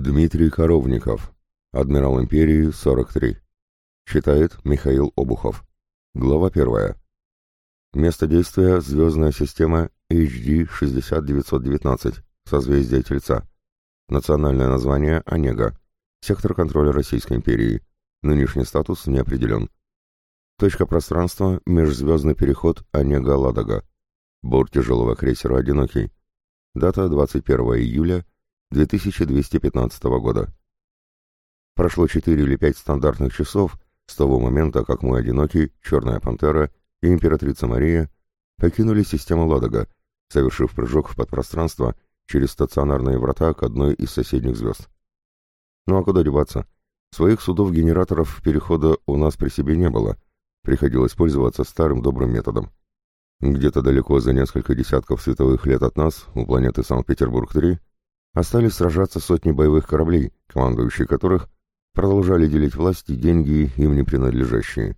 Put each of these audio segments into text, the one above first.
Дмитрий Коровников. Адмирал империи, 43. Читает Михаил Обухов. Глава 1. Место действия – звездная система HD 60919, созвездие Тельца. Национальное название – Онега. Сектор контроля Российской империи. Нынешний статус не определен. Точка пространства – межзвездный переход Онега-Ладога. Борт тяжелого крейсера «Одинокий». Дата 21 июля 2215 года. Прошло 4 или 5 стандартных часов с того момента, как мой одинокий, Черная Пантера и Императрица Мария покинули систему Ладога, совершив прыжок в подпространство через стационарные врата к одной из соседних звезд. Ну а куда деваться? Своих судов-генераторов перехода у нас при себе не было, приходилось пользоваться старым добрым методом. Где-то далеко за несколько десятков световых лет от нас, у планеты Санкт-Петербург-3, остались сражаться сотни боевых кораблей, командующие которых продолжали делить власть и деньги, им не принадлежащие.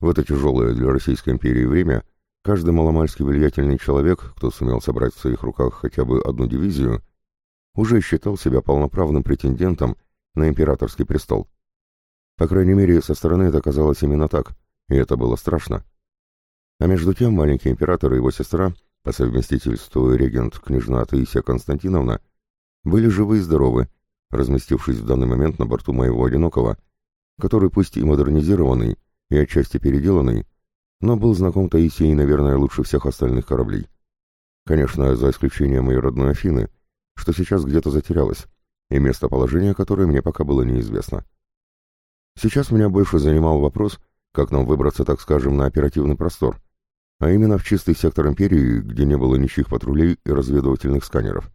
В это тяжелое для Российской империи время каждый маломальски влиятельный человек, кто сумел собрать в своих руках хотя бы одну дивизию, уже считал себя полноправным претендентом на императорский престол. По крайней мере, со стороны это казалось именно так, и это было страшно. А между тем маленький император и его сестра, по совместительству регент княжна Таисия Константиновна, были живы и здоровы, разместившись в данный момент на борту моего одинокого, который пусть и модернизированный, и отчасти переделанный, но был знаком Таисии, наверное, лучше всех остальных кораблей. Конечно, за исключением моей родной Афины, что сейчас где-то затерялась, и местоположение которой мне пока было неизвестно. Сейчас меня больше занимал вопрос, как нам выбраться, так скажем, на оперативный простор, а именно в чистый сектор Империи, где не было ничьих патрулей и разведывательных сканеров.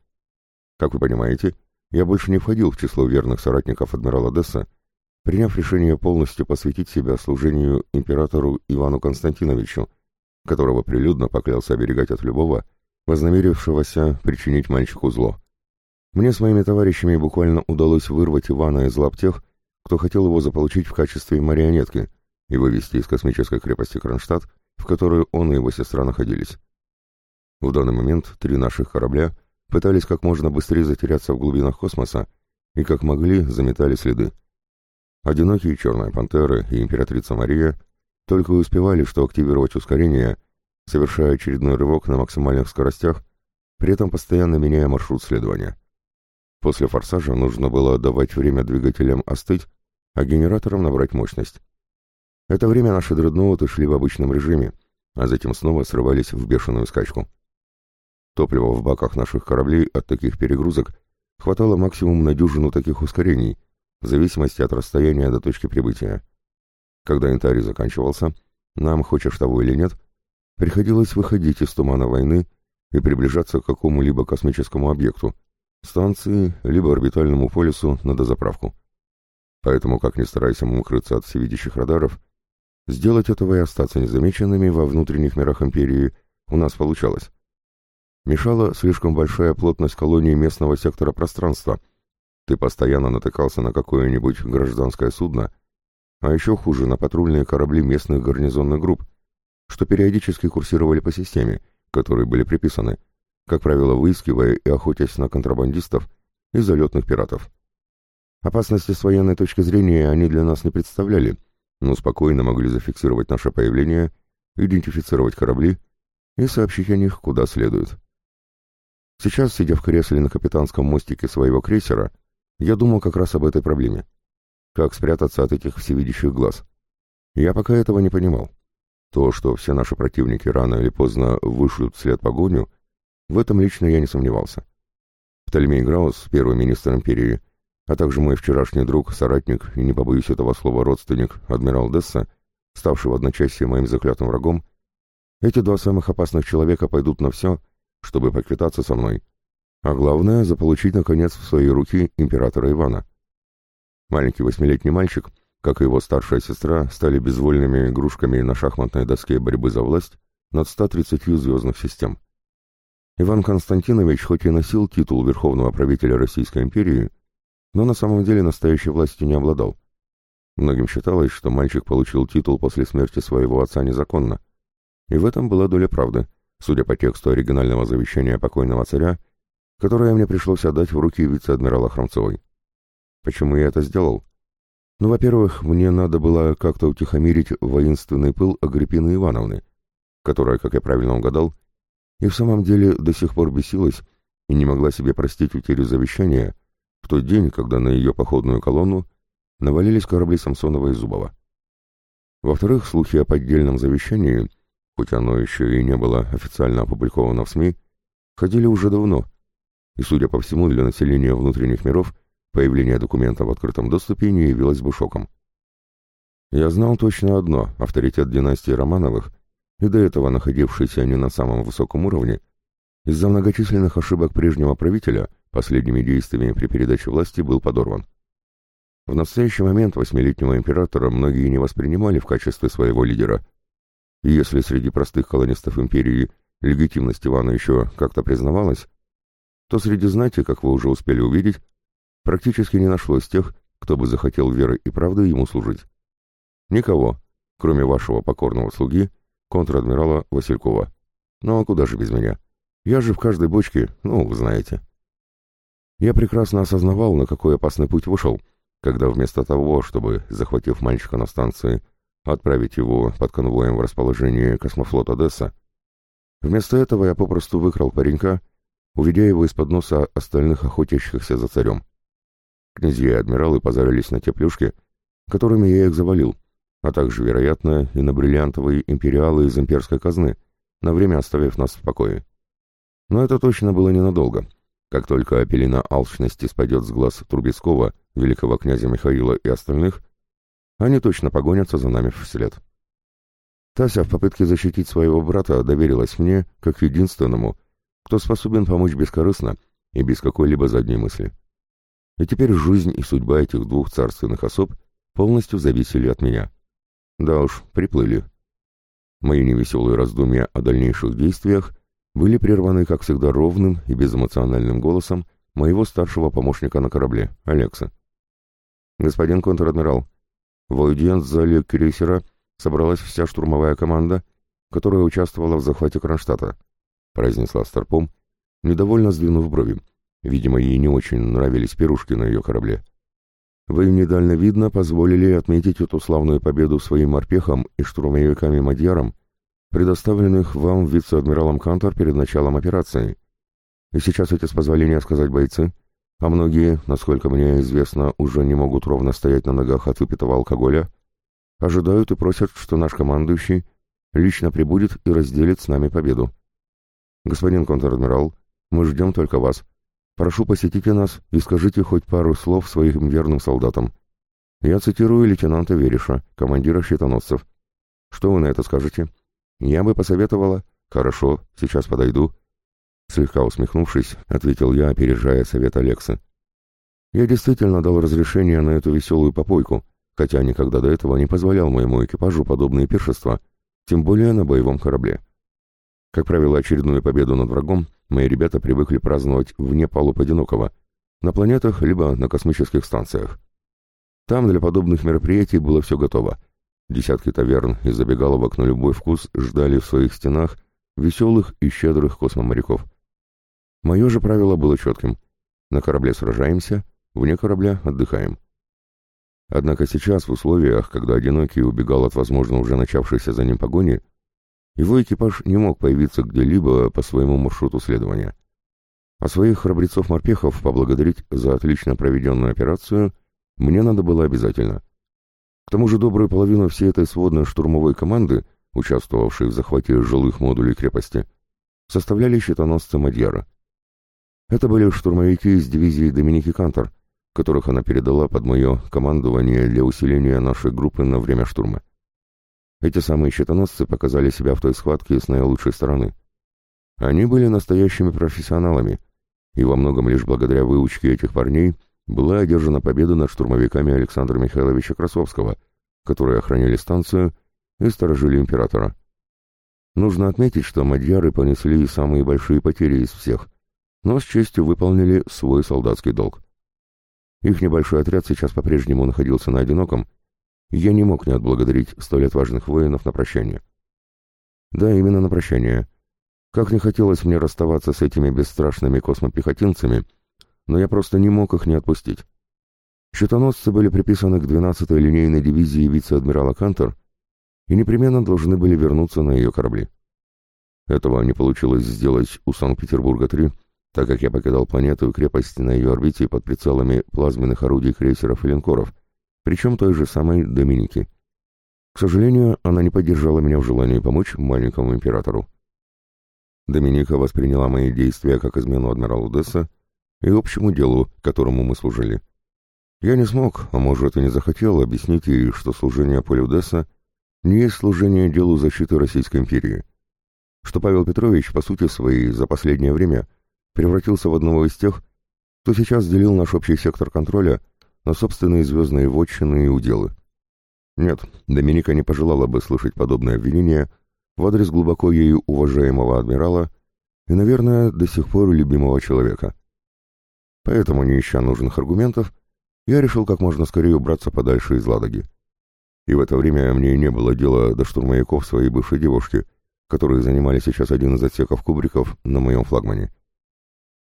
Как вы понимаете, я больше не входил в число верных соратников адмирала Десса, приняв решение полностью посвятить себя служению императору Ивану Константиновичу, которого прилюдно поклялся оберегать от любого, вознамерившегося причинить мальчику зло. Мне с моими товарищами буквально удалось вырвать Ивана из лап тех, кто хотел его заполучить в качестве марионетки и вывести из космической крепости Кронштадт, в которой он и его сестра находились. В данный момент три наших корабля — пытались как можно быстрее затеряться в глубинах космоса и как могли заметали следы. Одинокие черная пантера и императрица Мария только успевали что активировать ускорение, совершая очередной рывок на максимальных скоростях, при этом постоянно меняя маршрут следования. После форсажа нужно было давать время двигателям остыть, а генераторам набрать мощность. Это время наши дредноуты шли в обычном режиме, а затем снова срывались в бешеную скачку. Топлива в баках наших кораблей от таких перегрузок хватало максимум на дюжину таких ускорений, в зависимости от расстояния до точки прибытия. Когда интарий заканчивался, нам, хочешь того или нет, приходилось выходить из тумана войны и приближаться к какому-либо космическому объекту, станции, либо орбитальному полюсу на дозаправку. Поэтому, как ни старайся укрыться от всевидящих радаров, сделать этого и остаться незамеченными во внутренних мирах Империи у нас получалось. Мешала слишком большая плотность колонии местного сектора пространства. Ты постоянно натыкался на какое-нибудь гражданское судно, а еще хуже на патрульные корабли местных гарнизонных групп, что периодически курсировали по системе, которые были приписаны, как правило, выискивая и охотясь на контрабандистов и залетных пиратов. Опасности с военной точки зрения они для нас не представляли, но спокойно могли зафиксировать наше появление, идентифицировать корабли и сообщить о них куда следует. Сейчас, сидя в кресле на капитанском мостике своего крейсера, я думал как раз об этой проблеме. Как спрятаться от этих всевидящих глаз? Я пока этого не понимал. То, что все наши противники рано или поздно вышлют вслед погоню, в этом лично я не сомневался. Птолемей Граус, первый министр империи, а также мой вчерашний друг, соратник и, не побоюсь этого слова, родственник, адмирал Десса, ставший в одночасье моим заклятым врагом, эти два самых опасных человека пойдут на все, чтобы поквитаться со мной, а главное — заполучить, наконец, в свои руки императора Ивана. Маленький восьмилетний мальчик, как и его старшая сестра, стали безвольными игрушками на шахматной доске борьбы за власть над 130 звездных систем. Иван Константинович хоть и носил титул верховного правителя Российской империи, но на самом деле настоящей властью не обладал. Многим считалось, что мальчик получил титул после смерти своего отца незаконно. И в этом была доля правды — судя по тексту оригинального завещания покойного царя, которое мне пришлось отдать в руки вице-адмирала Хромцовой. Почему я это сделал? Ну, во-первых, мне надо было как-то утихомирить воинственный пыл Агриппины Ивановны, которая, как я правильно угадал, и в самом деле до сих пор бесилась и не могла себе простить утерю завещания в тот день, когда на ее походную колонну навалились корабли Самсонова и Зубова. Во-вторых, слухи о поддельном завещании, хоть оно еще и не было официально опубликовано в СМИ, ходили уже давно, и, судя по всему, для населения внутренних миров появление документа в открытом доступе не явилось бы шоком. Я знал точно одно — авторитет династии Романовых, и до этого находившийся не на самом высоком уровне, из-за многочисленных ошибок прежнего правителя последними действиями при передаче власти был подорван. В настоящий момент восьмилетнего императора многие не воспринимали в качестве своего лидера. И если среди простых колонистов империи легитимность Ивана еще как-то признавалась, то среди знати, как вы уже успели увидеть, практически не нашлось тех, кто бы захотел верой и правдой ему служить. Никого, кроме вашего покорного слуги, контр-адмирала Василькова. Ну а куда же без меня? Я же в каждой бочке, ну, вы знаете. Я прекрасно осознавал, на какой опасный путь вышел, когда вместо того, чтобы, захватив мальчика на станции, отправить его под конвоем в расположение космофлота Одесса, вместо этого я попросту выкрал паренька, уведя его из-под носа остальных охотящихся за царем. Князья и адмиралы позарились на те плюшки, которыми я их завалил, а также, вероятно, и на бриллиантовые империалы из имперской казны, на время оставив нас в покое. Но это точно было ненадолго. Как только пелена алчности спадет с глаз Трубецкого, великого князя Михаила и остальных, они точно погонятся за нами вслед. Тася в попытке защитить своего брата доверилась мне, как единственному, кто способен помочь бескорыстно и без какой-либо задней мысли. И теперь жизнь и судьба этих двух царственных особ полностью зависели от меня. Да уж, приплыли. Мои невеселые раздумья о дальнейших действиях были прерваны, как всегда, ровным и безэмоциональным голосом моего старшего помощника на корабле, Алекса. «Господин контр-адмирал, в аудиенц-зале крейсера собралась вся штурмовая команда, которая участвовала в захвате Кронштадта», произнесла Старпом, недовольно сдвинув брови. Видимо, ей не очень нравились пирушки на ее корабле. Вы недальновидно позволили отметить эту славную победу своим морпехам и штурмовиками-мадьярам, предоставленных вам вице-адмиралом Кантор перед началом операции. И сейчас эти, с позволения сказать, бойцы, а многие, насколько мне известно, уже не могут ровно стоять на ногах от выпитого алкоголя, ожидают и просят, что наш командующий лично прибудет и разделит с нами победу. Господин контр-адмирал, мы ждем только вас. Прошу, посетите нас и скажите хоть пару слов своим верным солдатам. Я цитирую лейтенанта Вереша, командира щитоносцев. Что вы на это скажете? Я бы посоветовала... Хорошо, сейчас подойду. Слегка усмехнувшись, ответил я, опережая совет Алекса. Я действительно дал разрешение на эту веселую попойку, хотя никогда до этого не позволял моему экипажу подобные пиршества, тем более на боевом корабле. Как правило, очередную победу над врагом мои ребята привыкли праздновать вне палуб одинокого, на планетах либо на космических станциях. Там для подобных мероприятий было все готово. Десятки таверн и забегаловок на любой вкус ждали в своих стенах веселых и щедрых космоморяков. Мое же правило было четким. На корабле сражаемся, вне корабля отдыхаем. Однако сейчас, в условиях, когда одинокий убегал от, возможно, уже начавшейся за ним погони, его экипаж не мог появиться где-либо по своему маршруту следования. А своих храбрецов-морпехов поблагодарить за отлично проведенную операцию мне надо было обязательно. К тому же добрую половину всей этой сводной штурмовой команды, участвовавшей в захвате жилых модулей крепости, составляли щитоносцы Мадьяра. Это были штурмовики из дивизии Доминики Кантор, которых она передала под мое командование для усиления нашей группы на время штурма. Эти самые щитоносцы показали себя в той схватке с наилучшей стороны. Они были настоящими профессионалами, и во многом лишь благодаря выучке этих парней была одержана победа над штурмовиками Александра Михайловича Красовского, которые охраняли станцию и сторожили императора. Нужно отметить, что мадьяры понесли самые большие потери из всех, но с честью выполнили свой солдатский долг. Их небольшой отряд сейчас по-прежнему находился на одиноком, я не мог не отблагодарить столь отважных воинов на прощание. Да, именно на прощание. Как не хотелось мне расставаться с этими бесстрашными космопехотинцами, но я просто не мог их не отпустить. Щитоносцы были приписаны к 12-й линейной дивизии вице-адмирала Кантер и непременно должны были вернуться на ее корабли. Этого не получилось сделать у Санкт-Петербурга-3, так как я покидал планету и крепость на ее орбите под прицелами плазменных орудий крейсеров и линкоров, причем той же самой Доминики. К сожалению, она не поддержала меня в желании помочь маленькому императору. Доминика восприняла мои действия как измену адмиралу Десса и общему делу, которому мы служили. Я не смог, а может и не захотел объяснить ей, что служение полю Десса не есть служение делу защиты Российской империи, что Павел Петрович, по сути своей, за последнее время превратился в одного из тех, кто сейчас делил наш общий сектор контроля на собственные звездные вотчины и уделы. Нет, Доминика не пожелала бы слышать подобное обвинение в адрес глубоко ею уважаемого адмирала и, наверное, до сих пор любимого человека. Поэтому, не ища нужных аргументов, я решил как можно скорее убраться подальше из Ладоги. И в это время мне не было дела до штурмовиков своей бывшей девушки, которые занимали сейчас один из отсеков кубриков на моем флагмане.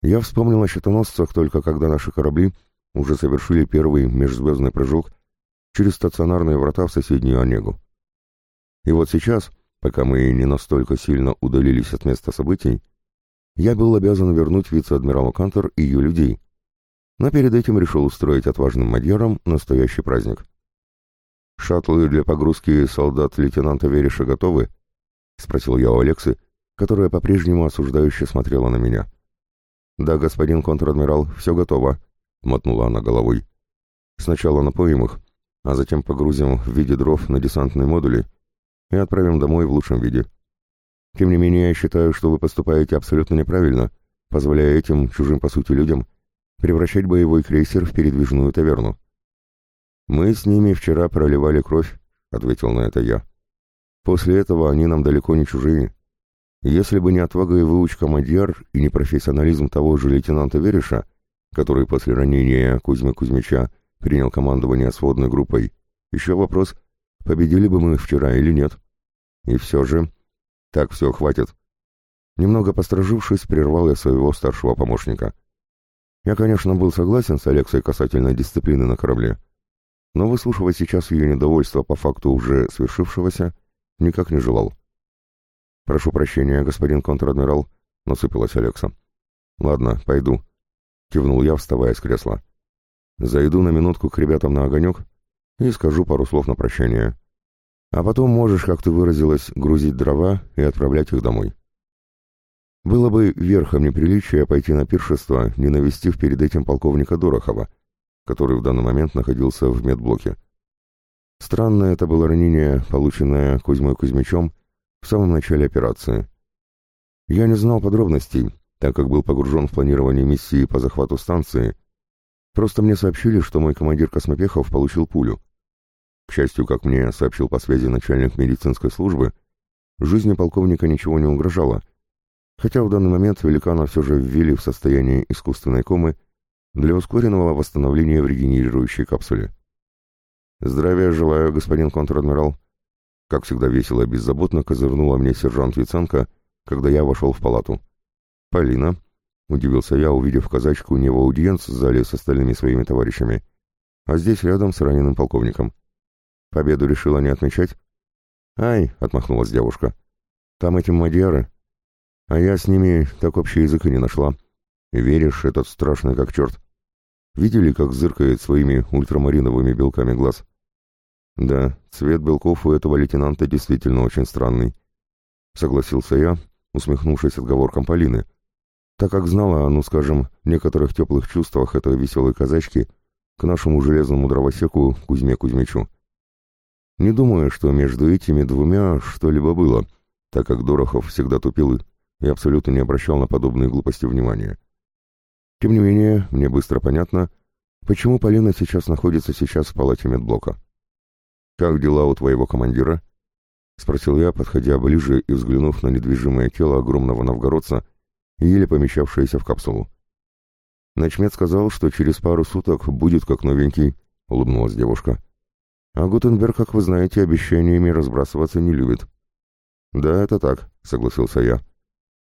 Я вспомнил о щитоносцах только когда наши корабли уже совершили первый межзвездный прыжок через стационарные врата в соседнюю Онегу. И вот сейчас, пока мы не настолько сильно удалились от места событий, я был обязан вернуть вице-адмиралу Кантер и ее людей, но перед этим решил устроить отважным мадьярам настоящий праздник. «Шаттлы для погрузки солдат лейтенанта Вериша готовы?» — спросил я у Алексы, которая по-прежнему осуждающе смотрела на меня. «Да, господин контр-адмирал, все готово», — мотнула она головой. «Сначала напоим их, а затем погрузим в виде дров на десантные модули и отправим домой в лучшем виде. Тем не менее, я считаю, что вы поступаете абсолютно неправильно, позволяя этим чужим по сути людям превращать боевой крейсер в передвижную таверну. «Мы с ними вчера проливали кровь», — ответил на это я. «После этого они нам далеко не чужие. Если бы не отвага и выучка Мадьяр и не профессионализм того же лейтенанта Вереша, который после ранения Кузьмы Кузьмича принял командование сводной группой, еще вопрос, победили бы мы вчера или нет. И все же... Так, все, хватит. Немного постражившись, прервал я своего старшего помощника. Я, конечно, был согласен с Алексой касательно дисциплины на корабле, но выслушивать сейчас ее недовольство по факту уже свершившегося никак не желал. «Прошу прощения, господин контр-адмирал», — насыпалась Алекса. «Ладно, пойду», — кивнул я, вставая с кресла. «Зайду на минутку к ребятам на огонек и скажу пару слов на прощание. А потом можешь, как ты выразилась, грузить дрова и отправлять их домой». Было бы верхом неприличия пойти на пиршество, не навестив перед этим полковника Дорохова, который в данный момент находился в медблоке. Странное это было ранение, полученное Кузьмой Кузьмичом в самом начале операции. Я не знал подробностей, так как был погружен в планирование миссии по захвату станции, просто мне сообщили, что мой командир космопехов получил пулю. К счастью, как мне сообщил по связи начальник медицинской службы, жизни полковника ничего не угрожало, хотя в данный момент великана все же ввели в состояние искусственной комы для ускоренного восстановления в регенерирующей капсуле. «Здравия желаю, господин контр-адмирал», как всегда весело и беззаботно козырнула мне сержант Виценко, когда я вошел в палату. «Полина», — удивился я, увидев казачку не в аудиенц в зале с остальными своими товарищами, а здесь рядом с раненым полковником. «Победу решила не отмечать?» «Ай», — отмахнулась девушка, — «там эти мадьяры, а я с ними так общий язык и не нашла. веришь, этот страшный как черт. Видели, как зыркает своими ультрамариновыми белками глаз? Да, цвет белков у этого лейтенанта действительно очень странный. Согласился я, усмехнувшись отговоркам Полины, так как знала, ну скажем, некоторых теплых чувствах этой веселой казачки к нашему железному дровосеку Кузьме Кузьмичу. Не думаю, что между этими двумя что-либо было, так как Дорохов всегда тупил и абсолютно не обращал на подобные глупости внимания. Тем не менее, мне быстро понятно, почему Полина сейчас находится сейчас в палате медблока. «Как дела у твоего командира?» — спросил я, подходя ближе и взглянув на недвижимое тело огромного новгородца, еле помещавшееся в капсулу. Начмет сказал, что через пару суток будет как новенький, — улыбнулась девушка. А Гутенберг, как вы знаете, обещаниями разбрасываться не любит. Да, это так, — согласился я.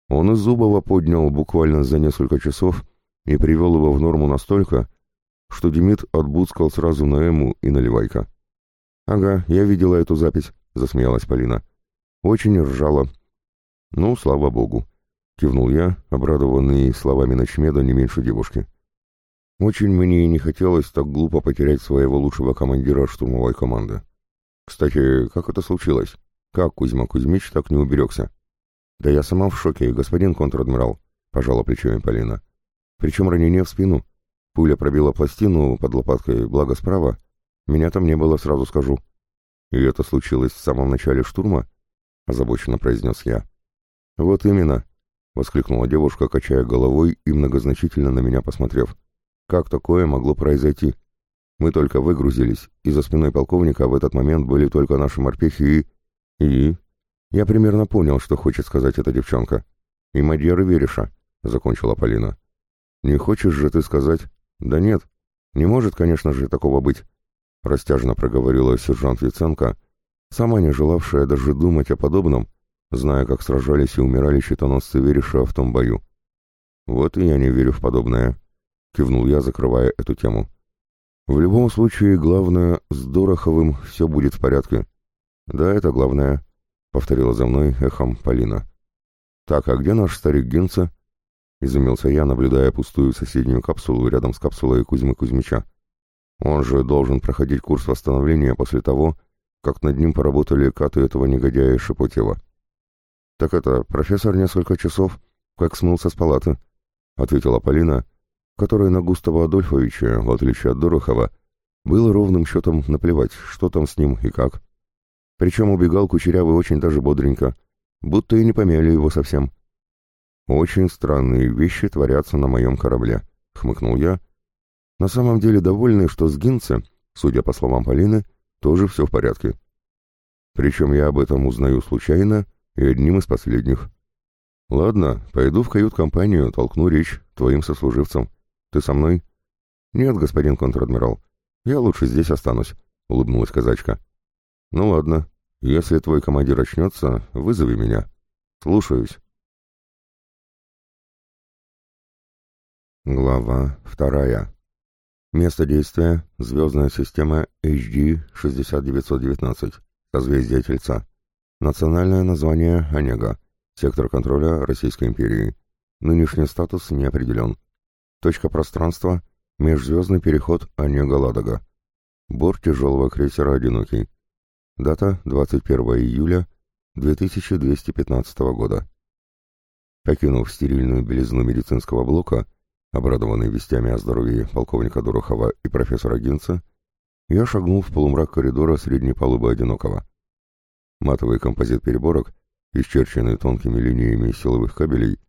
Он из Зубова поднял буквально за несколько часов и привел его в норму настолько, что Демид отбудскал сразу на Эму и на Левайка. «Ага, я видела эту запись», — засмеялась Полина. «Очень ржала». «Ну, слава богу», — кивнул я, обрадованный словами Ночмеда не меньше девушки. Очень мне и не хотелось так глупо потерять своего лучшего командира штурмовой команды. Кстати, как это случилось? Как Кузьма Кузьмич так не уберегся? Да я сама в шоке, господин контр-адмирал, пожала плечами Полина. Причем ранение в спину. Пуля пробила пластину под лопаткой, благо справа. Меня там не было, сразу скажу. И это случилось в самом начале штурма? Озабоченно произнес я. Вот именно, воскликнула девушка, качая головой и многозначительно на меня посмотрев. Как такое могло произойти? Мы только выгрузились, и за спиной полковника в этот момент были только наши морпехи и... И... Я примерно понял, что хочет сказать эта девчонка. И Мадьер и Вериша, — закончила Полина. Не хочешь же ты сказать? Да нет, не может, конечно же, такого быть. Растяжно проговорила сержант Виценко, сама не желавшая даже думать о подобном, зная, как сражались и умирали щитоносцы Вериша в том бою. Вот и я не верю в подобное. — кивнул я, закрывая эту тему. «В любом случае, главное, с Дороховым все будет в порядке». «Да, это главное», — повторила за мной эхом Полина. «Так, а где наш старик Генца?» — изумился я, наблюдая пустую соседнюю капсулу рядом с капсулой Кузьмы Кузьмича. «Он же должен проходить курс восстановления после того, как над ним поработали каты этого негодяя Шепотева». «Так это, профессор несколько часов, как смылся с палаты», — ответила Полина, — которой на Густава Адольфовича, в отличие от Дорохова, было ровным счетом наплевать, что там с ним и как. Причем убегал Кучерявый очень даже бодренько, будто и не помяли его совсем. «Очень странные вещи творятся на моем корабле», — хмыкнул я. На самом деле довольный, что с Гинце, судя по словам Полины, тоже все в порядке. Причем я об этом узнаю случайно и одним из последних. Ладно, пойду в кают-компанию, толкну речь твоим сослуживцам. Ты со мной?» «Нет, господин контр-адмирал, я лучше здесь останусь», — улыбнулась казачка. «Ну ладно, если твой командир очнется, вызови меня. Слушаюсь». Глава вторая. Место действия — звездная система HD-6919, созвездие Тельца. Национальное название — Онега, сектор контроля Российской империи. Нынешний статус не определен. Точка пространства — межзвездный переход Онега-Ладога. Борт тяжелого крейсера «Одинокий». Дата — 21 июля 2215 года. Покинув стерильную белизну медицинского блока, обрадованный вестями о здоровье полковника Дорохова и профессора Гинца, я шагнул в полумрак коридора средней палубы «Одинокого». Матовый композит переборок, исчерченный тонкими линиями силовых кабелей,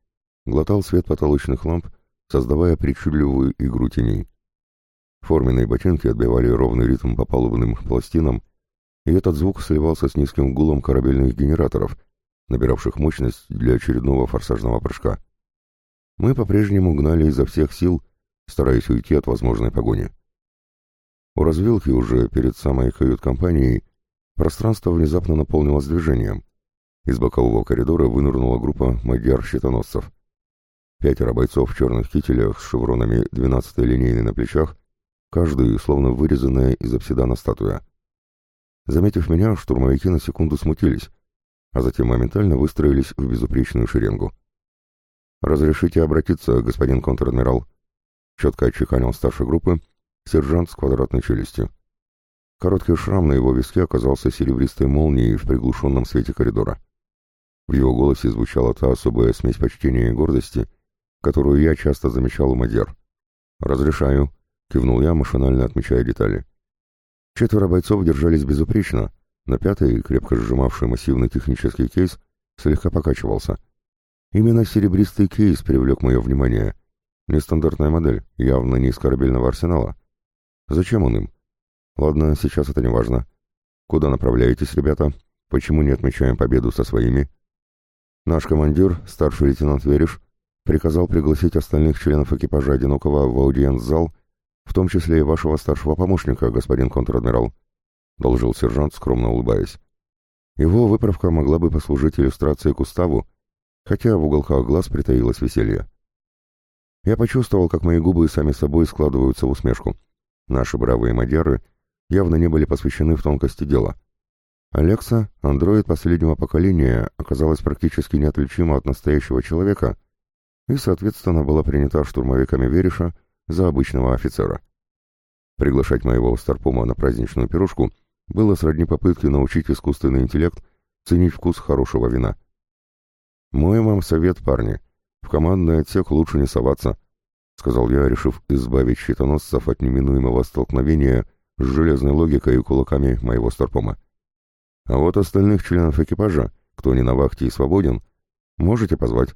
глотал свет потолочных ламп создавая причудливую игру теней. Форменные ботинки отбивали ровный ритм по палубным пластинам, и этот звук сливался с низким гулом корабельных генераторов, набиравших мощность для очередного форсажного прыжка. Мы по-прежнему гнали изо всех сил, стараясь уйти от возможной погони. У развилки уже перед самой кают-компанией пространство внезапно наполнилось движением. Из бокового коридора вынырнула группа мадьяр-щитоносцев. Пятеро бойцов в черных кителях с шевронами 12-й линейной на плечах, каждый словно вырезанная из обсидана статуя. Заметив меня, штурмовики на секунду смутились, а затем моментально выстроились в безупречную шеренгу. «Разрешите обратиться, господин контр-адмирал», — четко отчеканил старшей группы сержант с квадратной челюстью. Короткий шрам на его виске оказался серебристой молнией в приглушенном свете коридора. В его голосе звучала та особая смесь почтения и гордости, которую я часто замечал у Мадер. «Разрешаю», — кивнул я, машинально отмечая детали. Четверо бойцов держались безупречно, но пятый, крепко сжимавший массивный технический кейс, слегка покачивался. Именно серебристый кейс привлек мое внимание. Нестандартная модель, явно не из корабельного арсенала. Зачем он им? Ладно, сейчас это не важно. Куда направляетесь, ребята? Почему не отмечаем победу со своими? Наш командир, старший лейтенант Вериш, приказал пригласить остальных членов экипажа «Одинокого» в аудиенц-зал, в том числе и вашего старшего помощника, господин контр-адмирал», — должил сержант, скромно улыбаясь. Его выправка могла бы послужить иллюстрацией к уставу, хотя в уголках глаз притаилось веселье. Я почувствовал, как мои губы сами собой складываются в усмешку. Наши бравые мадьяры явно не были посвящены в тонкости дела. Алекса, андроид последнего поколения, оказалась практически неотличима от настоящего человека и, соответственно, была принята штурмовиками Вериша за обычного офицера. Приглашать моего Старпома на праздничную пирожку было сродни попытки научить искусственный интеллект ценить вкус хорошего вина. «Мой вам совет, парни, в командный отсек лучше не соваться», — сказал я, решив избавить щитоносцев от неминуемого столкновения с железной логикой и кулаками моего Старпома. А вот остальных членов экипажа, кто не на вахте и свободен, можете позвать.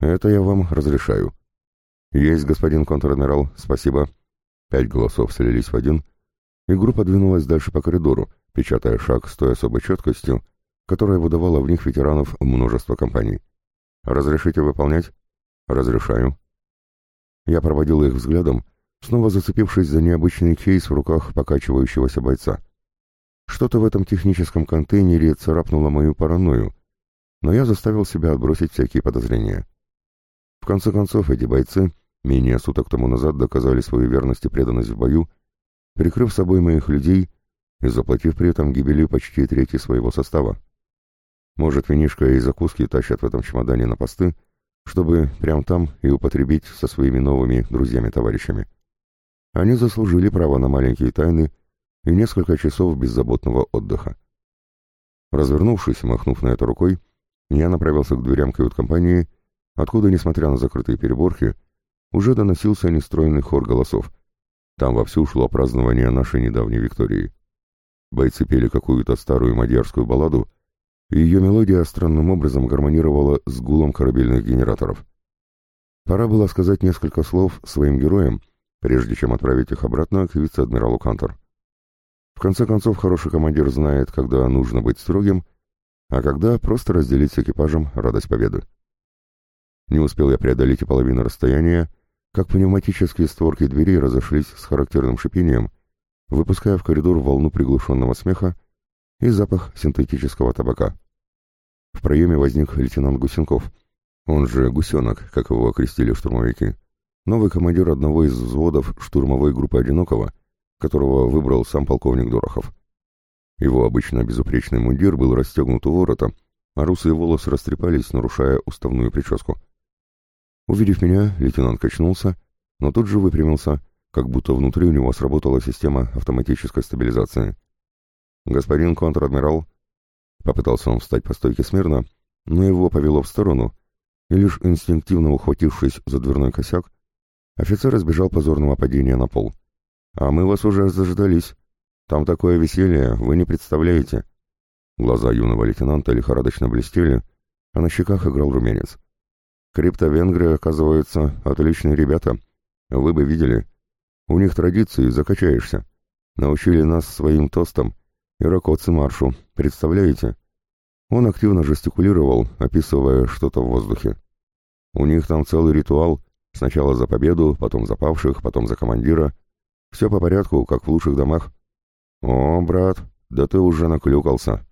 Это я вам разрешаю. Есть, господин контр-адмирал, спасибо. Пять голосов слились в один, и группа двинулась дальше по коридору, печатая шаг с той особой четкостью, которая выдавала в них ветеранов множества компаний. «Разрешите выполнять?» «Разрешаю». Я проводил их взглядом, снова зацепившись за необычный кейс в руках покачивающегося бойца. Что-то в этом техническом контейнере царапнуло мою паранойю, но я заставил себя отбросить всякие подозрения. В конце концов, эти бойцы менее суток тому назад доказали свою верность и преданность в бою, прикрыв собой моих людей и заплатив при этом гибели почти трети своего состава. Может, винишко и закуски тащат в этом чемодане на посты, чтобы прямо там и употребить со своими новыми друзьями-товарищами. Они заслужили право на маленькие тайны и несколько часов беззаботного отдыха. Развернувшись и махнув на это рукой, я направился к дверям кают-компании, откуда, несмотря на закрытые переборки, уже доносился нестройный хор голосов. Там вовсю шло празднование нашей недавней Виктории. Бойцы пели какую-то старую мадьярскую балладу, ее мелодия странным образом гармонировала с гулом корабельных генераторов. Пора было сказать несколько слов своим героям, прежде чем отправить их обратно к вице-адмиралу Кантор. В конце концов, хороший командир знает, когда нужно быть строгим, а когда просто разделить с экипажем радость победы. Не успел я преодолеть и половину расстояния, как пневматические створки дверей разошлись с характерным шипением, выпуская в коридор волну приглушенного смеха и запах синтетического табака. В проеме возник лейтенант Гусенков, он же Гусенок, как его окрестили штурмовики, новый командир одного из взводов штурмовой группы «Одинокого», которого выбрал сам полковник Дорохов. Его обычно безупречный мундир был расстегнут у ворота, а русые волосы растрепались, нарушая уставную прическу. Увидев меня, лейтенант качнулся, но тут же выпрямился, как будто внутри у него сработала система автоматической стабилизации. «Господин контр-адмирал...» Попытался он встать по стойке смирно, но его повело в сторону, и лишь инстинктивно ухватившись за дверной косяк, офицер избежал позорного падения на пол. «А мы вас уже заждались. Там такое веселье, вы не представляете». Глаза юного лейтенанта лихорадочно блестели, а на щеках играл румянец. «Криптовенгры, оказывается, отличные ребята. Вы бы видели. У них традиции, закачаешься. Научили нас своим тостам, Иракоцы маршу, представляете? Он активно жестикулировал, описывая что-то в воздухе. У них там целый ритуал, сначала за победу, потом за павших, потом за командира. Все по порядку, как в лучших домах. О, брат, да ты уже наклюкался.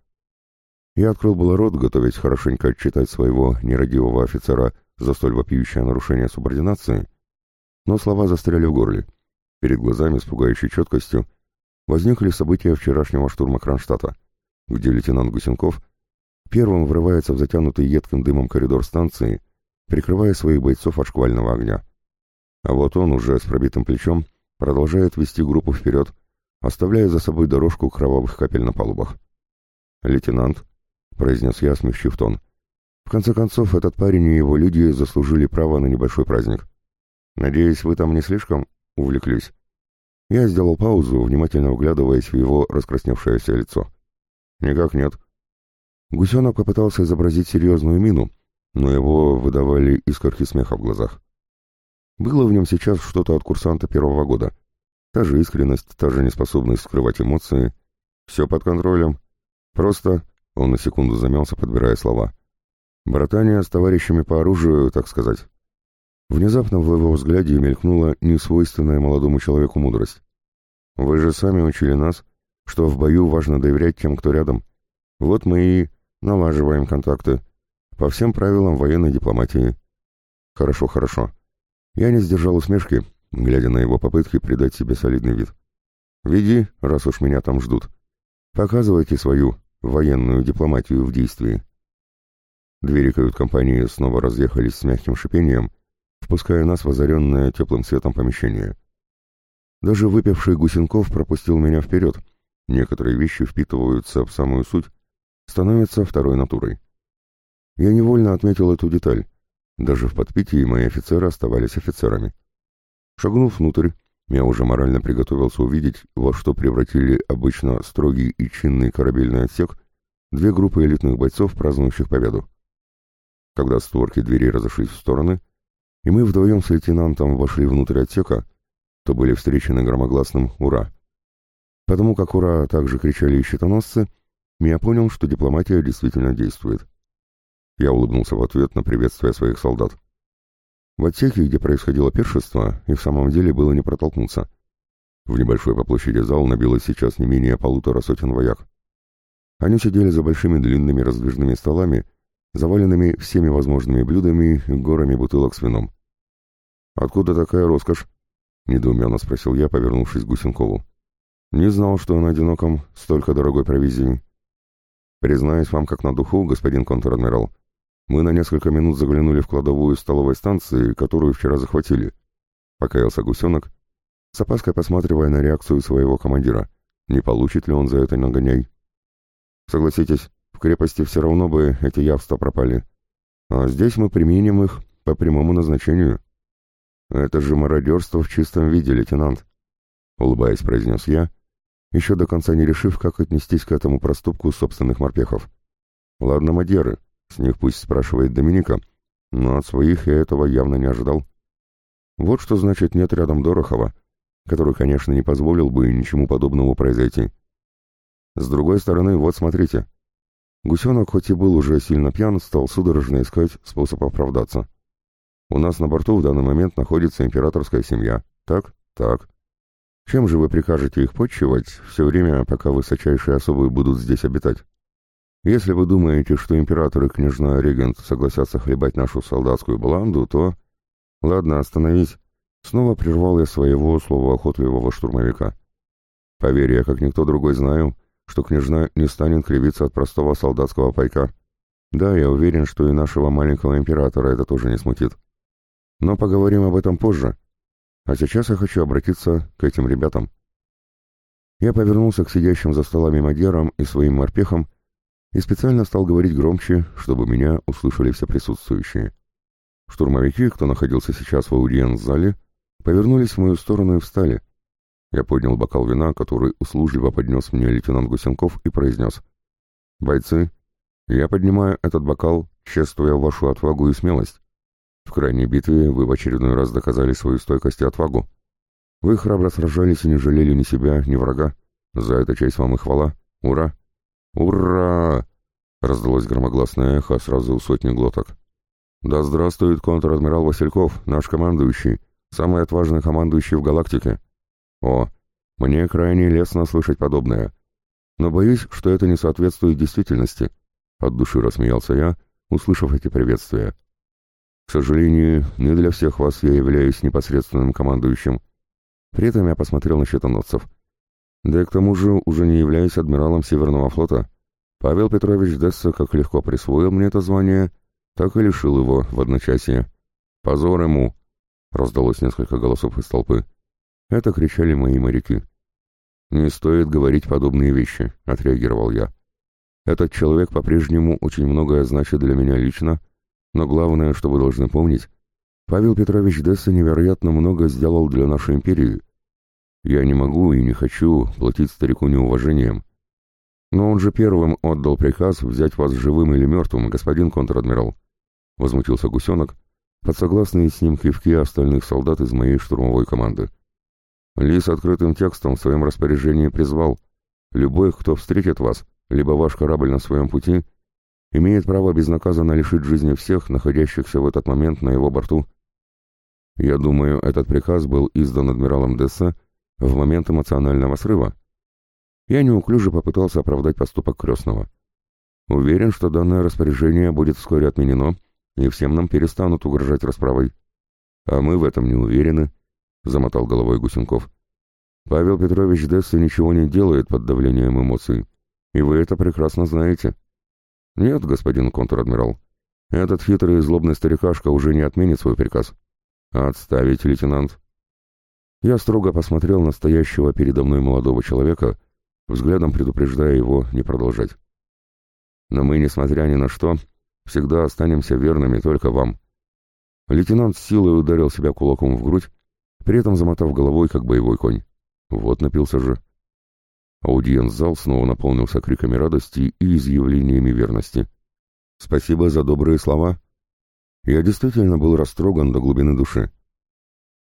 Я открыл было рот, готовясь хорошенько отчитать своего нерадивого офицера за столь вопиющее нарушение субординации, но слова застряли в горле. Перед глазами с пугающей четкостью возникли события вчерашнего штурма Кронштадта, где лейтенант Гусенков первым врывается в затянутый едким дымом коридор станции, прикрывая своих бойцов от шквального огня. А вот он уже с пробитым плечом продолжает вести группу вперед, оставляя за собой дорожку кровавых капель на палубах. «Лейтенант», — произнес я, смягчив тон, — «в конце концов, этот парень и его люди заслужили право на небольшой праздник. Надеюсь, вы там не слишком увлеклись?» Я сделал паузу, внимательно вглядываясь в его раскрасневшееся лицо. «Никак нет». Гусенок попытался изобразить серьезную мину, но его выдавали искорки смеха в глазах. Было в нем сейчас что-то от курсанта первого года. Та же искренность, та же неспособность скрывать эмоции. Все под контролем. Просто... Он на секунду замялся, подбирая слова. Братание с товарищами по оружию, так сказать. Внезапно в его взгляде мелькнула несвойственная молодому человеку мудрость. «Вы же сами учили нас, что в бою важно доверять тем, кто рядом. Вот мы и налаживаем контакты. По всем правилам военной дипломатии». «Хорошо, хорошо». Я не сдержал усмешки, глядя на его попытки придать себе солидный вид. Веди, раз уж меня там ждут. Показывайте свою военную дипломатию в действии. Двери кают-компании снова разъехались с мягким шипением, впуская нас в озаренное теплым светом помещение. Даже выпивший Гусенков пропустил меня вперед. Некоторые вещи впитываются в самую суть, становятся второй натурой. Я невольно отметил эту деталь. Даже в подпитии мои офицеры оставались офицерами. Шагнув внутрь, я уже морально приготовился увидеть, во что превратили обычно строгий и чинный корабельный отсек две группы элитных бойцов, празднующих победу. Когда створки дверей разошлись в стороны, и мы вдвоем с лейтенантом вошли внутрь отсека, то были встречены громогласным «Ура!». Потому как «Ура!» также кричали и щитоносцы, я понял, что дипломатия действительно действует. Я улыбнулся в ответ на приветствие своих солдат. В отсеке, где происходило пиршество, и в самом деле было не протолкнуться. В небольшой по площади зал набилось сейчас не менее полутора сотен вояк. Они сидели за большими длинными раздвижными столами, заваленными всеми возможными блюдами и горами бутылок с вином. «Откуда такая роскошь?» — недоуменно спросил я, повернувшись к Гусенкову. «Не знал, что на одиноком столько дорогой провизии». «Признаюсь вам как на духу, господин контр-адмирал, мы на несколько минут заглянули в кладовую столовой станции, которую вчера захватили. Покаялся гусенок, с опаской посматривая на реакцию своего командира. Не получит ли он за это нагоняй? Согласитесь, крепости все равно бы эти явства пропали. А здесь мы применим их по прямому назначению. Это же мародерство в чистом виде, лейтенант. Улыбаясь, произнес я, еще до конца не решив, как отнестись к этому проступку собственных морпехов. Ладно, мадеры, с них пусть спрашивает Доминика, но от своих я этого явно не ожидал. Вот что значит нет рядом Дорохова, который, конечно, не позволил бы ничему подобному произойти. С другой стороны, вот смотрите. Гусенок, хоть и был уже сильно пьян, стал судорожно искать способ оправдаться. У нас на борту в данный момент находится императорская семья. Так? Так. Чем же вы прикажете их почивать все время, пока высочайшие особы будут здесь обитать? Если вы думаете, что император и княжна-регент согласятся хлебать нашу солдатскую баланду, то... Ладно, остановись. Снова прервал я своего словоохотливого штурмовика. Поверь, я как никто другой знаю, что княжна не станет кривиться от простого солдатского пайка. Да, я уверен, что и нашего маленького императора это тоже не смутит. Но поговорим об этом позже. А сейчас я хочу обратиться к этим ребятам. Я повернулся к сидящим за столами мадьярам и своим морпехам и специально стал говорить громче, чтобы меня услышали все присутствующие. Штурмовики, кто находился сейчас в аудиенц-зале, повернулись в мою сторону и встали. Я поднял бокал вина, который услужливо поднес мне лейтенант Гусенков, и произнес. «Бойцы, я поднимаю этот бокал, чествуя вашу отвагу и смелость. В крайней битве вы в очередной раз доказали свою стойкость и отвагу. Вы храбро сражались и не жалели ни себя, ни врага. За это честь вам и хвала. Ура!» «Ура!» — раздалось громогласное эхо сразу у сотни глоток. «Да здравствует контр-адмирал Васильков, наш командующий, самый отважный командующий в галактике!» «О, мне крайне лестно слышать подобное. Но боюсь, что это не соответствует действительности», — от души рассмеялся я, услышав эти приветствия. «К сожалению, не для всех вас я являюсь непосредственным командующим». При этом я посмотрел на щитоносцев — да и к тому же уже не являюсь адмиралом Северного флота. Павел Петрович Десса как легко присвоил мне это звание, так и лишил его в одночасье. «Позор ему!» — раздалось несколько голосов из толпы. Это кричали мои моряки. «Не стоит говорить подобные вещи», — отреагировал я. «Этот человек по-прежнему очень многое значит для меня лично, но главное, что вы должны помнить, Павел Петрович Десса невероятно много сделал для нашей империи, я не могу и не хочу платить старику неуважением. Но он же первым отдал приказ взять вас живым или мертвым, господин контр-адмирал. Возмутился гусенок, под согласные с ним кивки остальных солдат из моей штурмовой команды. Лис открытым текстом в своем распоряжении призвал. Любой, кто встретит вас, либо ваш корабль на своем пути, имеет право безнаказанно лишить жизни всех, находящихся в этот момент на его борту. Я думаю, этот приказ был издан адмиралом Десса в момент эмоционального срыва я неуклюже попытался оправдать поступок крестного. Уверен, что данное распоряжение будет вскоре отменено, и всем нам перестанут угрожать расправой. А мы в этом не уверены, — замотал головой Гусенков. Павел Петрович Десса ничего не делает под давлением эмоций, и вы это прекрасно знаете. Нет, господин контр-адмирал, этот хитрый и злобный старикашка уже не отменит свой приказ. Отставить, лейтенант. Я строго посмотрел на стоящего передо мной молодого человека, взглядом предупреждая его не продолжать. Но мы, несмотря ни на что, всегда останемся верными только вам. Лейтенант с силой ударил себя кулаком в грудь, при этом замотав головой, как боевой конь. Вот напился же. Аудиенц-зал снова наполнился криками радости и изъявлениями верности. «Спасибо за добрые слова». Я действительно был растроган до глубины души.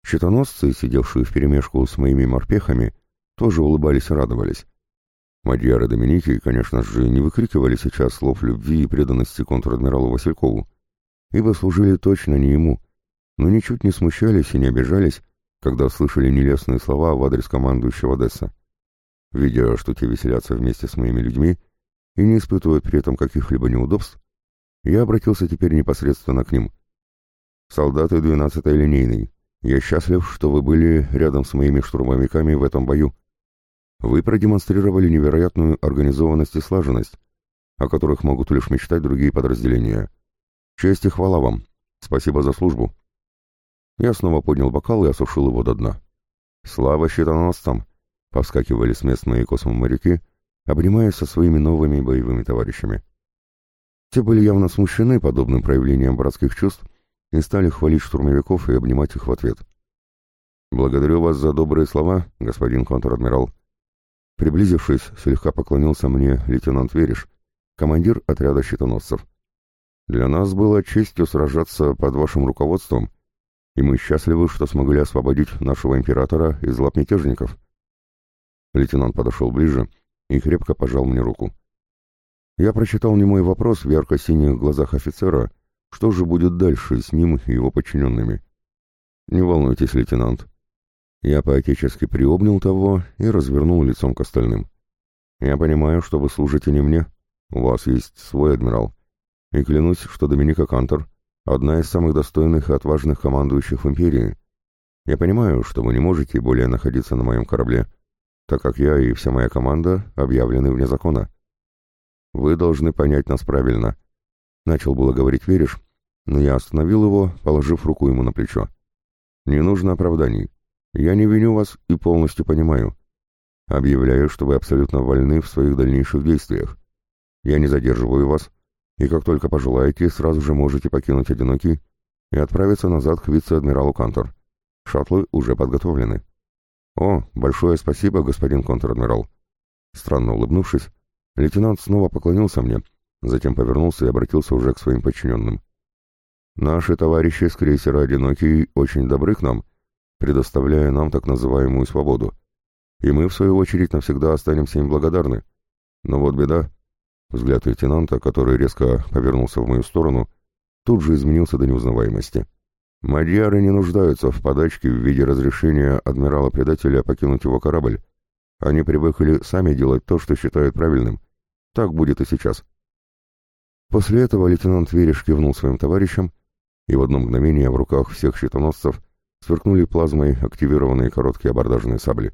Щитоносцы, сидевшие вперемешку с моими морпехами, тоже улыбались и радовались. Мадьяр и Доминики, конечно же, не выкрикивали сейчас слов любви и преданности контр-адмиралу Василькову, ибо служили точно не ему, но ничуть не смущались и не обижались, когда слышали нелестные слова в адрес командующего Десса. Видя, что те веселятся вместе с моими людьми и не испытывают при этом каких-либо неудобств, я обратился теперь непосредственно к ним. «Солдаты 12-й линейной, я счастлив, что вы были рядом с моими штурмовиками в этом бою. Вы продемонстрировали невероятную организованность и слаженность, о которых могут лишь мечтать другие подразделения. Честь и хвала вам. Спасибо за службу. Я снова поднял бокал и осушил его до дна. Слава щитоносцам! Повскакивали с мест мои космоморяки, обнимаясь со своими новыми боевыми товарищами. Те были явно смущены подобным проявлением братских чувств и стали хвалить штурмовиков и обнимать их в ответ. «Благодарю вас за добрые слова, господин контр-адмирал». Приблизившись, слегка поклонился мне лейтенант Вериш, командир отряда щитоносцев. «Для нас было честью сражаться под вашим руководством», и мы счастливы, что смогли освободить нашего императора из лап мятежников». Лейтенант подошел ближе и крепко пожал мне руку. Я прочитал немой вопрос в ярко-синих глазах офицера, что же будет дальше с ним и его подчиненными. «Не волнуйтесь, лейтенант». Я поотечески приобнял того и развернул лицом к остальным. «Я понимаю, что вы служите не мне. У вас есть свой адмирал. И клянусь, что Доминика Кантор одна из самых достойных и отважных командующих в империи. Я понимаю, что вы не можете более находиться на моем корабле, так как я и вся моя команда объявлены вне закона. Вы должны понять нас правильно. Начал было говорить Вериш, но я остановил его, положив руку ему на плечо. Не нужно оправданий. Я не виню вас и полностью понимаю. Объявляю, что вы абсолютно вольны в своих дальнейших действиях. Я не задерживаю вас, и как только пожелаете, сразу же можете покинуть «Одинокий» и отправиться назад к вице-адмиралу Кантор. Шаттлы уже подготовлены. О, большое спасибо, господин контр-адмирал. Странно улыбнувшись, лейтенант снова поклонился мне, затем повернулся и обратился уже к своим подчиненным. Наши товарищи с крейсера «Одинокий» очень добры к нам, предоставляя нам так называемую свободу. И мы, в свою очередь, навсегда останемся им благодарны. Но вот беда. Взгляд лейтенанта, который резко повернулся в мою сторону, тут же изменился до неузнаваемости. Мадьяры не нуждаются в подачке в виде разрешения адмирала-предателя покинуть его корабль. Они привыкли сами делать то, что считают правильным. Так будет и сейчас. После этого лейтенант Вереш кивнул своим товарищам, и в одно мгновение в руках всех щитоносцев сверкнули плазмой активированные короткие абордажные сабли.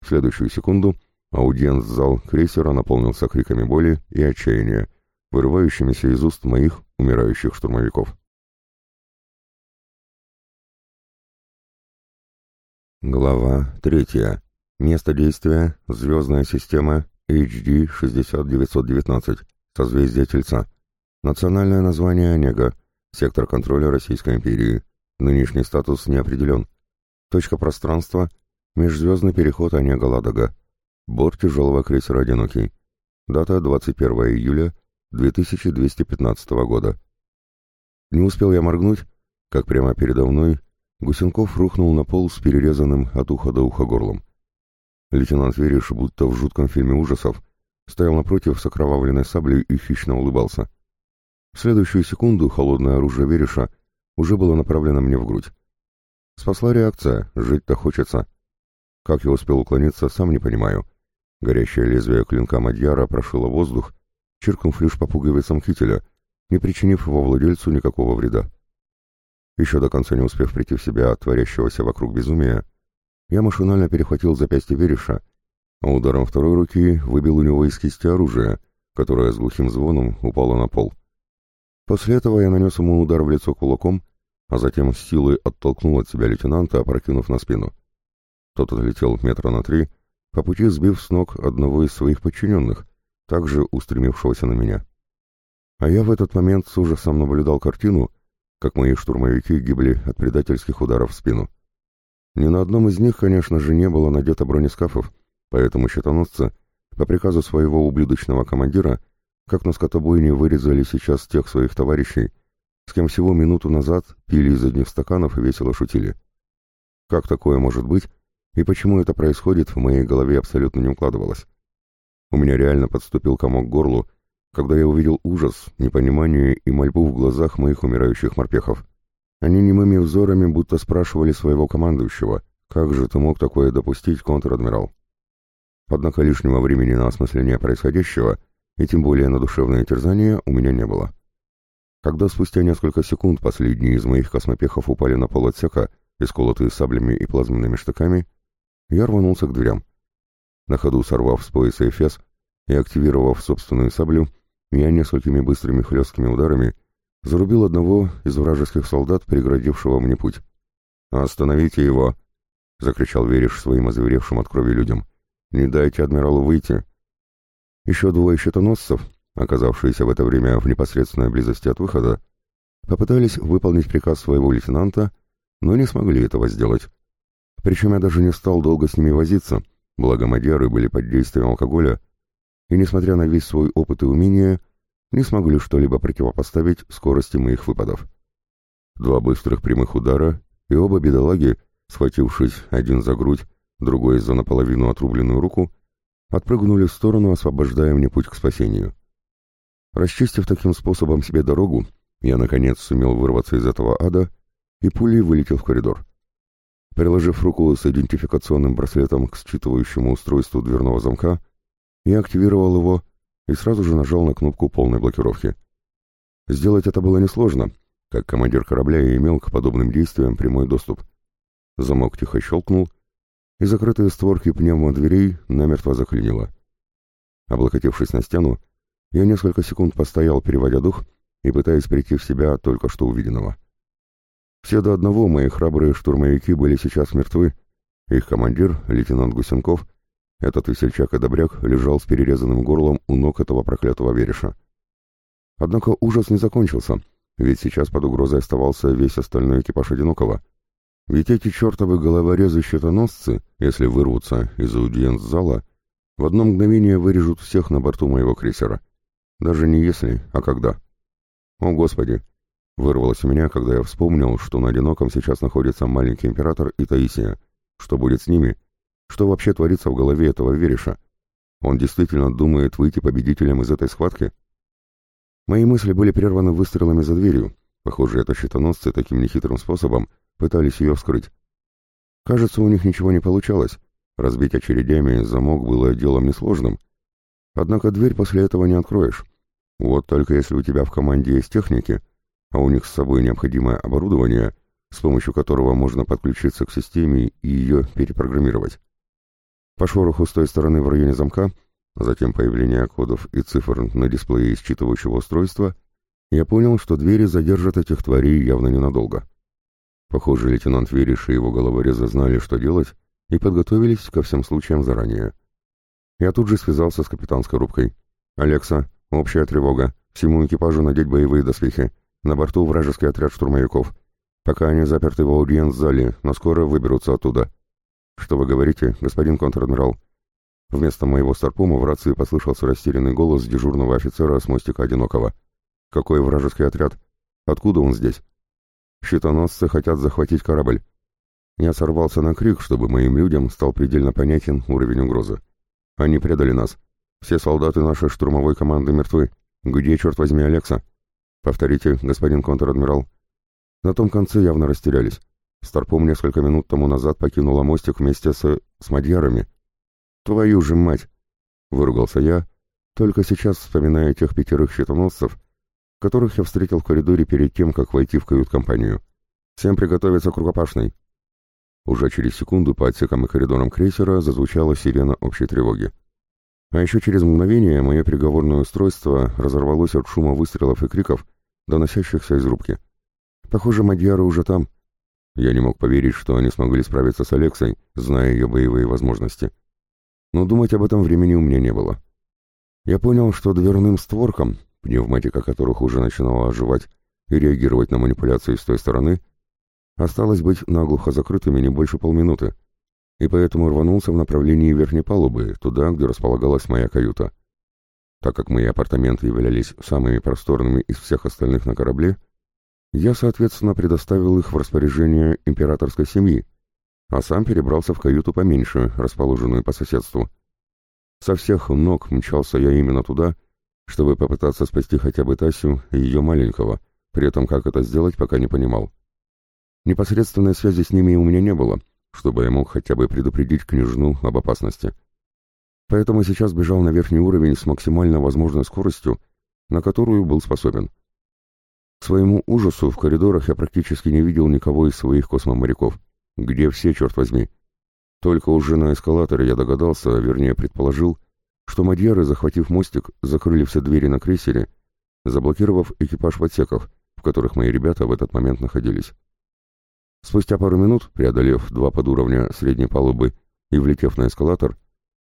В следующую секунду — Аудиенц-зал крейсера наполнился криками боли и отчаяния, вырывающимися из уст моих умирающих штурмовиков. Глава третья. Место действия — звездная система HD 60919, созвездие Тельца. Национальное название Онега, сектор контроля Российской империи. Нынешний статус не определен. Точка пространства — межзвездный переход Онега-Ладога. Борт тяжелого крейсера «Одинокий». Дата 21 июля 2215 года. Не успел я моргнуть, как прямо передо мной Гусенков рухнул на пол с перерезанным от уха до уха горлом. Лейтенант Вериш, будто в жутком фильме ужасов, стоял напротив с окровавленной саблей и хищно улыбался. В следующую секунду холодное оружие Вериша уже было направлено мне в грудь. Спасла реакция, жить-то хочется. Как я успел уклониться, сам не понимаю. Горящее лезвие клинка Мадьяра прошило воздух, чиркнув лишь по пуговицам кителя, не причинив его владельцу никакого вреда. Еще до конца не успев прийти в себя от творящегося вокруг безумия, Я машинально перехватил запястье Вереша, а ударом второй руки выбил у него из кисти оружие, которое с глухим звоном упало на пол. После этого я нанес ему удар в лицо кулаком, а затем с силой оттолкнул от себя лейтенанта, опрокинув на спину. Тот отлетел метра на три, по пути сбив с ног одного из своих подчиненных, также устремившегося на меня. А я в этот момент с ужасом наблюдал картину, как мои штурмовики гибли от предательских ударов в спину. Ни на одном из них, конечно же, не было надето бронескафов, поэтому щитоносцы, по приказу своего ублюдочного командира, как на скотобойне вырезали сейчас тех своих товарищей, с кем всего минуту назад пили из одних стаканов и весело шутили. Как такое может быть, и почему это происходит, в моей голове абсолютно не укладывалось. У меня реально подступил комок к горлу, когда я увидел ужас, непонимание и мольбу в глазах моих умирающих морпехов. Они немыми взорами будто спрашивали своего командующего, «Как же ты мог такое допустить, контр-адмирал?» Однако лишнего времени на осмысление происходящего, и тем более на душевное терзание, у меня не было. Когда спустя несколько секунд последние из моих космопехов упали на пол отсека, исколотые саблями и плазменными штыками, я рванулся к дверям. На ходу сорвав с пояса эфес и активировав собственную саблю, я несколькими быстрыми хлесткими ударами зарубил одного из вражеских солдат, преградившего мне путь. «Остановите его!» — закричал Вериш своим озверевшим от крови людям. «Не дайте адмиралу выйти!» Еще двое щитоносцев, оказавшиеся в это время в непосредственной близости от выхода, попытались выполнить приказ своего лейтенанта, но не смогли этого сделать. Причем я даже не стал долго с ними возиться, благо мадьяры были под действием алкоголя, и, несмотря на весь свой опыт и умения, не смогли что-либо противопоставить скорости моих выпадов. Два быстрых прямых удара, и оба бедолаги, схватившись один за грудь, другой за наполовину отрубленную руку, отпрыгнули в сторону, освобождая мне путь к спасению. Расчистив таким способом себе дорогу, я, наконец, сумел вырваться из этого ада и пулей вылетел в коридор. Приложив руку с идентификационным браслетом к считывающему устройству дверного замка, я активировал его и сразу же нажал на кнопку полной блокировки. Сделать это было несложно, как командир корабля и имел к подобным действиям прямой доступ. Замок тихо щелкнул, и закрытые створки пневмодверей намертво заклинило. Облокотившись на стену, я несколько секунд постоял, переводя дух и пытаясь прийти в себя только что увиденного. Все до одного мои храбрые штурмовики были сейчас мертвы. Их командир, лейтенант Гусенков, этот весельчак и добряк лежал с перерезанным горлом у ног этого проклятого вереша. Однако ужас не закончился, ведь сейчас под угрозой оставался весь остальной экипаж Одинокого. Ведь эти чертовы головорезы-щитоносцы, если вырвутся из аудиенц-зала, в одно мгновение вырежут всех на борту моего крейсера. Даже не если, а когда. О, Господи! Вырвалось у меня, когда я вспомнил, что на Одиноком сейчас находится маленький император и Таисия. Что будет с ними, что вообще творится в голове этого Вереша? Он действительно думает выйти победителем из этой схватки? Мои мысли были прерваны выстрелами за дверью. Похоже, это щитоносцы таким нехитрым способом пытались ее вскрыть. Кажется, у них ничего не получалось. Разбить очередями замок было делом несложным. Однако дверь после этого не откроешь. Вот только если у тебя в команде есть техники, а у них с собой необходимое оборудование, с помощью которого можно подключиться к системе и ее перепрограммировать. По шороху с той стороны в районе замка, а затем появление кодов и цифр на дисплее считывающего устройства, я понял, что двери задержат этих тварей явно ненадолго. Похоже, лейтенант Вериш и его головорезы знали, что делать, и подготовились ко всем случаям заранее. Я тут же связался с капитанской рубкой. «Алекса, общая тревога. Всему экипажу надеть боевые доспехи. На борту вражеский отряд штурмовиков. Пока они заперты в аудиенц-зале, но скоро выберутся оттуда. «Что вы говорите, господин контр-адмирал?» Вместо моего старпома в рации послышался растерянный голос дежурного офицера с мостика Одинокого. «Какой вражеский отряд? Откуда он здесь?» «Щитоносцы хотят захватить корабль». Я сорвался на крик, чтобы моим людям стал предельно понятен уровень угрозы. «Они предали нас. Все солдаты нашей штурмовой команды мертвы. Где, черт возьми, Алекса?» «Повторите, господин контр-адмирал». На том конце явно растерялись. Старпом несколько минут тому назад покинула мостик вместе с... с мадьярами. «Твою же мать!» — выругался я, только сейчас вспоминая тех пятерых щитоносцев, которых я встретил в коридоре перед тем, как войти в кают-компанию. «Всем приготовиться к рукопашной!» Уже через секунду по отсекам и коридорам крейсера зазвучала сирена общей тревоги. А еще через мгновение мое переговорное устройство разорвалось от шума выстрелов и криков, доносящихся из рубки. Похоже, мадьяры уже там. Я не мог поверить, что они смогли справиться с Алексой, зная ее боевые возможности. Но думать об этом времени у меня не было. Я понял, что дверным створкам, пневматика которых уже начинала оживать и реагировать на манипуляции с той стороны, Осталось быть наглухо закрытыми не больше полминуты, и поэтому рванулся в направлении верхней палубы, туда, где располагалась моя каюта. Так как мои апартаменты являлись самыми просторными из всех остальных на корабле, я, соответственно, предоставил их в распоряжение императорской семьи, а сам перебрался в каюту поменьше, расположенную по соседству. Со всех ног мчался я именно туда, чтобы попытаться спасти хотя бы Тасю и ее маленького, при этом как это сделать, пока не понимал. Непосредственной связи с ними у меня не было, чтобы я мог хотя бы предупредить княжну об опасности. Поэтому сейчас бежал на верхний уровень с максимально возможной скоростью, на которую был способен. К своему ужасу в коридорах я практически не видел никого из своих космоморяков. Где все, черт возьми? Только уже на эскалаторе я догадался, вернее предположил, что мадьяры, захватив мостик, закрыли все двери на крейсере, заблокировав экипаж в отсеках, в которых мои ребята в этот момент находились. Спустя пару минут, преодолев два подуровня средней палубы и влетев на эскалатор,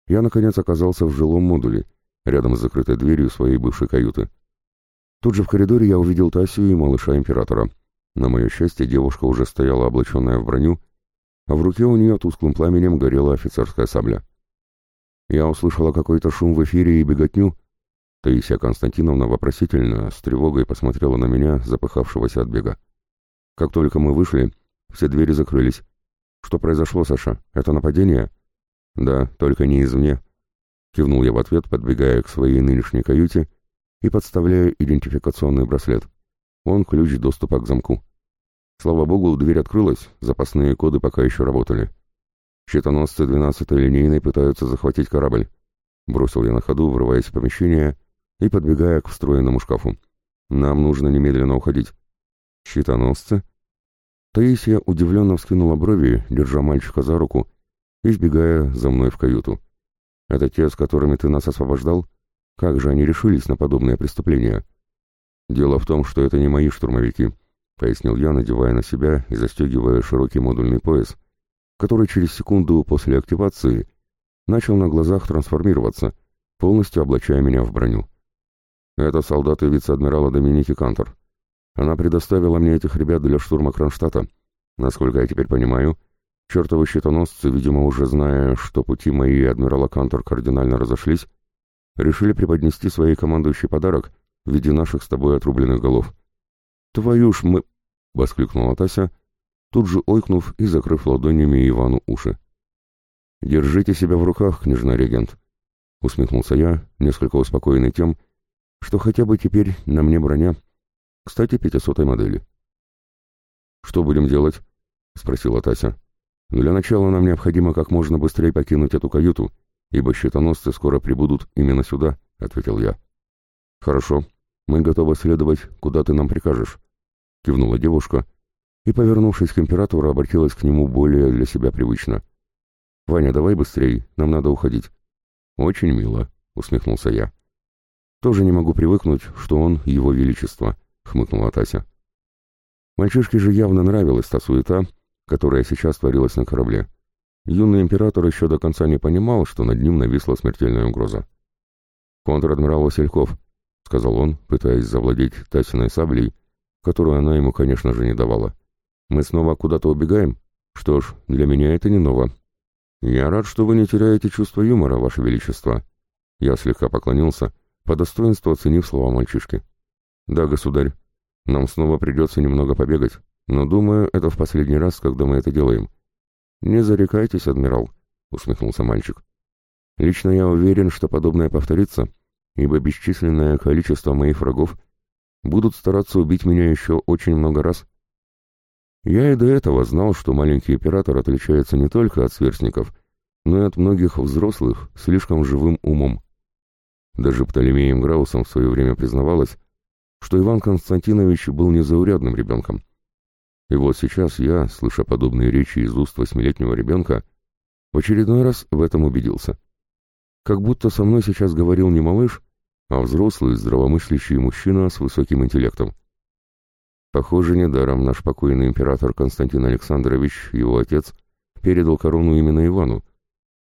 я, наконец, оказался в жилом модуле, рядом с закрытой дверью своей бывшей каюты. Тут же в коридоре я увидел Тасю и малыша Императора. На мое счастье, девушка уже стояла облаченная в броню, а в руке у нее тусклым пламенем горела офицерская сабля. Я услышала какой-то шум в эфире и беготню. Таисия Константиновна вопросительно, с тревогой посмотрела на меня, запыхавшегося от бега. Как только мы вышли, все двери закрылись. Что произошло, Саша? Это нападение? Да, только не извне. Кивнул я в ответ, подбегая к своей нынешней каюте и подставляя идентификационный браслет. Он ключ доступа к замку. Слава богу, дверь открылась, запасные коды пока еще работали. Щитоносцы 12-й линейной пытаются захватить корабль. Бросил я на ходу, врываясь в помещение и подбегая к встроенному шкафу. Нам нужно немедленно уходить. Щитоносцы? Таисия удивленно вскинула брови, держа мальчика за руку и сбегая за мной в каюту. «Это те, с которыми ты нас освобождал? Как же они решились на подобное преступление?» «Дело в том, что это не мои штурмовики», — пояснил я, надевая на себя и застегивая широкий модульный пояс, который через секунду после активации начал на глазах трансформироваться, полностью облачая меня в броню. «Это солдаты вице-адмирала Доминики Кантор. Она предоставила мне этих ребят для штурма Кронштадта. Насколько я теперь понимаю, чертовы щитоносцы, видимо, уже зная, что пути мои и адмирала Кантор кардинально разошлись, решили преподнести своей командующий подарок в виде наших с тобой отрубленных голов. «Твою ж мы...» — воскликнула Тася, тут же ойкнув и закрыв ладонями Ивану уши. «Держите себя в руках, княжна регент», — усмехнулся я, несколько успокоенный тем, что хотя бы теперь на мне броня, кстати, пятисотой модели. «Что будем делать?» — спросила Тася. «Для начала нам необходимо как можно быстрее покинуть эту каюту, ибо щитоносцы скоро прибудут именно сюда», — ответил я. «Хорошо, мы готовы следовать, куда ты нам прикажешь», — кивнула девушка и, повернувшись к императору, обратилась к нему более для себя привычно. «Ваня, давай быстрей, нам надо уходить». «Очень мило», — усмехнулся я. «Тоже не могу привыкнуть, что он его величество» — хмыкнула Тася. Мальчишке же явно нравилась та суета, которая сейчас творилась на корабле. Юный император еще до конца не понимал, что над ним нависла смертельная угроза. «Контр-адмирал Васильков», — сказал он, пытаясь завладеть Тасиной саблей, которую она ему, конечно же, не давала. «Мы снова куда-то убегаем? Что ж, для меня это не ново. Я рад, что вы не теряете чувство юмора, Ваше Величество». Я слегка поклонился, по достоинству оценив слова мальчишки. «Да, государь. Нам снова придется немного побегать, но, думаю, это в последний раз, когда мы это делаем». «Не зарекайтесь, адмирал», — усмехнулся мальчик. «Лично я уверен, что подобное повторится, ибо бесчисленное количество моих врагов будут стараться убить меня еще очень много раз». Я и до этого знал, что маленький оператор отличается не только от сверстников, но и от многих взрослых слишком живым умом. Даже Птолемеем Граусом в свое время признавалось, что Иван Константинович был незаурядным ребенком. И вот сейчас я, слыша подобные речи из уст восьмилетнего ребенка, в очередной раз в этом убедился. Как будто со мной сейчас говорил не малыш, а взрослый, здравомыслящий мужчина с высоким интеллектом. Похоже, недаром наш покойный император Константин Александрович, его отец, передал корону именно Ивану,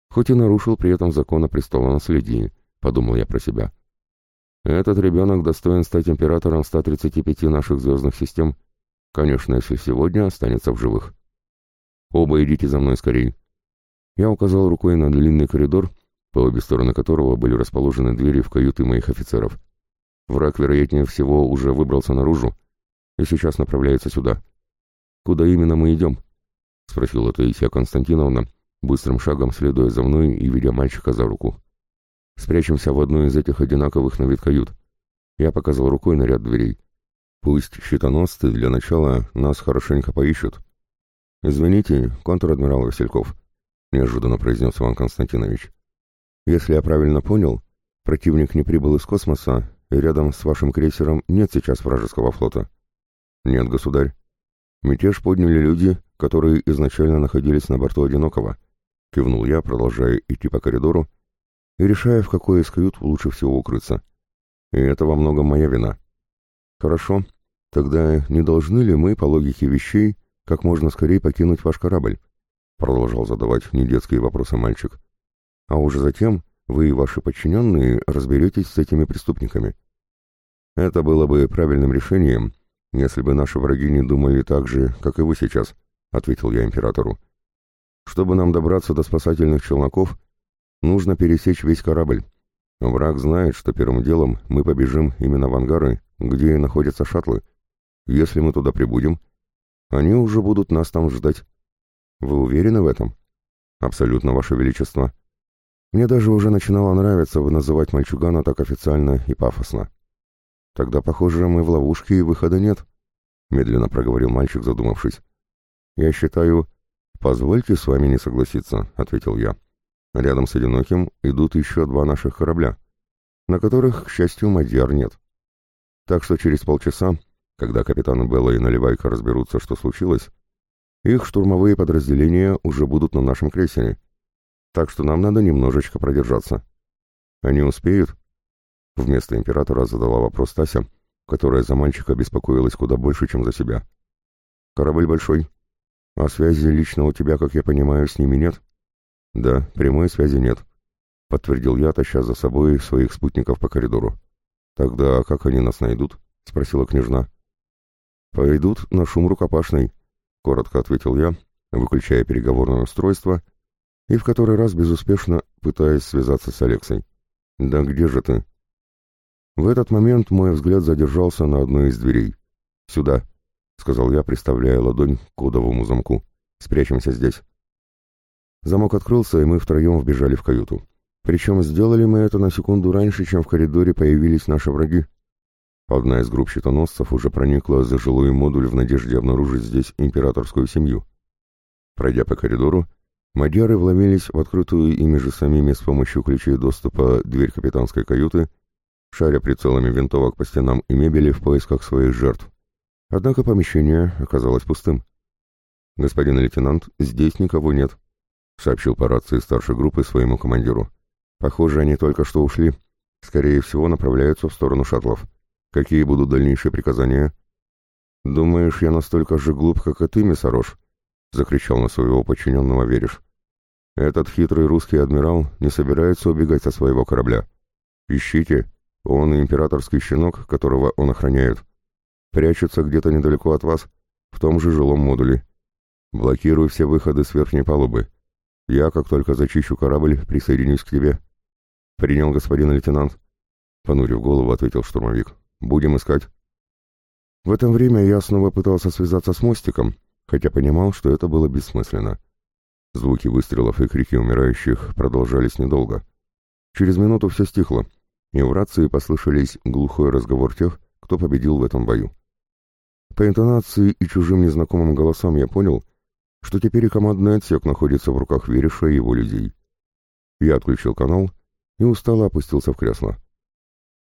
хоть и нарушил при этом закон о престолонаследии, подумал я про себя. Этот ребенок достоин стать императором 135 наших звездных систем, конечно, если сегодня останется в живых. Оба идите за мной скорей. Я указал рукой на длинный коридор, по обе стороны которого были расположены двери в каюты моих офицеров. Враг, вероятнее всего, уже выбрался наружу и сейчас направляется сюда. Куда именно мы идем? — спросила Таисия Константиновна, быстрым шагом следуя за мной и ведя мальчика за руку. «Спрячемся в одной из этих одинаковых на вид кают». Я показал рукой на ряд дверей. «Пусть щитоносцы для начала нас хорошенько поищут». «Извините, контр-адмирал Васильков», — неожиданно произнес Иван Константинович. Если я правильно понял, противник не прибыл из космоса, и рядом с вашим крейсером нет сейчас вражеского флота. Нет, государь. Мятеж подняли люди, которые изначально находились на борту «Одинокого», кивнул я, продолжая идти по коридору и решая, в какой из кают лучше всего укрыться. И это во многом моя вина. Хорошо, тогда не должны ли мы, по логике вещей, как можно скорее покинуть ваш корабль? Продолжал задавать недетские вопросы мальчик а уже затем вы и ваши подчиненные разберетесь с этими преступниками. Это было бы правильным решением, если бы наши враги не думали так же, как и вы сейчас, ответил я императору. Чтобы нам добраться до спасательных челноков, нужно пересечь весь корабль. Враг знает, что первым делом мы побежим именно в ангары, где находятся шаттлы. Если мы туда прибудем, они уже будут нас там ждать. Вы уверены в этом? Абсолютно, Ваше Величество. Мне даже уже начинало нравиться называть мальчугана так официально и пафосно. «Тогда, похоже, мы в ловушке и выхода нет», — медленно проговорил мальчик, задумавшись. «Я считаю...» «Позвольте с вами не согласиться», — ответил я. «Рядом с «Одиноким» идут еще два наших корабля, на которых, к счастью, Мадьяр нет. Так что через полчаса, когда капитаны Белла и Наливайка разберутся, что случилось, их штурмовые подразделения уже будут на нашем крейсере, так что нам надо немножечко продержаться. Они успеют? Вместо императора задала вопрос Тася, которая за мальчика беспокоилась куда больше, чем за себя. Корабль большой. А связи лично у тебя, как я понимаю, с ними нет? Да, прямой связи нет, подтвердил я, таща за собой своих спутников по коридору. Тогда как они нас найдут? спросила княжна. Пойдут на шум рукопашный, коротко ответил я, выключая переговорное устройство и в который раз безуспешно пытаясь связаться с Алексой. «Да где же ты?» В этот момент мой взгляд задержался на одной из дверей. «Сюда», — сказал я, приставляя ладонь к кодовому замку. «Спрячемся здесь». Замок открылся, и мы втроем вбежали в каюту. Причем сделали мы это на секунду раньше, чем в коридоре появились наши враги. Одна из групп щитоносцев уже проникла за жилой модуль в надежде обнаружить здесь императорскую семью. Пройдя по коридору, Мадьяры вломились в открытую ими же самими с помощью ключей доступа дверь капитанской каюты, шаря прицелами винтовок по стенам и мебели в поисках своих жертв. Однако помещение оказалось пустым. «Господин лейтенант, здесь никого нет», — сообщил по рации старшей группы своему командиру. «Похоже, они только что ушли. Скорее всего, направляются в сторону шаттлов. Какие будут дальнейшие приказания?» «Думаешь, я настолько же глуп, как и ты, миссарош?» — закричал на своего подчиненного Вериш. Этот хитрый русский адмирал не собирается убегать со своего корабля. Ищите, он императорский щенок, которого он охраняет. Прячется где-то недалеко от вас, в том же жилом модуле. Блокируй все выходы с верхней палубы. Я, как только зачищу корабль, присоединюсь к тебе. Принял господин лейтенант. Понурив голову, ответил штурмовик. Будем искать. В это время я снова пытался связаться с мостиком, хотя понимал, что это было бессмысленно. Звуки выстрелов и крики умирающих продолжались недолго. Через минуту все стихло, и в рации послышались глухой разговор тех, кто победил в этом бою. По интонации и чужим незнакомым голосам я понял, что теперь и командный отсек находится в руках Вереша и его людей. Я отключил канал и устало опустился в кресло.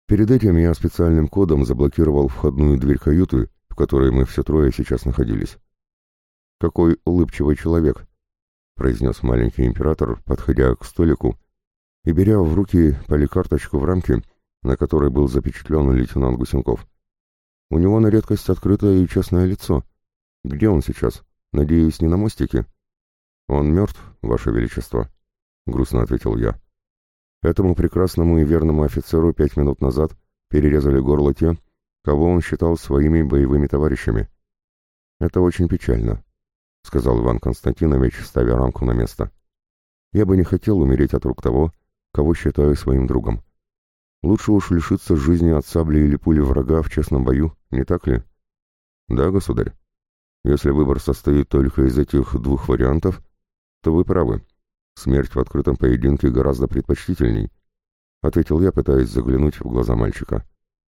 Перед этим я специальным кодом заблокировал входную дверь каюты, в которой мы все трое сейчас находились. какой улыбчивый человек», — произнес маленький император, подходя к столику и беря в руки поликарточку в рамке, на которой был запечатлен лейтенант Гусенков. «У него на редкость открытое и честное лицо. Где он сейчас? Надеюсь, не на мостике?» «Он мертв, Ваше Величество», — грустно ответил я. Этому прекрасному и верному офицеру пять минут назад перерезали горло те, кого он считал своими боевыми товарищами. «Это очень печально», — сказал Иван Константинович, ставя рамку на место. «Я бы не хотел умереть от рук того, кого считаю своим другом. Лучше уж лишиться жизни от сабли или пули врага в честном бою, не так ли? Да, государь. Если выбор состоит только из этих двух вариантов, то вы правы. Смерть в открытом поединке гораздо предпочтительней, — ответил я, пытаясь заглянуть в глаза мальчика.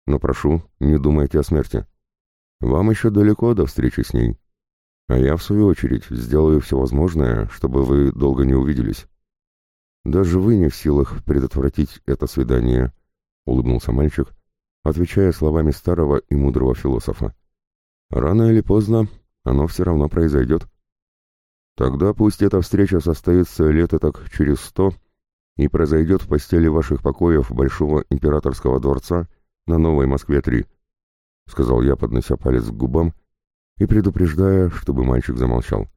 Но прошу, не думайте о смерти. Вам еще далеко до встречи с ней. А я, в свою очередь, сделаю все возможное, чтобы вы долго не увиделись. Даже вы не в силах предотвратить это свидание, — улыбнулся мальчик, отвечая словами старого и мудрого философа. Рано или поздно оно все равно произойдет. Тогда пусть эта встреча состоится лет так через сто и произойдет в постели ваших покоев Большого Императорского дворца на Новой Москве-3, — сказал я, поднося палец к губам и предупреждая, чтобы мальчик замолчал.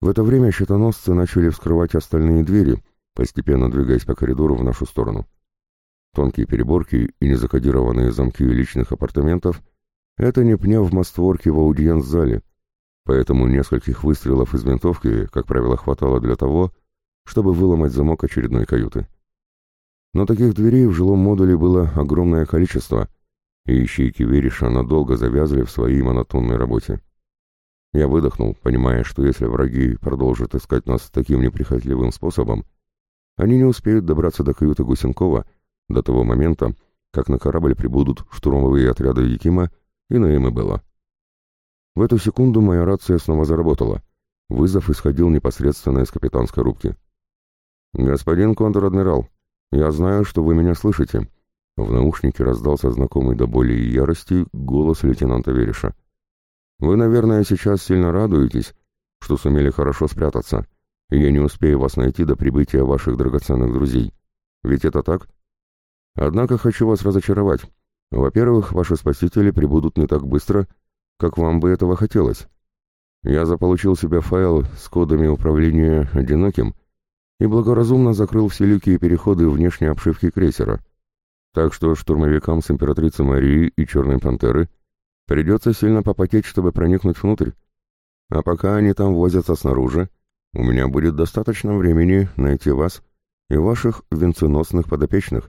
В это время щитоносцы начали вскрывать остальные двери, постепенно двигаясь по коридору в нашу сторону. Тонкие переборки и незакодированные замки личных апартаментов — это не пневмостворки в аудиенц-зале, поэтому нескольких выстрелов из винтовки, как правило, хватало для того, чтобы выломать замок очередной каюты. Но таких дверей в жилом модуле было огромное количество, и ищейки Вериша надолго завязли в своей монотонной работе. Я выдохнул, понимая, что если враги продолжат искать нас таким неприхотливым способом, они не успеют добраться до каюты Гусенкова до того момента, как на корабль прибудут штурмовые отряды Якима и Наэмы Белла. В эту секунду моя рация снова заработала. Вызов исходил непосредственно из капитанской рубки. «Господин контр-адмирал, я знаю, что вы меня слышите». В наушнике раздался знакомый до боли и ярости голос лейтенанта Вереша. Вы, наверное, сейчас сильно радуетесь, что сумели хорошо спрятаться, и я не успею вас найти до прибытия ваших драгоценных друзей. Ведь это так? Однако хочу вас разочаровать. Во-первых, ваши спасители прибудут не так быстро, как вам бы этого хотелось. Я заполучил себе файл с кодами управления «Одиноким» и благоразумно закрыл все люки и переходы внешней обшивки крейсера. Так что штурмовикам с императрицы Марии и Черной Пантеры – Придется сильно попотеть, чтобы проникнуть внутрь. А пока они там возятся снаружи, у меня будет достаточно времени найти вас и ваших венценосных подопечных.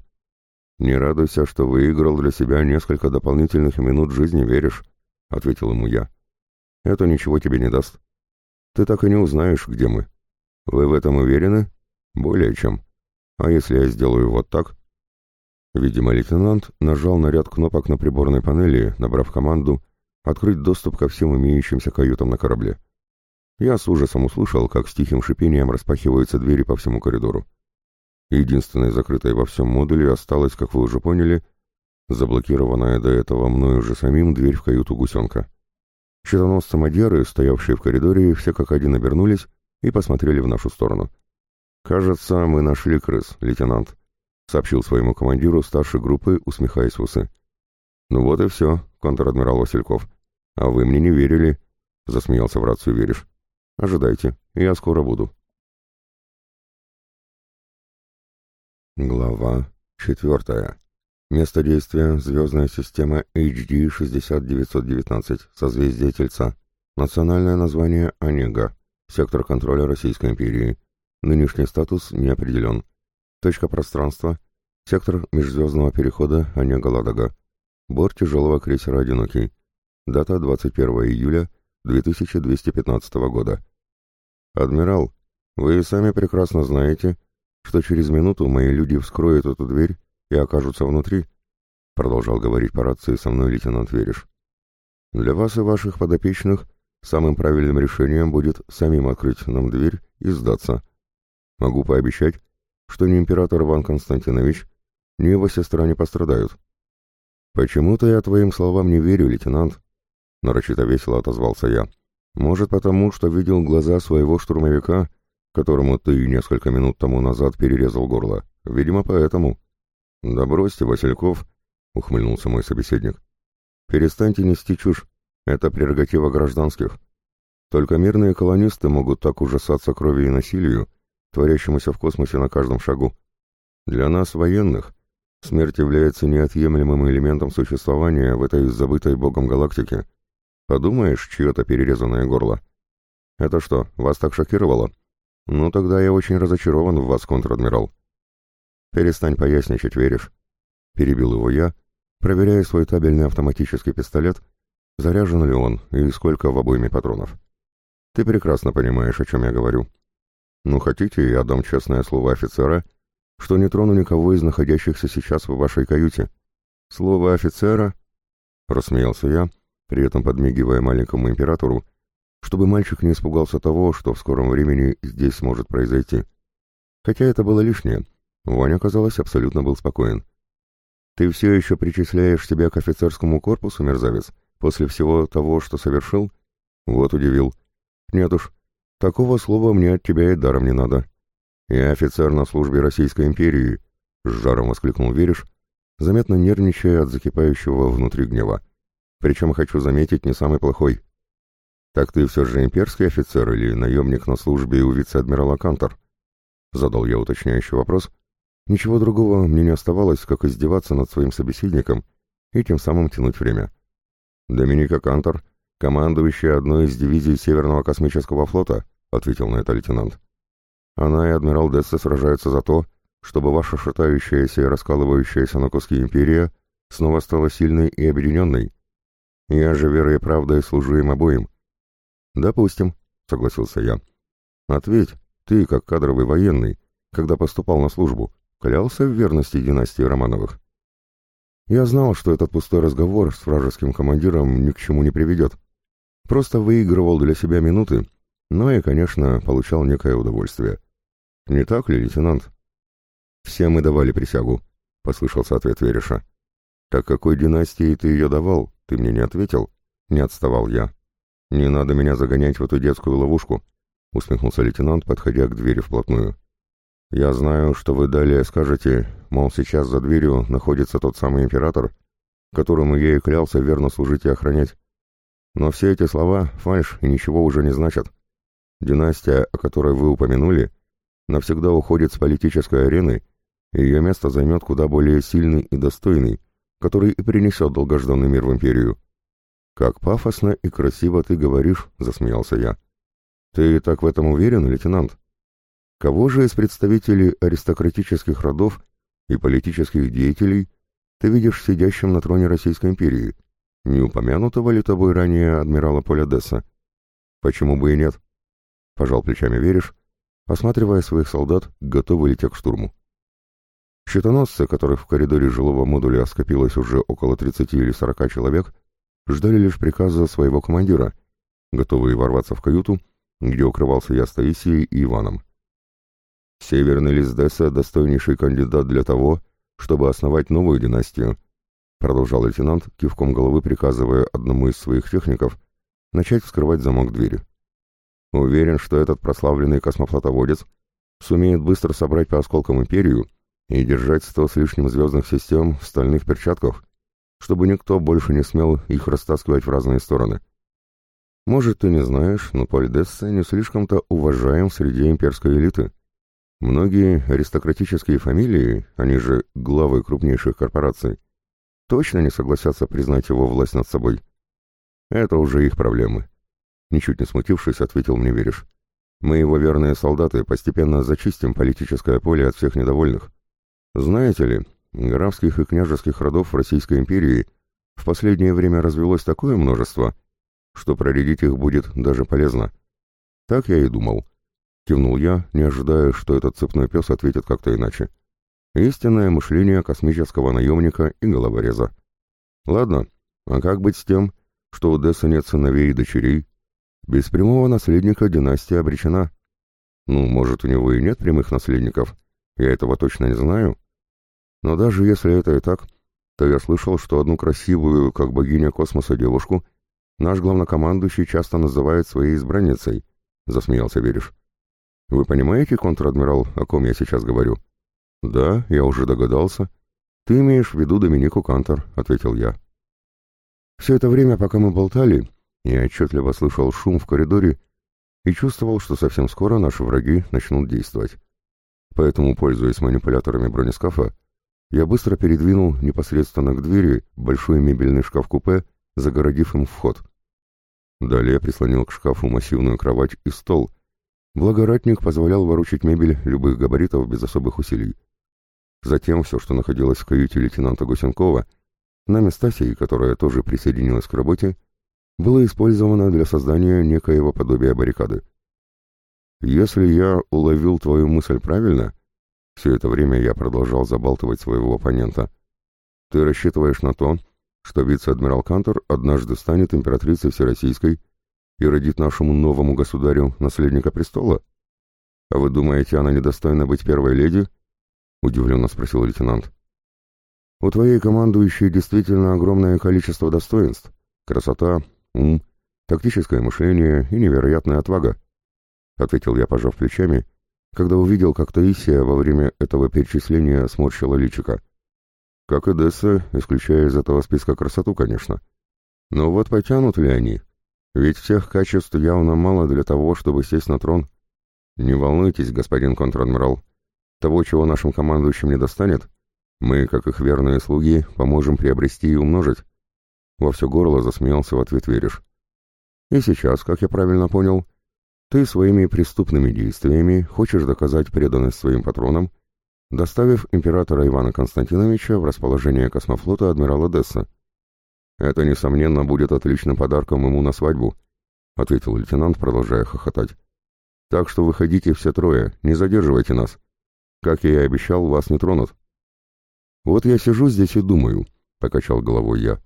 Не радуйся, что выиграл для себя несколько дополнительных минут жизни, веришь? — ответил ему я. Это ничего тебе не даст. Ты так и не узнаешь, где мы. Вы в этом уверены? Более чем. А если я сделаю вот так, Видимо, лейтенант нажал на ряд кнопок на приборной панели, набрав команду «Открыть доступ ко всем имеющимся каютам на корабле». Я с ужасом услышал, как с тихим шипением распахиваются двери по всему коридору. Единственной закрытой во всем модуле осталась, как вы уже поняли, заблокированная до этого мною же самим дверь в каюту гусенка. Щитоносцы Мадьяры, стоявшие в коридоре, все как один обернулись и посмотрели в нашу сторону. «Кажется, мы нашли крыс, лейтенант», сообщил своему командиру старшей группы, усмехаясь в усы. «Ну вот и все, контр-адмирал Васильков. А вы мне не верили», — засмеялся в рацию Вериш. «Ожидайте, я скоро буду». Глава четвертая. Место действия — звездная система HD 60919, созвездие Тельца. Национальное название — Онега, сектор контроля Российской империи. Нынешний статус не определен. Точка пространства. Сектор межзвездного перехода Онега-Ладога. Борт тяжелого крейсера «Одинокий». Дата 21 июля 2215 года. «Адмирал, вы сами прекрасно знаете, что через минуту мои люди вскроют эту дверь и окажутся внутри», продолжал говорить по рации со мной лейтенант Вериш. «Для вас и ваших подопечных самым правильным решением будет самим открыть нам дверь и сдаться. Могу пообещать, что ни император Иван Константинович, ни его сестра не пострадают. «Почему-то я твоим словам не верю, лейтенант», — нарочито весело отозвался я. Может, потому, что видел глаза своего штурмовика, которому ты несколько минут тому назад перерезал горло. Видимо, поэтому. Да бросьте, Васильков, — ухмыльнулся мой собеседник. Перестаньте нести чушь. Это прерогатива гражданских. Только мирные колонисты могут так ужасаться крови и насилию, творящемуся в космосе на каждом шагу. Для нас, военных, смерть является неотъемлемым элементом существования в этой забытой богом галактике. Подумаешь, чье-то перерезанное горло. Это что, вас так шокировало? Ну, тогда я очень разочарован в вас, контр-адмирал. Перестань поясничать, веришь? Перебил его я, проверяя свой табельный автоматический пистолет, заряжен ли он и сколько в обойме патронов. Ты прекрасно понимаешь, о чем я говорю. Ну, хотите, я дам честное слово офицера, что не трону никого из находящихся сейчас в вашей каюте. Слово офицера, рассмеялся я, при этом подмигивая маленькому императору, чтобы мальчик не испугался того, что в скором времени здесь может произойти. Хотя это было лишнее. Ваня, казалось, абсолютно был спокоен. «Ты все еще причисляешь себя к офицерскому корпусу, мерзавец, после всего того, что совершил?» Вот удивил. «Нет уж, такого слова мне от тебя и даром не надо. Я офицер на службе Российской империи», — с жаром воскликнул Вериш, заметно нервничая от закипающего внутри гнева. «Причем, хочу заметить, не самый плохой». «Так ты все же имперский офицер или наемник на службе у вице-адмирала Кантор?» Задал я уточняющий вопрос, Ничего другого мне не оставалось, как издеваться над своим собеседником и тем самым тянуть время. «Доминика Кантор, командующая одной из дивизий Северного космического флота», — ответил на это лейтенант. «Она и адмирал Десса сражаются за то, чтобы ваша шатающаяся и раскалывающаяся на куски империя снова стала сильной и объединенной. Я же верой и правдой служу им обоим». «Допустим», — согласился я. «Ответь, ты, как кадровый военный, когда поступал на службу, клялся в верности династии Романовых. Я знал, что этот пустой разговор с вражеским командиром ни к чему не приведет. Просто выигрывал для себя минуты, но и, конечно, получал некое удовольствие. Не так ли, лейтенант? Все мы давали присягу, — послышался ответ Вереша. Так какой династии ты ее давал, ты мне не ответил? Не отставал я. Не надо меня загонять в эту детскую ловушку, — усмехнулся лейтенант, подходя к двери вплотную. «Я знаю, что вы далее скажете, мол, сейчас за дверью находится тот самый император, которому я и клялся верно служить и охранять. Но все эти слова — фальшь и ничего уже не значат. Династия, о которой вы упомянули, навсегда уходит с политической арены, и ее место займет куда более сильный и достойный, который и принесет долгожданный мир в империю». «Как пафосно и красиво ты говоришь», — засмеялся я. «Ты так в этом уверен, лейтенант?» Кого же из представителей аристократических родов и политических деятелей ты видишь сидящим на троне Российской империи? Не упомянутого ли тобой ранее адмирала Поля? Почему бы и нет? Пожал плечами веришь, осматривая своих солдат, готовы лететь к штурму. Щитоносцы, которых в коридоре жилого модуля скопилось уже около 30 или 40 человек, ждали лишь приказа своего командира, готовые ворваться в каюту, где укрывался я с Таисией и Иваном. Северный Лиздеса — достойнейший кандидат для того, чтобы основать новую династию, продолжал лейтенант, кивком головы приказывая одному из своих техников начать вскрывать замок двери. Уверен, что этот прославленный космофлотоводец сумеет быстро собрать по осколкам империю и держать сто с лишним звездных систем в стальных перчатках, чтобы никто больше не смел их растаскивать в разные стороны. Может, ты не знаешь, но Польдесса не слишком-то уважаем среди имперской элиты. Многие аристократические фамилии, они же главы крупнейших корпораций, точно не согласятся признать его власть над собой. Это уже их проблемы. Ничуть не смутившись, ответил мне Вериш. Мы, его верные солдаты, постепенно зачистим политическое поле от всех недовольных. Знаете ли, графских и княжеских родов в Российской империи в последнее время развелось такое множество, что проредить их будет даже полезно. Так я и думал. Кивнул я, не ожидая, что этот цепной пес ответит как-то иначе. Истинное мышление космического наемника и головореза. Ладно, а как быть с тем, что у Десса нет сыновей и дочерей? Без прямого наследника династия обречена. Ну, может, у него и нет прямых наследников, я этого точно не знаю. Но даже если это и так, то я слышал, что одну красивую, как богиня космоса, девушку наш главнокомандующий часто называет своей избранницей», — засмеялся Вериш. «Вы понимаете, контр-адмирал, о ком я сейчас говорю?» «Да, я уже догадался. Ты имеешь в виду Доминику Кантор», — ответил я. Все это время, пока мы болтали, я отчетливо слышал шум в коридоре и чувствовал, что совсем скоро наши враги начнут действовать. Поэтому, пользуясь манипуляторами бронескафа, я быстро передвинул непосредственно к двери большой мебельный шкаф-купе, загородив им вход. Далее прислонил к шкафу массивную кровать и стол. Благоратник позволял ворочать мебель любых габаритов без особых усилий. Затем все, что находилось в каюте лейтенанта Гусенкова, нами Стасией, которая тоже присоединилась к работе, было использовано для создания некоего подобия баррикады. Если я уловил твою мысль правильно, все это время я продолжал забалтывать своего оппонента, ты рассчитываешь на то, что вице-адмирал Кантор однажды станет императрицей Всероссийской и родит нашему новому государю наследника престола? А вы думаете, она недостойна быть первой леди? Удивленно спросил лейтенант. У твоей командующей действительно огромное количество достоинств. Красота, ум, тактическое мышление и невероятная отвага, ответил я, пожав плечами, когда увидел, как Таисия во время этого перечисления сморщила личика. Как и Десса, исключая из этого списка красоту, конечно. Но вот потянут ли они? Ведь всех качеств явно мало для того, чтобы сесть на трон. Не волнуйтесь, господин контр-адмирал. Того, чего нашим командующим не достанет, мы, как их верные слуги, поможем приобрести и умножить. Во все горло засмеялся в ответ Вериш. И сейчас, как я правильно понял, ты своими преступными действиями хочешь доказать преданность своим патронам доставив императора Ивана Константиновича в расположение космофлота адмирала Десса. «Это, несомненно, будет отличным подарком ему на свадьбу», — ответил лейтенант, продолжая хохотать. «Так что выходите все трое, не задерживайте нас. Как я и обещал, вас не тронут». «Вот я сижу здесь и думаю», — покачал головой я.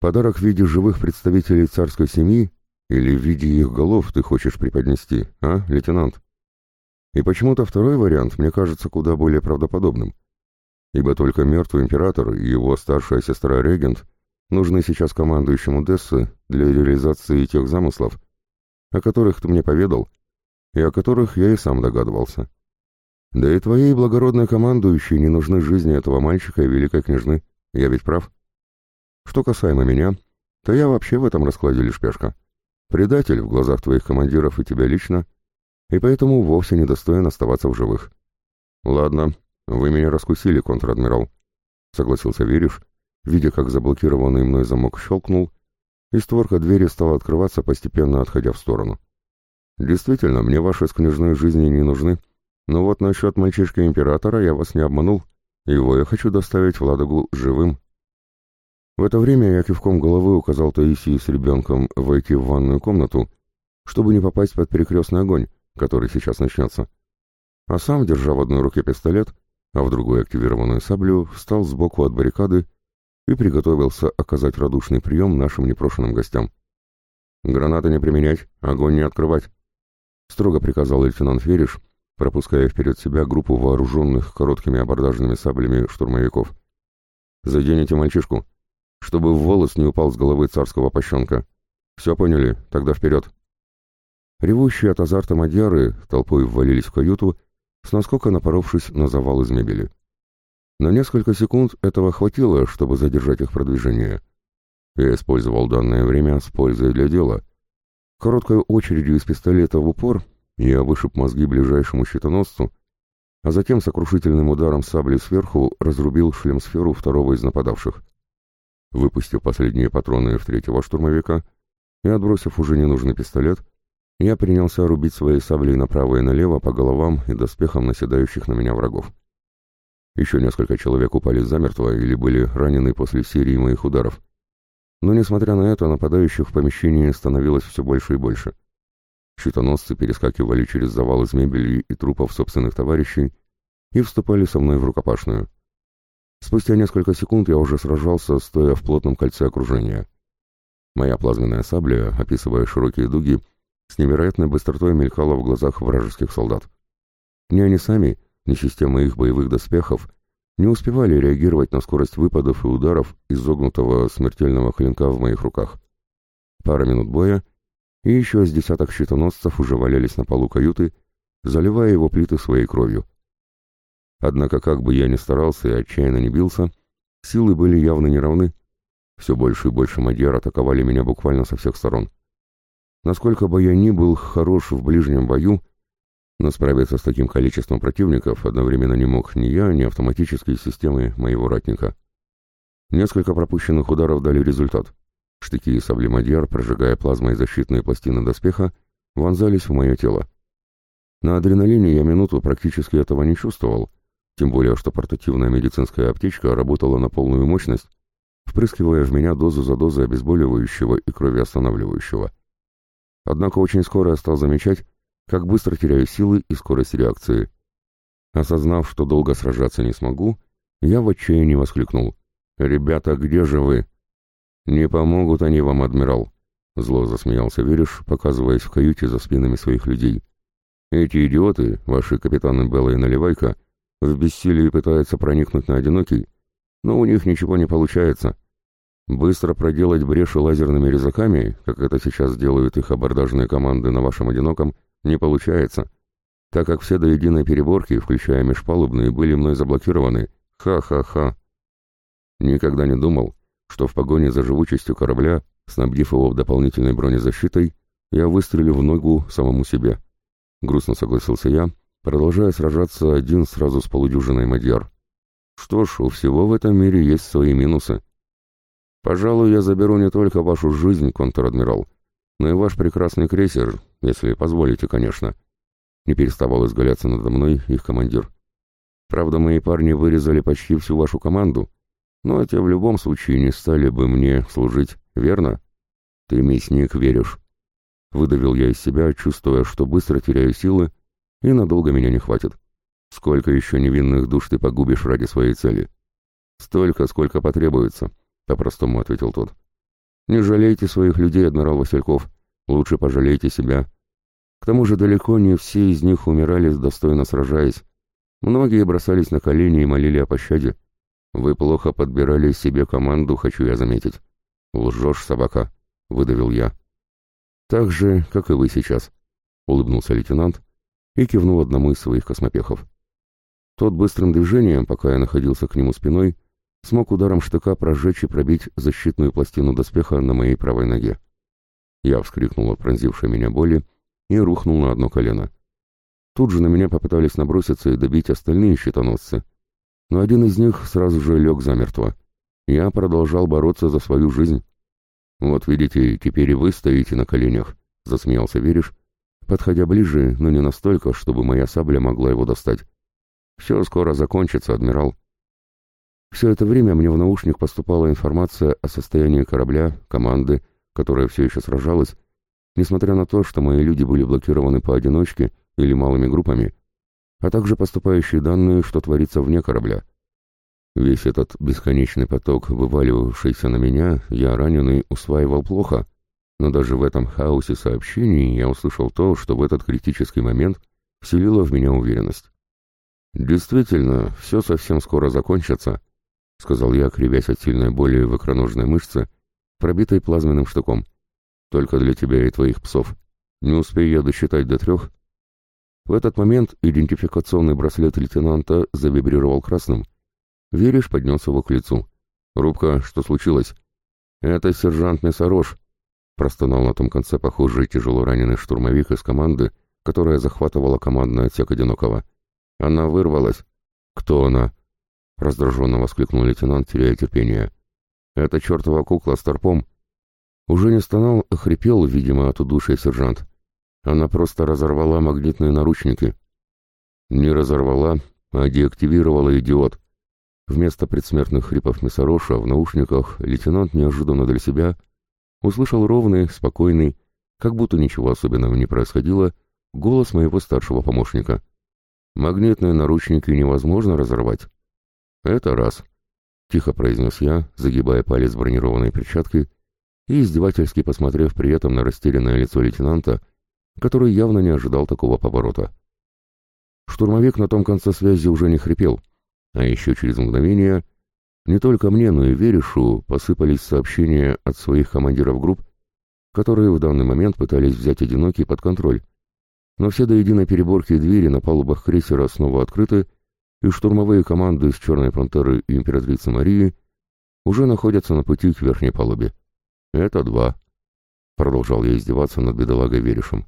«Подарок в виде живых представителей царской семьи или в виде их голов ты хочешь преподнести, а, лейтенант?» И почему-то второй вариант мне кажется куда более правдоподобным. Ибо только мертвый император и его старшая сестра-регент нужны сейчас командующему Дессы для реализации тех замыслов, о которых ты мне поведал, и о которых я и сам догадывался. Да и твоей благородной командующей не нужны жизни этого мальчика и великой княжны. Я ведь прав? Что касаемо меня, то я вообще в этом раскладе лишь пешка. Предатель в глазах твоих командиров и тебя лично, и поэтому вовсе не достоин оставаться в живых. «Ладно, вы меня раскусили, контр-адмирал», — согласился Верев, видя, как заблокированный мной замок щелкнул, и створка двери стала открываться, постепенно отходя в сторону. «Действительно, мне ваши с княжной жизни не нужны, но вот насчет мальчишки-императора я вас не обманул, его я хочу доставить в Ладогу живым». В это время я кивком головы указал Таисии с ребенком войти в ванную комнату, чтобы не попасть под перекрестный огонь, который сейчас начнется. А сам, держа в одной руке пистолет, а в другой активированную саблю, встал сбоку от баррикады и приготовился оказать радушный прием нашим непрошенным гостям. «Гранаты не применять, огонь не открывать», — строго приказал лейтенант Вериш, пропуская вперед себя группу вооруженных короткими абордажными саблями штурмовиков. «Заденете мальчишку, чтобы волос не упал с головы царского пощенка. Все поняли? Тогда вперед!» Ревущие от азарта мадьяры толпой ввалились в каюту, с наскока напоровшись на завал из мебели. На несколько секунд этого хватило, чтобы задержать их продвижение. Я использовал данное время с пользой для дела. Короткой очередью из пистолета в упор я вышиб мозги ближайшему щитоносцу, а затем сокрушительным ударом сабли сверху разрубил шлем-сферу второго из нападавших. Выпустив последние патроны в третьего штурмовика и отбросив уже ненужный пистолет, я принялся рубить своей саблей направо и налево по головам и доспехам наседающих на меня врагов. Еще несколько человек упали замертво или были ранены после серии моих ударов. Но, несмотря на это, нападающих в помещении становилось все больше и больше. Щитоносцы перескакивали через завал из мебели и трупов собственных товарищей и вступали со мной в рукопашную. Спустя несколько секунд я уже сражался, стоя в плотном кольце окружения. Моя плазменная сабля, описывая широкие дуги, с невероятной быстротой мелькала в глазах вражеских солдат. Ни они сами, ни система их боевых доспехов не успевали реагировать на скорость выпадов и ударов изогнутого смертельного клинка в моих руках. Пара минут боя, и еще с десяток щитоносцев уже валялись на полу каюты, заливая его плиты своей кровью. Однако, как бы я ни старался и отчаянно не бился, силы были явно неравны. Все больше и больше мадьяр атаковали меня буквально со всех сторон. Насколько бы я ни был хорош в ближнем бою, но справиться с таким количеством противников одновременно не мог ни я, ни автоматические системы моего ратника. Несколько пропущенных ударов дали результат. Штыки и сабли Мадьяр, прожигая плазмой защитные пластины доспеха, вонзались в мое тело. На адреналине я минуту практически этого не чувствовал, тем более, что портативная медицинская аптечка работала на полную мощность, впрыскивая в меня дозу за дозой обезболивающего и кровеостанавливающего. Однако очень скоро я стал замечать, как быстро теряю силы и скорость реакции. Осознав, что долго сражаться не смогу, я в отчаянии воскликнул. «Ребята, где же вы?» «Не помогут они вам, адмирал», — зло засмеялся Вериш, показываясь в каюте за спинами своих людей. «Эти идиоты, ваши капитаны Белла и Наливайка, в бессилии пытаются проникнуть на одинокий, но у них ничего не получается. Быстро проделать бреши лазерными резаками, как это сейчас делают их абордажные команды на вашем одиноком, не получается, так как все до единой переборки, включая межпалубные, были мной заблокированы. Ха-ха-ха. Никогда не думал, что в погоне за живучестью корабля, снабдив его дополнительной бронезащитой, я выстрелю в ногу самому себе. Грустно согласился я, продолжая сражаться один сразу с полудюжиной мадьяр. Что ж, у всего в этом мире есть свои минусы. Пожалуй, я заберу не только вашу жизнь, контр-адмирал, но и ваш прекрасный крейсер, если позволите, конечно. Не переставал изгаляться надо мной их командир. Правда, мои парни вырезали почти всю вашу команду, но те в любом случае не стали бы мне служить, верно? Ты, мясник, веришь. Выдавил я из себя, чувствуя, что быстро теряю силы, и надолго меня не хватит. Сколько еще невинных душ ты погубишь ради своей цели? Столько, сколько потребуется, — по-простому ответил тот. Не жалейте своих людей, адмирал Васильков. Лучше пожалейте себя. К тому же далеко не все из них умирали, достойно сражаясь. Многие бросались на колени и молили о пощаде. Вы плохо подбирали себе команду, хочу я заметить. Лжешь, собака, — выдавил я. Так же, как и вы сейчас, — улыбнулся лейтенант и кивнул одному из своих космопехов. Тот быстрым движением, пока я находился к нему спиной, смог ударом штыка прожечь и пробить защитную пластину доспеха на моей правой ноге. Я вскрикнул от пронзившей меня боли и рухнул на одно колено. Тут же на меня попытались наброситься и добить остальные щитоносцы, но один из них сразу же лег замертво. Я продолжал бороться за свою жизнь. «Вот видите, теперь и вы стоите на коленях», — засмеялся Вериш, подходя ближе, но не настолько, чтобы моя сабля могла его достать. «Все скоро закончится, адмирал». Все это время мне в наушник поступала информация о состоянии корабля, команды, которая все еще сражалась, несмотря на то, что мои люди были блокированы поодиночке или малыми группами, а также поступающие данные, что творится вне корабля. Весь этот бесконечный поток, вываливавшийся на меня, я раненый усваивал плохо, но даже в этом хаосе сообщений я услышал то, что в этот критический момент вселило в меня уверенность. Действительно, все совсем скоро закончится, — сказал я, кривясь от сильной боли в икроножной мышце, пробитой плазменным штуком. «Только для тебя и твоих псов. Не успею я досчитать до трех». В этот момент идентификационный браслет лейтенанта завибрировал красным. Вериш поднес его к лицу. «Рубка, что случилось?» «Это сержант Мессорош», — простонал на том конце похожий тяжело раненый штурмовик из команды, которая захватывала командный отсек одинокого. «Она вырвалась». «Кто она?» Раздраженно воскликнул лейтенант, теряя терпение. «Это чертова кукла с торпом!» Уже не стонал, а хрипел, видимо, от удушия сержант. Она просто разорвала магнитные наручники. Не разорвала, а деактивировала идиот. Вместо предсмертных хрипов мясороша в наушниках лейтенант неожиданно для себя услышал ровный, спокойный, как будто ничего особенного не происходило, голос моего старшего помощника. «Магнитные наручники невозможно разорвать. «Это раз», — тихо произнес я, загибая палец бронированной перчатки и издевательски посмотрев при этом на растерянное лицо лейтенанта, который явно не ожидал такого поворота. Штурмовик на том конце связи уже не хрипел, а еще через мгновение не только мне, но и Веришу посыпались сообщения от своих командиров групп, которые в данный момент пытались взять одинокий под контроль. Но все до единой переборки двери на палубах крейсера снова открыты, и штурмовые команды с «Черной пантеры» и «Императрицы Марии» уже находятся на пути к верхней палубе. «Это два», — продолжал я издеваться над бедолагой Веришем.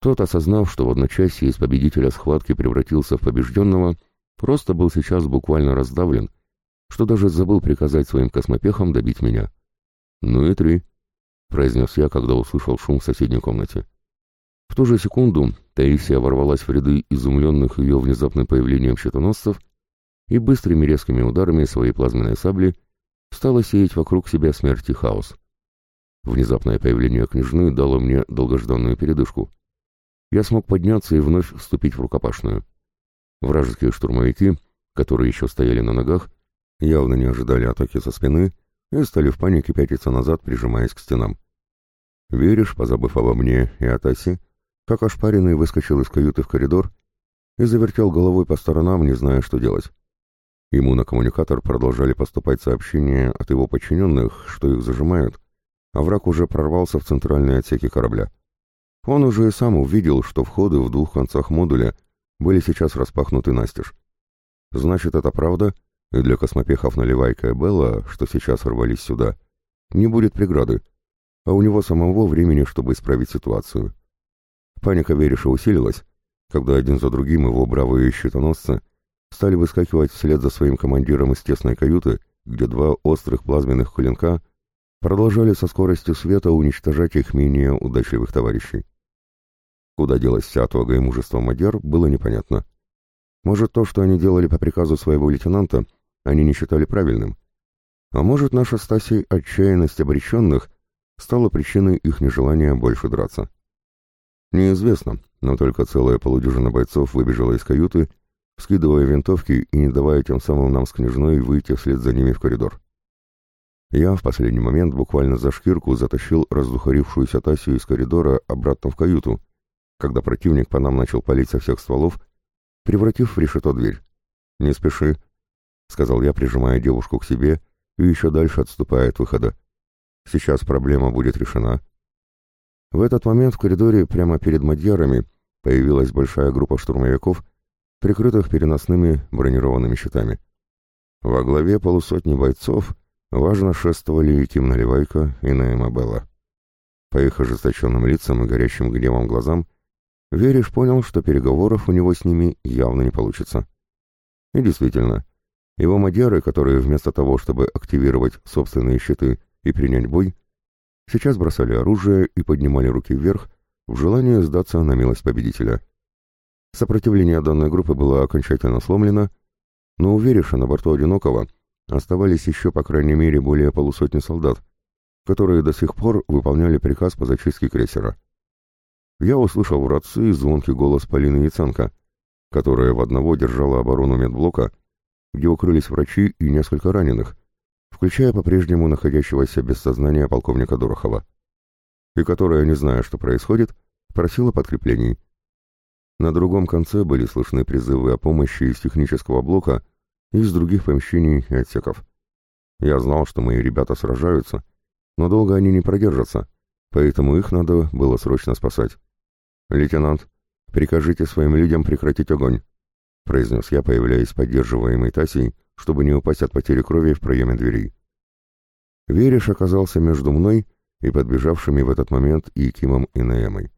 Тот, осознав, что в одночасье из победителя схватки превратился в побежденного, просто был сейчас буквально раздавлен, что даже забыл приказать своим космопехам добить меня. «Ну и три», — произнес я, когда услышал шум в соседней комнате. В ту же секунду Таисия ворвалась в ряды изумленных ее внезапным появлением щитоносцев и быстрыми резкими ударами своей плазменной сабли стала сеять вокруг себя смерть и хаос. Внезапное появление княжны дало мне долгожданную передышку. Я смог подняться и вновь вступить в рукопашную. Вражеские штурмовики, которые еще стояли на ногах, явно не ожидали атаки со спины и стали в панике пятиться назад, прижимаясь к стенам. Веришь, позабыв обо мне и о Тасе, как ошпаренный выскочил из каюты в коридор и завертел головой по сторонам, не зная, что делать. Ему на коммуникатор продолжали поступать сообщения от его подчиненных, что их зажимают, а враг уже прорвался в центральные отсеки корабля. Он уже и сам увидел, что входы в двух концах модуля были сейчас распахнуты настежь. Значит, это правда, и для космопехов Наливайка и Белла, что сейчас рвались сюда, не будет преграды, а у него самого времени, чтобы исправить ситуацию. Паника Вериша усилилась, когда один за другим его бравые щитоносцы стали выскакивать вслед за своим командиром из тесной каюты, где два острых плазменных клинка продолжали со скоростью света уничтожать их менее удачливых товарищей. Куда делась вся отвага и мужество Мадьяр, было непонятно. Может, то, что они делали по приказу своего лейтенанта, они не считали правильным. А может, наша Стасей отчаянность обреченных стала причиной их нежелания больше драться. Неизвестно, но только целая полудюжина бойцов выбежала из каюты, скидывая винтовки и не давая тем самым нам с княжной выйти вслед за ними в коридор. Я в последний момент буквально за шкирку затащил раздухарившуюся Тасю из коридора обратно в каюту, когда противник по нам начал палить со всех стволов, превратив в решето дверь. «Не спеши», — сказал я, прижимая девушку к себе и еще дальше отступая от выхода. «Сейчас проблема будет решена, в этот момент в коридоре прямо перед мадьярами появилась большая группа штурмовиков, прикрытых переносными бронированными щитами. Во главе полусотни бойцов важно шествовали Ким Наливайко и Наэма Белла. По их ожесточенным лицам и горящим гневом глазам Вериш понял, что переговоров у него с ними явно не получится. И действительно, его мадьяры, которые вместо того, чтобы активировать собственные щиты и принять бой, сейчас бросали оружие и поднимали руки вверх в желании сдаться на милость победителя. Сопротивление данной группы было окончательно сломлено, но у Вериша на борту «Одинокого» оставались еще по крайней мере более полусотни солдат, которые до сих пор выполняли приказ по зачистке крейсера. Я услышал в рации звонкий голос Полины Яценко, которая в одного держала оборону медблока, где укрылись врачи и несколько раненых, включая по-прежнему находящегося без сознания полковника Дорохова, и которая, не зная, что происходит, просила подкреплений. На другом конце были слышны призывы о помощи из технического блока и из других помещений и отсеков. Я знал, что мои ребята сражаются, но долго они не продержатся, поэтому их надо было срочно спасать. «Лейтенант, прикажите своим людям прекратить огонь», — произнес я, появляясь поддерживаемой Тасей, чтобы не упасть от потери крови в проеме дверей. Вериш оказался между мной и подбежавшими в этот момент и Кимом и Наэмой.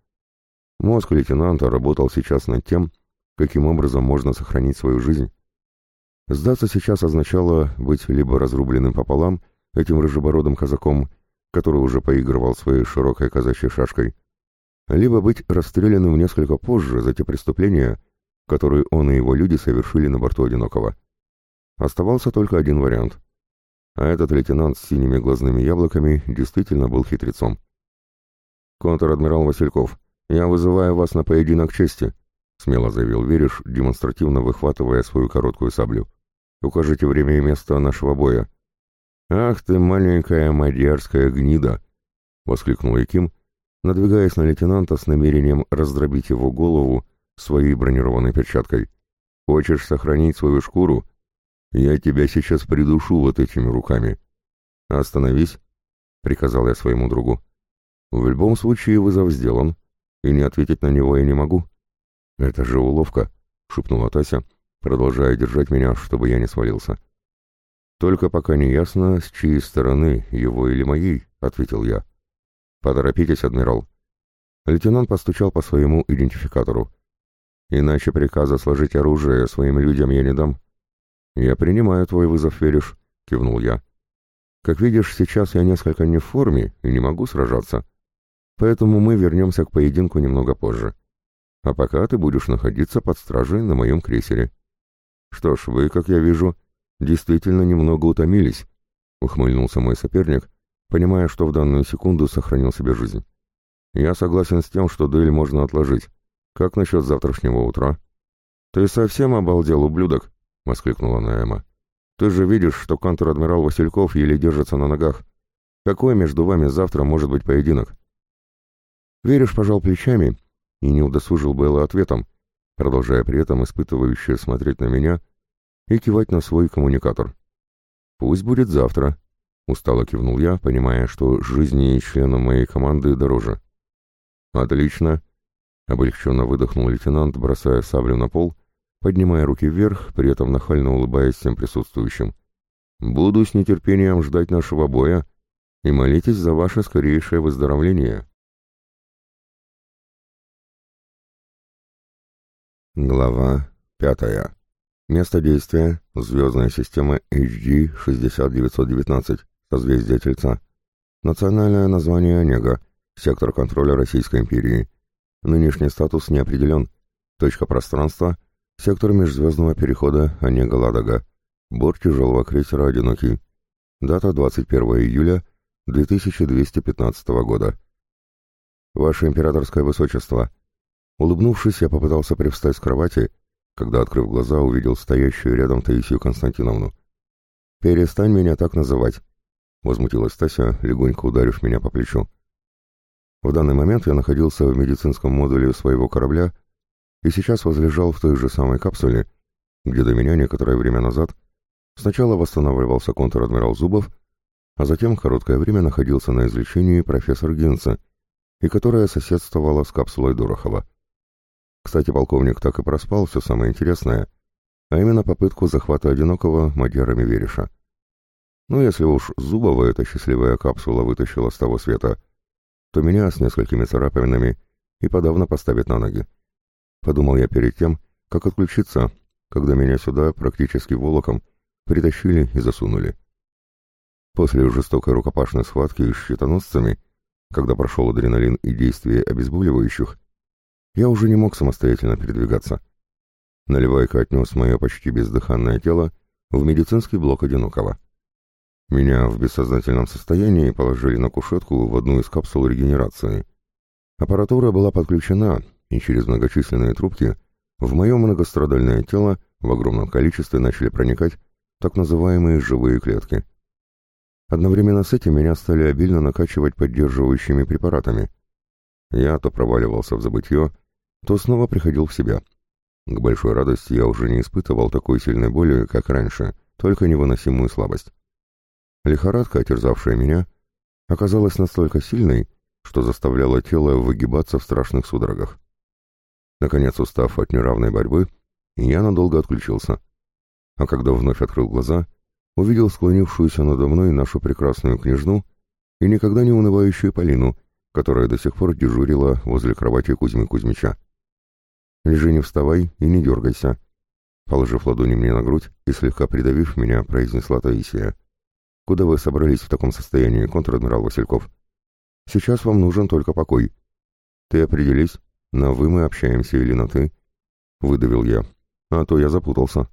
Мозг лейтенанта работал сейчас над тем, каким образом можно сохранить свою жизнь. Сдаться сейчас означало быть либо разрубленным пополам этим рыжебородым казаком, который уже поигрывал своей широкой казачьей шашкой, либо быть расстрелянным несколько позже за те преступления, которые он и его люди совершили на борту «Одинокого». Оставался только один вариант. А этот лейтенант с синими глазными яблоками действительно был хитрецом. «Контр-адмирал Васильков, я вызываю вас на поединок чести», — смело заявил Вериш, демонстративно выхватывая свою короткую саблю. «Укажите время и место нашего боя». «Ах ты, маленькая мадьярская гнида!» — воскликнул Яким, надвигаясь на лейтенанта с намерением раздробить его голову своей бронированной перчаткой. «Хочешь сохранить свою шкуру? Я тебя сейчас придушу вот этими руками. Остановись, приказал я своему другу. В любом случае вызов сделан, и не ответить на него я не могу. Это же уловка, шепнула Тася, продолжая держать меня, чтобы я не свалился. Только пока не ясно, с чьей стороны, его или моей, ответил я. Поторопитесь, адмирал. Лейтенант постучал по своему идентификатору. Иначе приказа сложить оружие своим людям я не дам. Я принимаю твой вызов, веришь, кивнул я. Как видишь, сейчас я несколько не в форме и не могу сражаться. Поэтому мы вернемся к поединку немного позже. А пока ты будешь находиться под стражей на моем крейсере. Что ж, вы, как я вижу, действительно немного утомились, ухмыльнулся мой соперник, понимая, что в данную секунду сохранил себе жизнь. Я согласен с тем, что дуэль можно отложить. Как насчет завтрашнего утра? Ты совсем обалдел, ублюдок, воскликнула Наэма. Ты же видишь, что контр-адмирал Васильков еле держится на ногах. Какой между вами завтра может быть поединок? Веришь, пожал плечами и не удосужил Белла ответом, продолжая при этом испытывающе смотреть на меня и кивать на свой коммуникатор. «Пусть будет завтра», — устало кивнул я, понимая, что жизни членам моей команды дороже. «Отлично», — облегченно выдохнул лейтенант, бросая саблю на пол, поднимая руки вверх, при этом нахально улыбаясь всем присутствующим. «Буду с нетерпением ждать нашего боя и молитесь за ваше скорейшее выздоровление». Глава пятая. Место действия — звездная система HD 60919, созвездие Тельца. Национальное название Онега, сектор контроля Российской империи. Нынешний статус не определен. Точка пространства — сектор межзвездного перехода Онега-Ладога. Борт тяжелого крейсера «Одинокий». Дата 21 июля 2215 года. Ваше императорское высочество. Улыбнувшись, я попытался привстать с кровати, когда, открыв глаза, увидел стоящую рядом Таисию Константиновну. «Перестань меня так называть», — возмутилась Тася, легонько ударив меня по плечу. В данный момент я находился в медицинском модуле своего корабля и сейчас возлежал в той же самой капсуле, где до меня некоторое время назад сначала восстанавливался контр-адмирал Зубов, а затем короткое время находился на излечении профессор Гинца, и которая соседствовала с капсулой Дорохова. Кстати, полковник так и проспал все самое интересное, а именно попытку захвата одинокого мадьярами Вереша. Ну, если уж Зубова эта счастливая капсула вытащила с того света, то меня с несколькими царапинами и подавно поставит на ноги. Подумал я перед тем, как отключиться, когда меня сюда практически волоком притащили и засунули. После жестокой рукопашной схватки с щитоносцами, когда прошел адреналин и действие обезболивающих, я уже не мог самостоятельно передвигаться. Наливайка отнес мое почти бездыханное тело в медицинский блок одинокого. Меня в бессознательном состоянии положили на кушетку в одну из капсул регенерации. Аппаратура была подключена, и через многочисленные трубки в мое многострадальное тело в огромном количестве начали проникать так называемые живые клетки. Одновременно с этим меня стали обильно накачивать поддерживающими препаратами. Я то проваливался в забытье, то снова приходил в себя. К большой радости я уже не испытывал такой сильной боли, как раньше, только невыносимую слабость. Лихорадка, терзавшая меня, оказалась настолько сильной, что заставляла тело выгибаться в страшных судорогах. Наконец, устав от неравной борьбы, я надолго отключился. А когда вновь открыл глаза, увидел склонившуюся надо мной нашу прекрасную княжну и никогда не унывающую Полину, которая до сих пор дежурила возле кровати Кузьмы Кузьмича. Лежи, не вставай и не дергайся. Положив ладони мне на грудь и слегка придавив меня, произнесла Таисия. Куда вы собрались в таком состоянии, контр-адмирал Васильков? Сейчас вам нужен только покой. Ты определись, на «вы» мы общаемся или на «ты», — выдавил я. А то я запутался.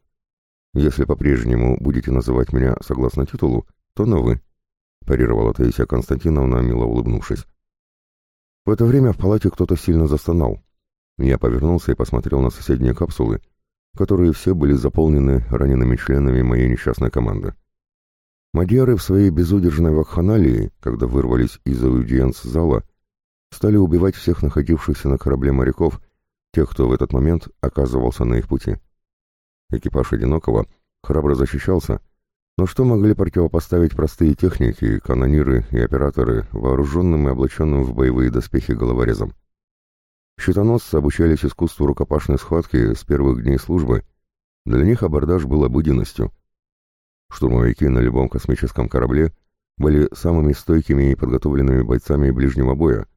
Если по-прежнему будете называть меня согласно титулу, то на «вы», — парировала Таисия Константиновна, мило улыбнувшись. В это время в палате кто-то сильно застонал. Я повернулся и посмотрел на соседние капсулы, которые все были заполнены ранеными членами моей несчастной команды. Мадьяры в своей безудержной вакханалии, когда вырвались из аудиенц-зала, стали убивать всех находившихся на корабле моряков, тех, кто в этот момент оказывался на их пути. Экипаж «Одинокого» храбро защищался, Но что могли противопоставить простые техники, канониры и операторы, вооруженным и облаченным в боевые доспехи головорезом? Щитоносцы обучались искусству рукопашной схватки с первых дней службы. Для них абордаж был обыденностью. Штурмовики на любом космическом корабле были самыми стойкими и подготовленными бойцами ближнего боя,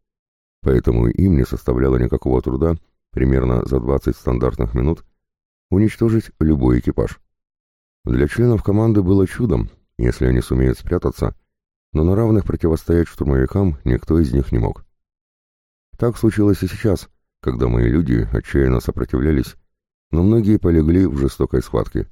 поэтому им не составляло никакого труда примерно за 20 стандартных минут уничтожить любой экипаж. Для членов команды было чудом, если они сумеют спрятаться, но на равных противостоять штурмовикам никто из них не мог. Так случилось и сейчас, когда мои люди отчаянно сопротивлялись, но многие полегли в жестокой схватке.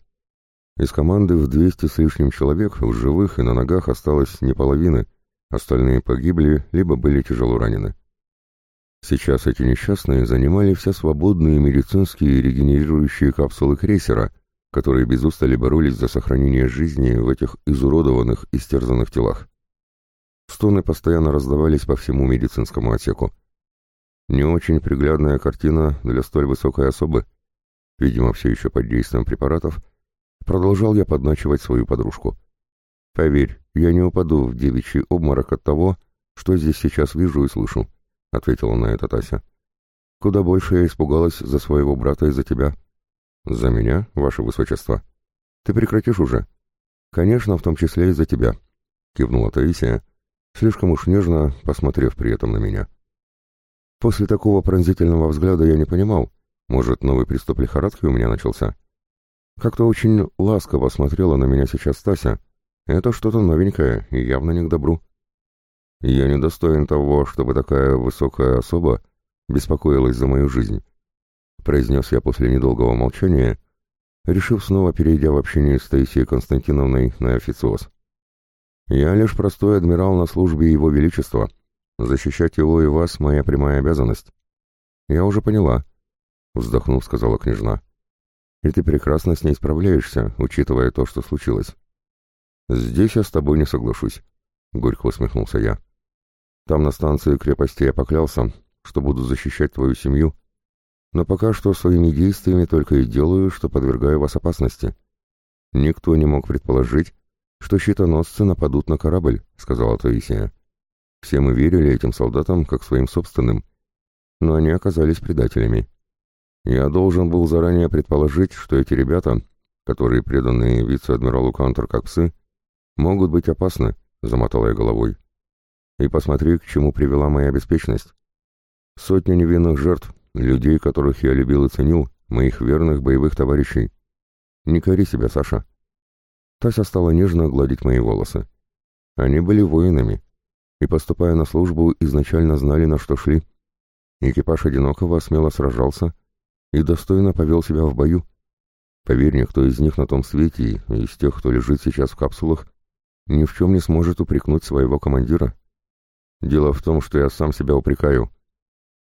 Из команды в 200 с лишним человек в живых и на ногах осталось не половины, остальные погибли, либо были тяжело ранены. Сейчас эти несчастные занимали все свободные медицинские регенерирующие капсулы крейсера, которые без устали боролись за сохранение жизни в этих изуродованных и стерзанных телах. Стоны постоянно раздавались по всему медицинскому отсеку. Не очень приглядная картина для столь высокой особы. Видимо, все еще под действием препаратов, продолжал я подначивать свою подружку. «Поверь, я не упаду в девичий обморок от того, что здесь сейчас вижу и слышу», — ответила на это Тася. «Куда больше я испугалась за своего брата и за тебя». «За меня, ваше высочество?» «Ты прекратишь уже?» «Конечно, в том числе и за тебя», — кивнула Таисия, слишком уж нежно посмотрев при этом на меня. После такого пронзительного взгляда я не понимал, может, новый приступ лихорадки у меня начался. Как-то очень ласково смотрела на меня сейчас Тася. Это что-то новенькое и явно не к добру. Я недостоин того, чтобы такая высокая особа беспокоилась за мою жизнь, произнес я после недолгого молчания, решив снова, перейдя в общение с Таисией Константиновной на официоз. Я лишь простой адмирал на службе Его Величества. Защищать его и вас — моя прямая обязанность. Я уже поняла, — вздохнув, сказала княжна. И ты прекрасно с ней справляешься, учитывая то, что случилось. Здесь я с тобой не соглашусь, — горько усмехнулся я. Там на станции крепости я поклялся, что буду защищать твою семью, но пока что своими действиями только и делаю, что подвергаю вас опасности. Никто не мог предположить, что щитоносцы нападут на корабль, — сказала Таисия. Все мы верили этим солдатам как своим собственным, но они оказались предателями. Я должен был заранее предположить, что эти ребята, которые преданы вице-адмиралу Кантер как псы, могут быть опасны, — замотала я головой. И посмотри, к чему привела моя беспечность. Сотни невинных жертв, людей, которых я любил и ценил, моих верных боевых товарищей. Не кори себя, Саша. Тася стала нежно гладить мои волосы. Они были воинами, и, поступая на службу, изначально знали, на что шли. Экипаж одинокого смело сражался и достойно повел себя в бою. Поверь, никто из них на том свете, из тех, кто лежит сейчас в капсулах, ни в чем не сможет упрекнуть своего командира. Дело в том, что я сам себя упрекаю.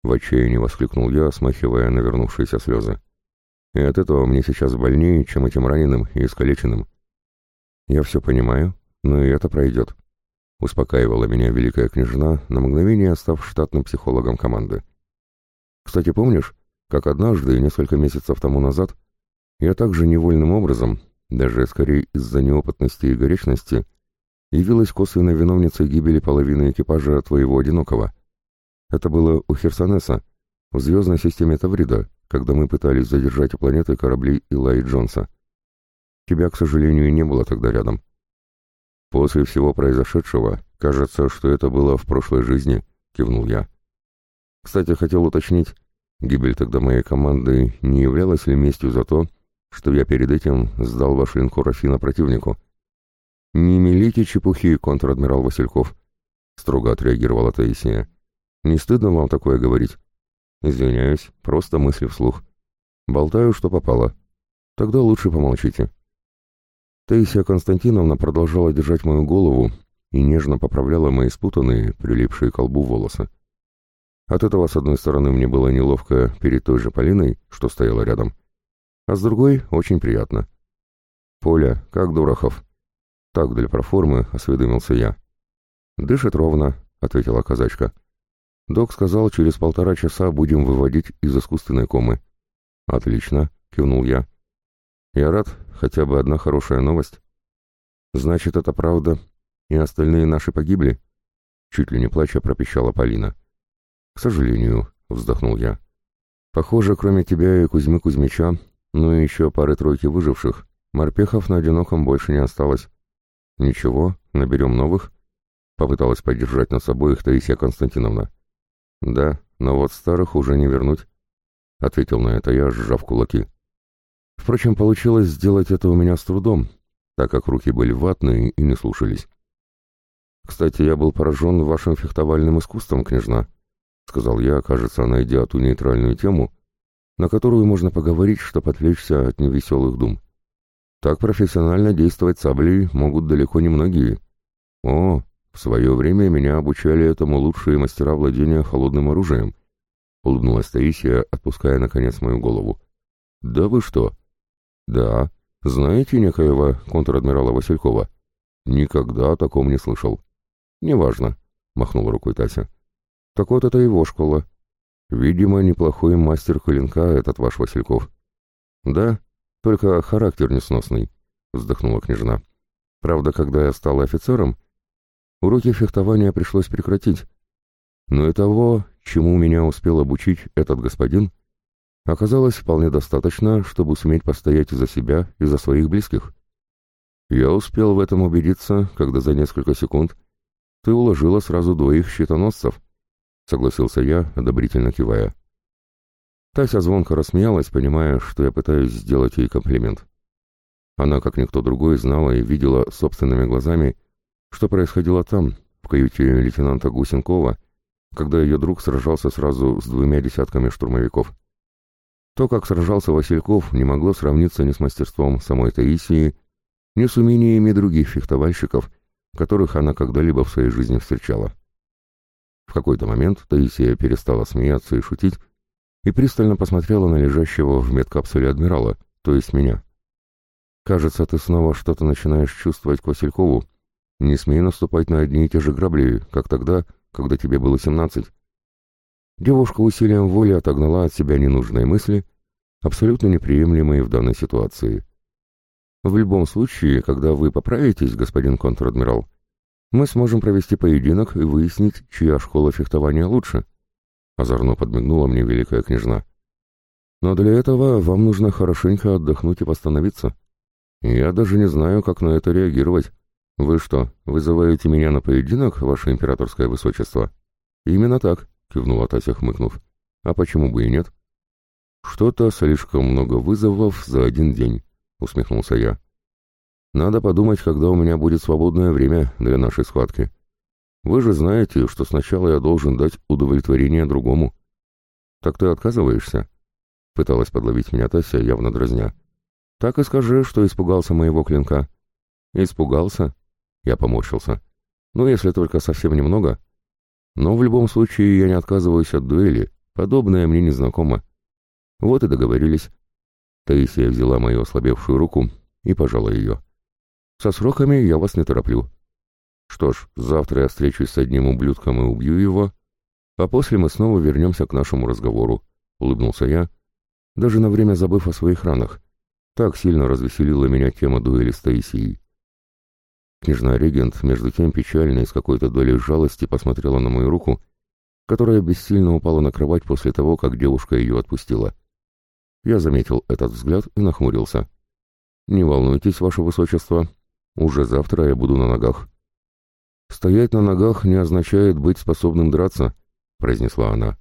В отчаянии воскликнул я, смахивая навернувшиеся слезы. И от этого мне сейчас больнее, чем этим раненым и искалеченным. Я все понимаю, но и это пройдет. Успокаивала меня великая княжна, на мгновение став штатным психологом команды. Кстати, помнишь, как однажды, несколько месяцев тому назад, я также невольным образом, даже скорее из-за неопытности и горечности, явилась косвенной виновницей гибели половины экипажа твоего одинокого. Это было у Херсонеса, в звездной системе Таврида, когда мы пытались задержать у планеты корабли Илай Джонса. Тебя, к сожалению, не было тогда рядом. После всего произошедшего, кажется, что это было в прошлой жизни, кивнул я. Кстати, хотел уточнить, гибель тогда моей команды не являлась ли местью за то, что я перед этим сдал ваш линкор Афина противнику? «Не мелите чепухи, контр-адмирал Васильков», — строго отреагировала Таисия. «Не стыдно вам такое говорить?» «Извиняюсь, просто мысли вслух. Болтаю, что попало. Тогда лучше помолчите». Таисия Константиновна продолжала держать мою голову и нежно поправляла мои спутанные, прилипшие к лбу волосы. От этого, с одной стороны, мне было неловко перед той же Полиной, что стояла рядом, а с другой — очень приятно. «Поля, как Дорохов?» Так для проформы осведомился я. «Дышит ровно», — ответила казачка. «Док сказал, через полтора часа будем выводить из искусственной комы». «Отлично», — кивнул я. «Я рад, хотя бы одна хорошая новость». «Значит, это правда, и остальные наши погибли?» Чуть ли не плача пропищала Полина. «К сожалению», — вздохнул я. «Похоже, кроме тебя и Кузьмы Кузьмича, ну и еще пары-тройки выживших, морпехов на одиноком больше не осталось. Ничего, наберем новых?» Попыталась поддержать нас обоих Таисия Константиновна. «Да, но вот старых уже не вернуть», — ответил на это я, сжав кулаки. Впрочем, получилось сделать это у меня с трудом, так как руки были ватные и не слушались. «Кстати, я был поражен вашим фехтовальным искусством, княжна», — сказал я, кажется, найдя ту нейтральную тему, на которую можно поговорить, чтобы отвлечься от невеселых дум. Так профессионально действовать саблей могут далеко не многие. О, в свое время меня обучали этому лучшие мастера владения холодным оружием, — улыбнулась Таисия, отпуская, наконец, мою голову. «Да вы что?» «Да. Знаете некоего контр-адмирала Василькова?» «Никогда о таком не слышал». «Неважно», — махнула рукой Тася. «Так вот это его школа. Видимо, неплохой мастер клинка этот ваш Васильков». «Да, только характер несносный», — вздохнула княжна. «Правда, когда я стала офицером, уроки фехтования пришлось прекратить. Но и того, чему меня успел обучить этот господин, оказалось вполне достаточно, чтобы суметь постоять за себя и за своих близких. Я успел в этом убедиться, когда за несколько секунд ты уложила сразу двоих щитоносцев, согласился я, одобрительно кивая. Тася звонко рассмеялась, понимая, что я пытаюсь сделать ей комплимент. Она, как никто другой, знала и видела собственными глазами, что происходило там, в каюте лейтенанта Гусенкова, когда ее друг сражался сразу с двумя десятками штурмовиков. То, как сражался Васильков, не могло сравниться ни с мастерством самой Таисии, ни с умениями других фехтовальщиков, которых она когда-либо в своей жизни встречала. В какой-то момент Таисия перестала смеяться и шутить и пристально посмотрела на лежащего в медкапсуле адмирала, то есть меня. «Кажется, ты снова что-то начинаешь чувствовать к Василькову. Не смей наступать на одни и те же грабли, как тогда, когда тебе было семнадцать. Девушка усилием воли отогнала от себя ненужные мысли, абсолютно неприемлемые в данной ситуации. В любом случае, когда вы поправитесь, господин контр-адмирал, мы сможем провести поединок и выяснить, чья школа фехтования лучше. Озорно подмигнула мне великая княжна. Но для этого вам нужно хорошенько отдохнуть и восстановиться. Я даже не знаю, как на это реагировать. Вы что, вызываете меня на поединок, ваше императорское высочество? Именно так. — кивнула Тася, хмыкнув. «А почему бы и нет?» «Что-то слишком много вызовов за один день», — усмехнулся я. «Надо подумать, когда у меня будет свободное время для нашей схватки. Вы же знаете, что сначала я должен дать удовлетворение другому». «Так ты отказываешься?» — пыталась подловить меня Тася, явно дразня. «Так и скажи, что испугался моего клинка». «Испугался?» — я поморщился. «Ну, если только совсем немного, но в любом случае я не отказываюсь от дуэли, подобное мне не знакомо. Вот и договорились. Таисия взяла мою ослабевшую руку и пожала ее. Со сроками я вас не тороплю. Что ж, завтра я встречусь с одним ублюдком и убью его, а после мы снова вернемся к нашему разговору, — улыбнулся я, даже на время забыв о своих ранах. Так сильно развеселила меня тема дуэли с Таисией. Княжна-регент, между тем печально и с какой-то долей жалости посмотрела на мою руку, которая бессильно упала на кровать после того, как девушка ее отпустила. Я заметил этот взгляд и нахмурился. «Не волнуйтесь, ваше высочество, уже завтра я буду на ногах». «Стоять на ногах не означает быть способным драться», — произнесла она.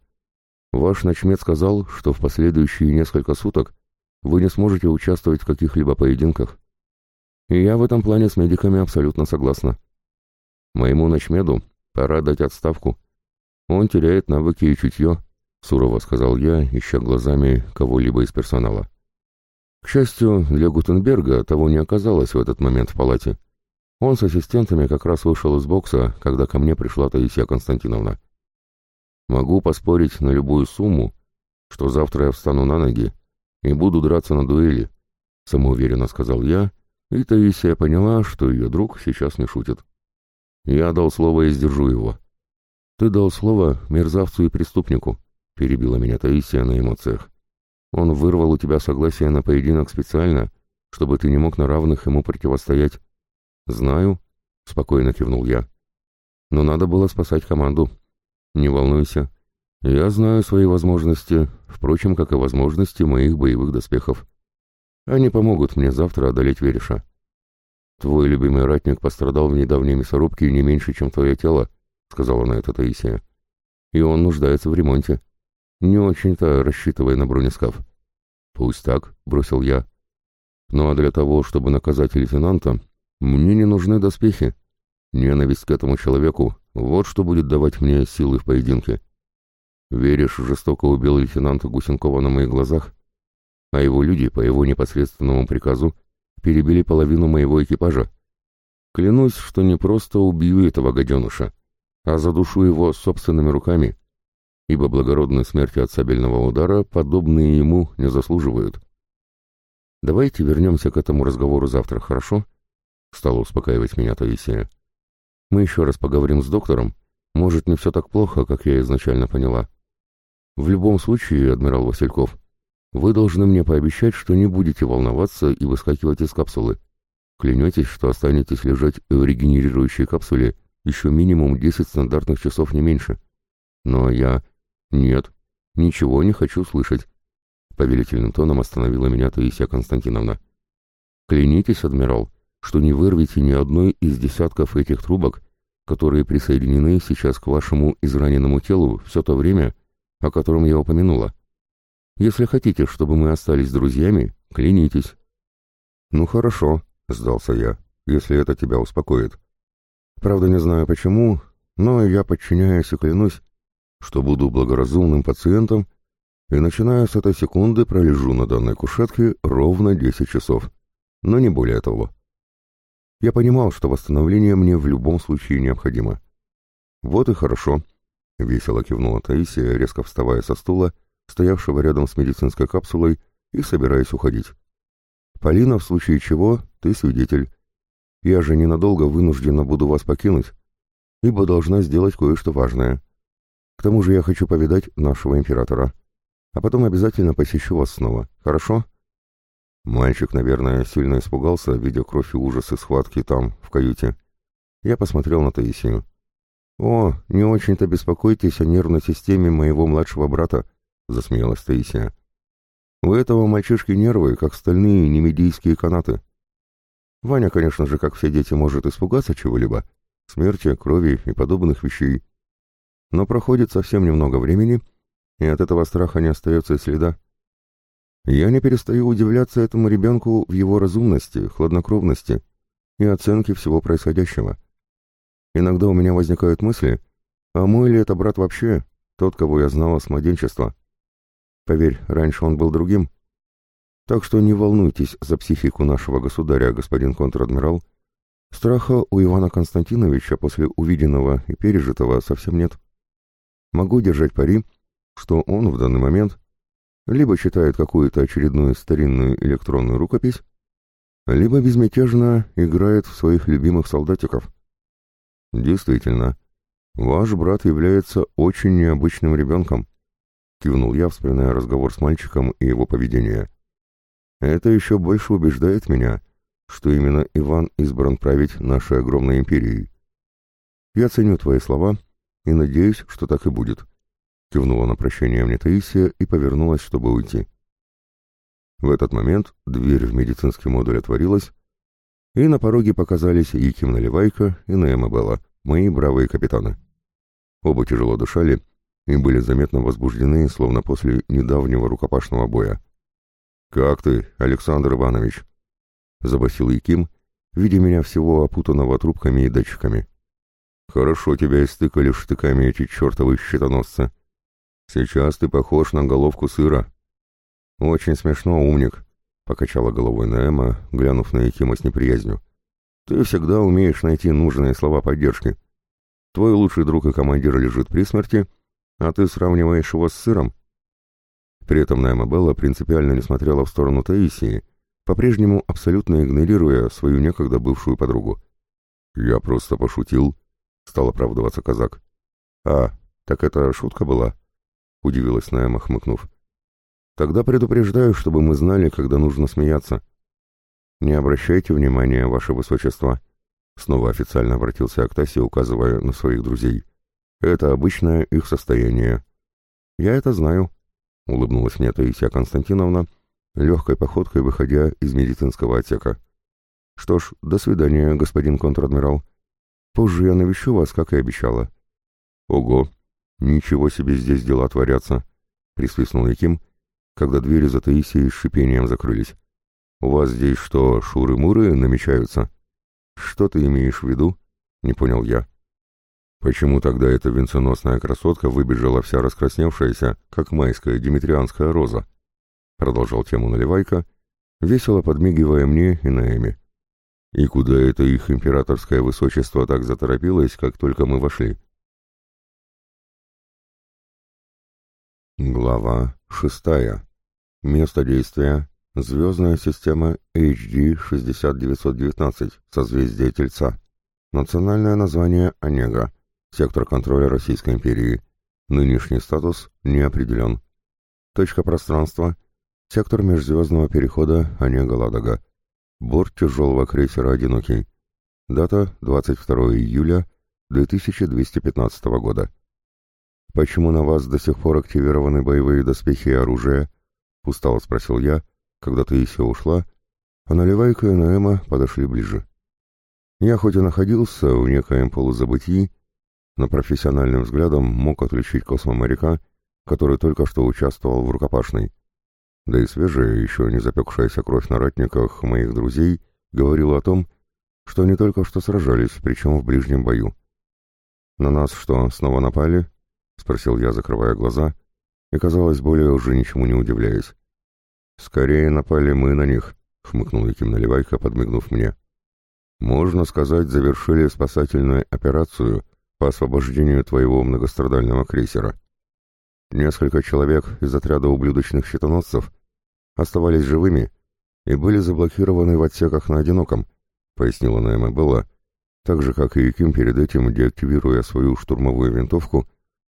«Ваш начмет сказал, что в последующие несколько суток вы не сможете участвовать в каких-либо поединках. И я в этом плане с медиками абсолютно согласна. Моему ночмеду пора дать отставку. Он теряет навыки и чутье, сурово сказал я, ища глазами кого-либо из персонала. К счастью, для Гутенберга того не оказалось в этот момент в палате. Он с ассистентами как раз вышел из бокса, когда ко мне пришла Таисия Константиновна. Могу поспорить на любую сумму, что завтра я встану на ноги и буду драться на дуэли, самоуверенно сказал я, и Таисия поняла, что ее друг сейчас не шутит. «Я дал слово и сдержу его». «Ты дал слово мерзавцу и преступнику», — перебила меня Таисия на эмоциях. «Он вырвал у тебя согласие на поединок специально, чтобы ты не мог на равных ему противостоять. «Знаю», — спокойно кивнул я. «Но надо было спасать команду. Не волнуйся. Я знаю свои возможности, впрочем, как и возможности моих боевых доспехов. Они помогут мне завтра одолеть Вереша. Твой любимый ратник пострадал в недавней мясорубке не меньше, чем твое тело», — сказала на это Таисия. «И он нуждается в ремонте. Не очень-то рассчитывая на бронескаф». «Пусть так», — бросил я. «Ну а для того, чтобы наказать лейтенанта, мне не нужны доспехи. Ненависть к этому человеку — вот что будет давать мне силы в поединке. Веришь, жестоко убил лейтенанта Гусенкова на моих глазах, а его люди, по его непосредственному приказу, перебили половину моего экипажа. Клянусь, что не просто убью этого гаденыша, а задушу его собственными руками, ибо благородной смерти от сабельного удара подобные ему не заслуживают. Давайте вернемся к этому разговору завтра, хорошо?» Стала успокаивать меня Таисия. «Мы еще раз поговорим с доктором. Может, не все так плохо, как я изначально поняла. В любом случае, адмирал Васильков, вы должны мне пообещать, что не будете волноваться и выскакивать из капсулы. Клянетесь, что останетесь лежать в регенерирующей капсуле еще минимум 10 стандартных часов не меньше. Но я... Нет, ничего не хочу слышать. Повелительным тоном остановила меня Таисия Константиновна. Клянитесь, адмирал, что не вырвете ни одной из десятков этих трубок, которые присоединены сейчас к вашему израненному телу все то время, о котором я упомянула. Если хотите, чтобы мы остались друзьями, клянитесь». «Ну хорошо», — сдался я, — «если это тебя успокоит. Правда, не знаю почему, но я подчиняюсь и клянусь, что буду благоразумным пациентом и, начиная с этой секунды, пролежу на данной кушетке ровно 10 часов, но не более того». Я понимал, что восстановление мне в любом случае необходимо. «Вот и хорошо», — весело кивнула Таисия, резко вставая со стула, стоявшего рядом с медицинской капсулой, и собираясь уходить. «Полина, в случае чего, ты свидетель. Я же ненадолго вынуждена буду вас покинуть, ибо должна сделать кое-что важное. К тому же я хочу повидать нашего императора, а потом обязательно посещу вас снова, хорошо?» Мальчик, наверное, сильно испугался, видя кровь и ужасы схватки там, в каюте. Я посмотрел на Таисию. «О, не очень-то беспокойтесь о нервной системе моего младшего брата», — засмеялась Таисия. «У этого мальчишки нервы, как стальные немедийские канаты. Ваня, конечно же, как все дети, может испугаться чего-либо, смерти, крови и подобных вещей. Но проходит совсем немного времени, и от этого страха не остается следа. Я не перестаю удивляться этому ребенку в его разумности, хладнокровности и оценке всего происходящего. Иногда у меня возникают мысли, а мой ли это брат вообще, тот, кого я знала с младенчества? Поверь, раньше он был другим. Так что не волнуйтесь за психику нашего государя, господин контр-адмирал. Страха у Ивана Константиновича после увиденного и пережитого совсем нет. Могу держать пари, что он в данный момент либо читает какую-то очередную старинную электронную рукопись, либо безмятежно играет в своих любимых солдатиков. Действительно, ваш брат является очень необычным ребенком, кивнул я, вспоминая разговор с мальчиком и его поведение. Это еще больше убеждает меня, что именно Иван избран править нашей огромной империей. Я ценю твои слова и надеюсь, что так и будет. Кивнула на прощание мне Таисия и повернулась, чтобы уйти. В этот момент дверь в медицинский модуль отворилась, и на пороге показались Яким Наливайко и Наэма Белла, мои бравые капитаны. Оба тяжело дышали и были заметно возбуждены, словно после недавнего рукопашного боя. «Как ты, Александр Иванович?» — забасил Яким, видя меня всего опутанного трубками и датчиками. «Хорошо тебя истыкали штыками эти чертовы щитоносцы. Сейчас ты похож на головку сыра. Очень смешно, умник, покачала головой Наэма, глянув на Якима с неприязнью. Ты всегда умеешь найти нужные слова поддержки. Твой лучший друг и командир лежит при смерти, а ты сравниваешь его с сыром. При этом Найма Белла принципиально не смотрела в сторону Таисии, по-прежнему абсолютно игнорируя свою некогда бывшую подругу. «Я просто пошутил», — стал оправдываться казак. «А, так это шутка была?» удивилась Найма, хмыкнув. «Тогда предупреждаю, чтобы мы знали, когда нужно смеяться. Не обращайте внимания, ваше высочество. Снова официально обратился Тасе, указывая на своих друзей. «Это обычное их состояние». «Я это знаю», — улыбнулась мне Таисия Константиновна, легкой походкой выходя из медицинского отсека. «Что ж, до свидания, господин контр-адмирал. Позже я навещу вас, как и обещала». «Ого! Ничего себе здесь дела творятся!» — присвистнул Яким, когда двери за Таисией с шипением закрылись. «У вас здесь что, шуры-муры намечаются?» «Что ты имеешь в виду?» — не понял я. «Почему тогда эта венценосная красотка выбежала вся раскрасневшаяся, как майская димитрианская роза?» Продолжал тему Наливайка, весело подмигивая мне и Наэме. «И куда это их императорское высочество так заторопилось, как только мы вошли?» Глава шестая. Место действия Звездная система HD 60919, созвездие Тельца. Национальное название Онега. Сектор контроля Российской империи. Нынешний статус не определен. Точка пространства. Сектор межзвездного перехода Онега-Ладога. Борт тяжелого крейсера «Одинокий». Дата 22 июля 2215 года. «Почему на вас до сих пор активированы боевые доспехи и оружие?» — устало спросил я, — когда Таисия ушла, а Наливайка и Наэма подошли ближе. Я хоть и находился в некоем полузабытии, но профессиональным взглядом мог отличить космоморяка, который только что участвовал в рукопашной. Да и свежая, еще не запекшаяся кровь на ратниках моих друзей говорила о том, что они только что сражались, причем в ближнем бою. «На нас что, снова напали?» — спросил я, закрывая глаза, и, казалось, более уже ничему не удивляясь. «Скорее напали мы на них», — хмыкнул Яким Наливайко, подмигнув мне. «Можно сказать, завершили спасательную операцию по освобождению твоего многострадального крейсера. Несколько человек из отряда ублюдочных щитоносцев оставались живыми и были заблокированы в отсеках на одиноком», — пояснила Наэма Белла, так же, как и Яким перед этим деактивируя свою штурмовую винтовку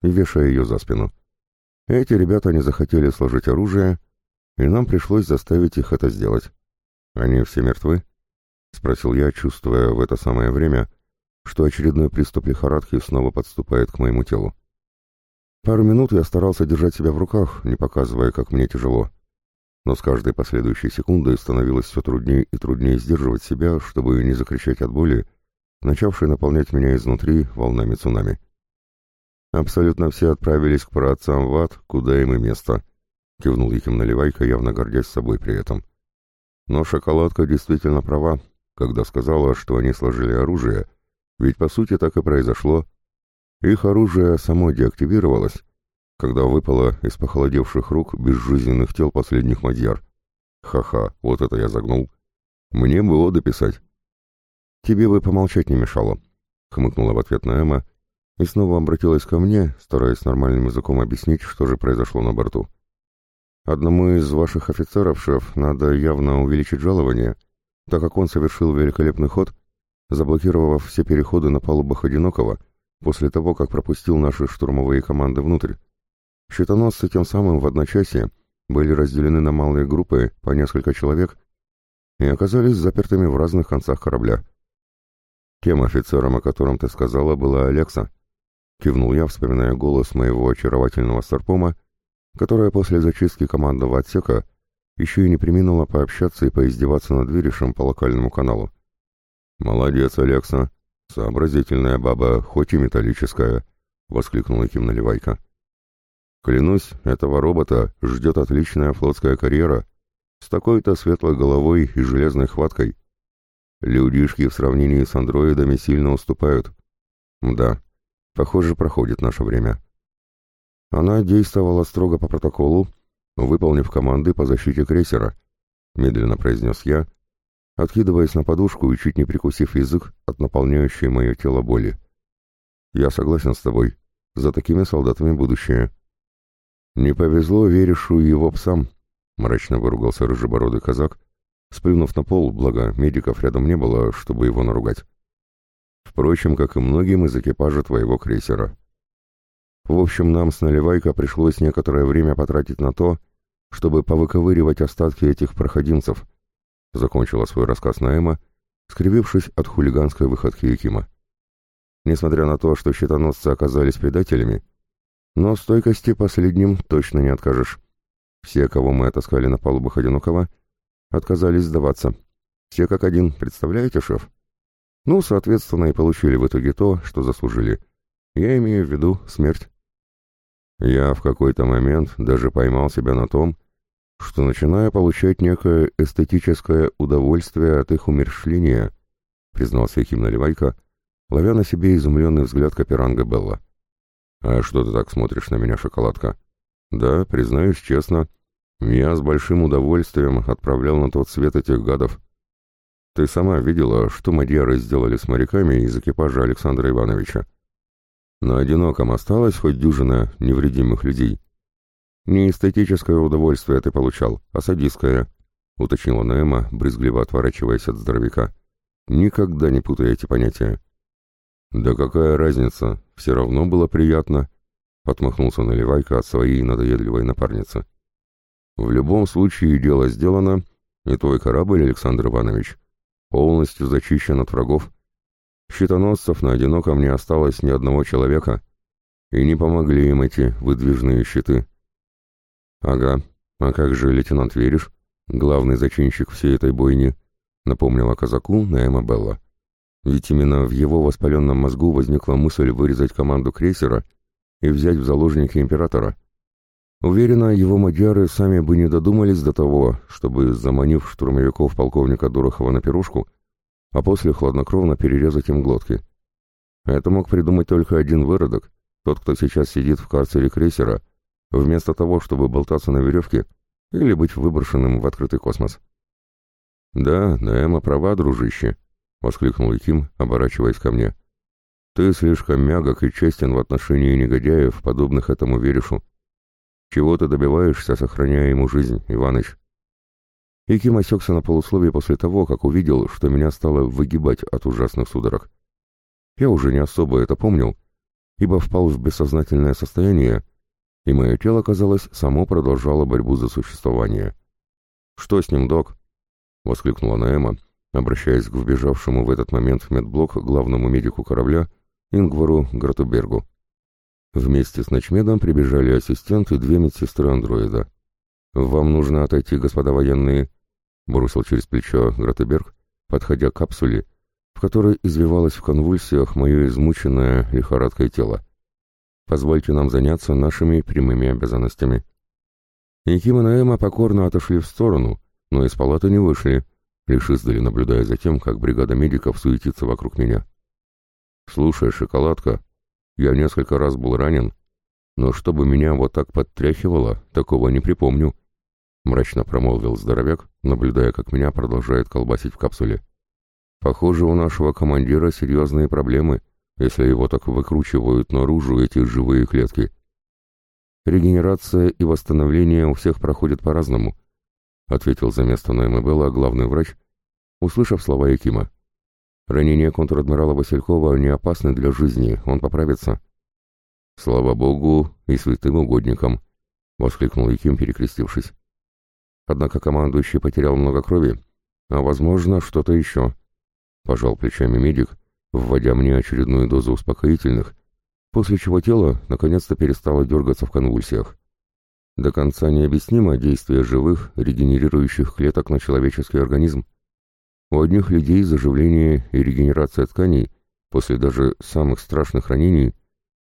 и вешая ее за спину. Эти ребята не захотели сложить оружие и нам пришлось заставить их это сделать. Они все мертвы? Спросил я, чувствуя в это самое время, что очередной приступ лихорадки снова подступает к моему телу. Пару минут я старался держать себя в руках, не показывая, как мне тяжело. Но с каждой последующей секундой становилось все труднее и труднее сдерживать себя, чтобы не закричать от боли, начавшей наполнять меня изнутри волнами цунами. Абсолютно все отправились к праотцам в ад, куда им и место —— кивнул Яким Наливайко, явно гордясь собой при этом. Но шоколадка действительно права, когда сказала, что они сложили оружие, ведь по сути так и произошло. Их оружие само деактивировалось, когда выпало из похолодевших рук безжизненных тел последних мадьяр. Ха-ха, вот это я загнул. Мне было дописать. Тебе бы помолчать не мешало, — хмыкнула в ответ на Эмма и снова обратилась ко мне, стараясь нормальным языком объяснить, что же произошло на борту. Одному из ваших офицеров, шеф, надо явно увеличить жалование, так как он совершил великолепный ход, заблокировав все переходы на палубах Одинокого после того, как пропустил наши штурмовые команды внутрь. Щитоносцы тем самым в одночасье были разделены на малые группы по несколько человек и оказались запертыми в разных концах корабля. Тем офицером, о котором ты сказала, была Алекса. Кивнул я, вспоминая голос моего очаровательного старпома, которая после зачистки командного отсека еще и не приминула пообщаться и поиздеваться над Виришем по локальному каналу. «Молодец, Алекса! Сообразительная баба, хоть и металлическая!» — воскликнула Ким Наливайка. «Клянусь, этого робота ждет отличная флотская карьера с такой-то светлой головой и железной хваткой. Людишки в сравнении с андроидами сильно уступают. Да, похоже, проходит наше время». Она действовала строго по протоколу, выполнив команды по защите крейсера, медленно произнес я, откидываясь на подушку и чуть не прикусив язык от наполняющей мое тело боли. Я согласен с тобой. За такими солдатами будущее. Не повезло Верешу и его псам, мрачно выругался рыжебородый казак, сплюнув на пол, благо медиков рядом не было, чтобы его наругать. Впрочем, как и многим из экипажа твоего крейсера. В общем, нам с Наливайко пришлось некоторое время потратить на то, чтобы повыковыривать остатки этих проходимцев. Закончила свой рассказ Наэма, скривившись от хулиганской выходки Якима. Несмотря на то, что щитоносцы оказались предателями, но стойкости последним точно не откажешь. Все, кого мы отаскали на палубах одинокого, отказались сдаваться. Все как один, представляете, шеф? Ну, соответственно, и получили в итоге то, что заслужили. Я имею в виду смерть. Я в какой-то момент даже поймал себя на том, что начинаю получать некое эстетическое удовольствие от их умершления, признался Хим Наливайко, ловя на себе изумленный взгляд Каперанга Белла. «А что ты так смотришь на меня, шоколадка?» «Да, признаюсь честно, я с большим удовольствием отправлял на тот свет этих гадов. Ты сама видела, что мадьяры сделали с моряками из экипажа Александра Ивановича. На одиноком осталось хоть дюжина невредимых людей. Не эстетическое удовольствие ты получал, а садистское, уточнила Наэма, брезгливо отворачиваясь от здоровяка. Никогда не путай эти понятия. Да какая разница, все равно было приятно, отмахнулся Наливайка от своей надоедливой напарницы. В любом случае дело сделано, и твой корабль, Александр Иванович, полностью зачищен от врагов. Щитоносцев на одиноком не осталось ни одного человека, и не помогли им эти выдвижные щиты. Ага, а как же лейтенант Вериш, главный зачинщик всей этой бойни, напомнила казаку Наэма Белла. Ведь именно в его воспаленном мозгу возникла мысль вырезать команду крейсера и взять в заложники императора — Уверена, его мадьяры сами бы не додумались до того, чтобы, заманив штурмовиков полковника Дорохова на пирушку, а после хладнокровно перерезать им глотки. Это мог придумать только один выродок, тот, кто сейчас сидит в карцере крейсера, вместо того, чтобы болтаться на веревке или быть выброшенным в открытый космос. «Да, Наэма права, дружище», — воскликнул Яким, оборачиваясь ко мне. «Ты слишком мягок и честен в отношении негодяев, подобных этому Верешу. Чего ты добиваешься, сохраняя ему жизнь, Иваныч? И Ким осекся на полусловие после того, как увидел, что меня стало выгибать от ужасных судорог. Я уже не особо это помнил, ибо впал в бессознательное состояние, и мое тело, казалось, само продолжало борьбу за существование. «Что с ним, док?» — воскликнула Наэма, обращаясь к вбежавшему в этот момент в медблок главному медику корабля Ингвару Гратубергу. Вместе с ночмедом прибежали ассистент и две медсестры андроида. «Вам нужно отойти, господа военные», — бросил через плечо Гратеберг, подходя к капсуле, в которой извивалось в конвульсиях мое измученное лихорадкой тело. «Позвольте нам заняться нашими прямыми обязанностями». И Ким и Наэма покорно отошли в сторону, но из палаты не вышли, лишь издали наблюдая за тем, как бригада медиков суетится вокруг меня. «Слушай, шоколадка», я несколько раз был ранен, но чтобы меня вот так подтряхивало, такого не припомню», — мрачно промолвил здоровяк, наблюдая, как меня продолжает колбасить в капсуле. «Похоже, у нашего командира серьезные проблемы, если его так выкручивают наружу эти живые клетки. Регенерация и восстановление у всех проходят по-разному», — ответил за место Ноэма Белла главный врач, услышав слова Якима. Ранения контр-адмирала Василькова не опасны для жизни, он поправится. Слава богу и святым угодникам, воскликнул Яким, перекрестившись. Однако командующий потерял много крови, а, возможно, что-то еще. Пожал плечами медик, вводя мне очередную дозу успокоительных, после чего тело наконец-то перестало дергаться в конвульсиях. До конца необъяснимо действие живых, регенерирующих клеток на человеческий организм. У одних людей заживление и регенерация тканей после даже самых страшных ранений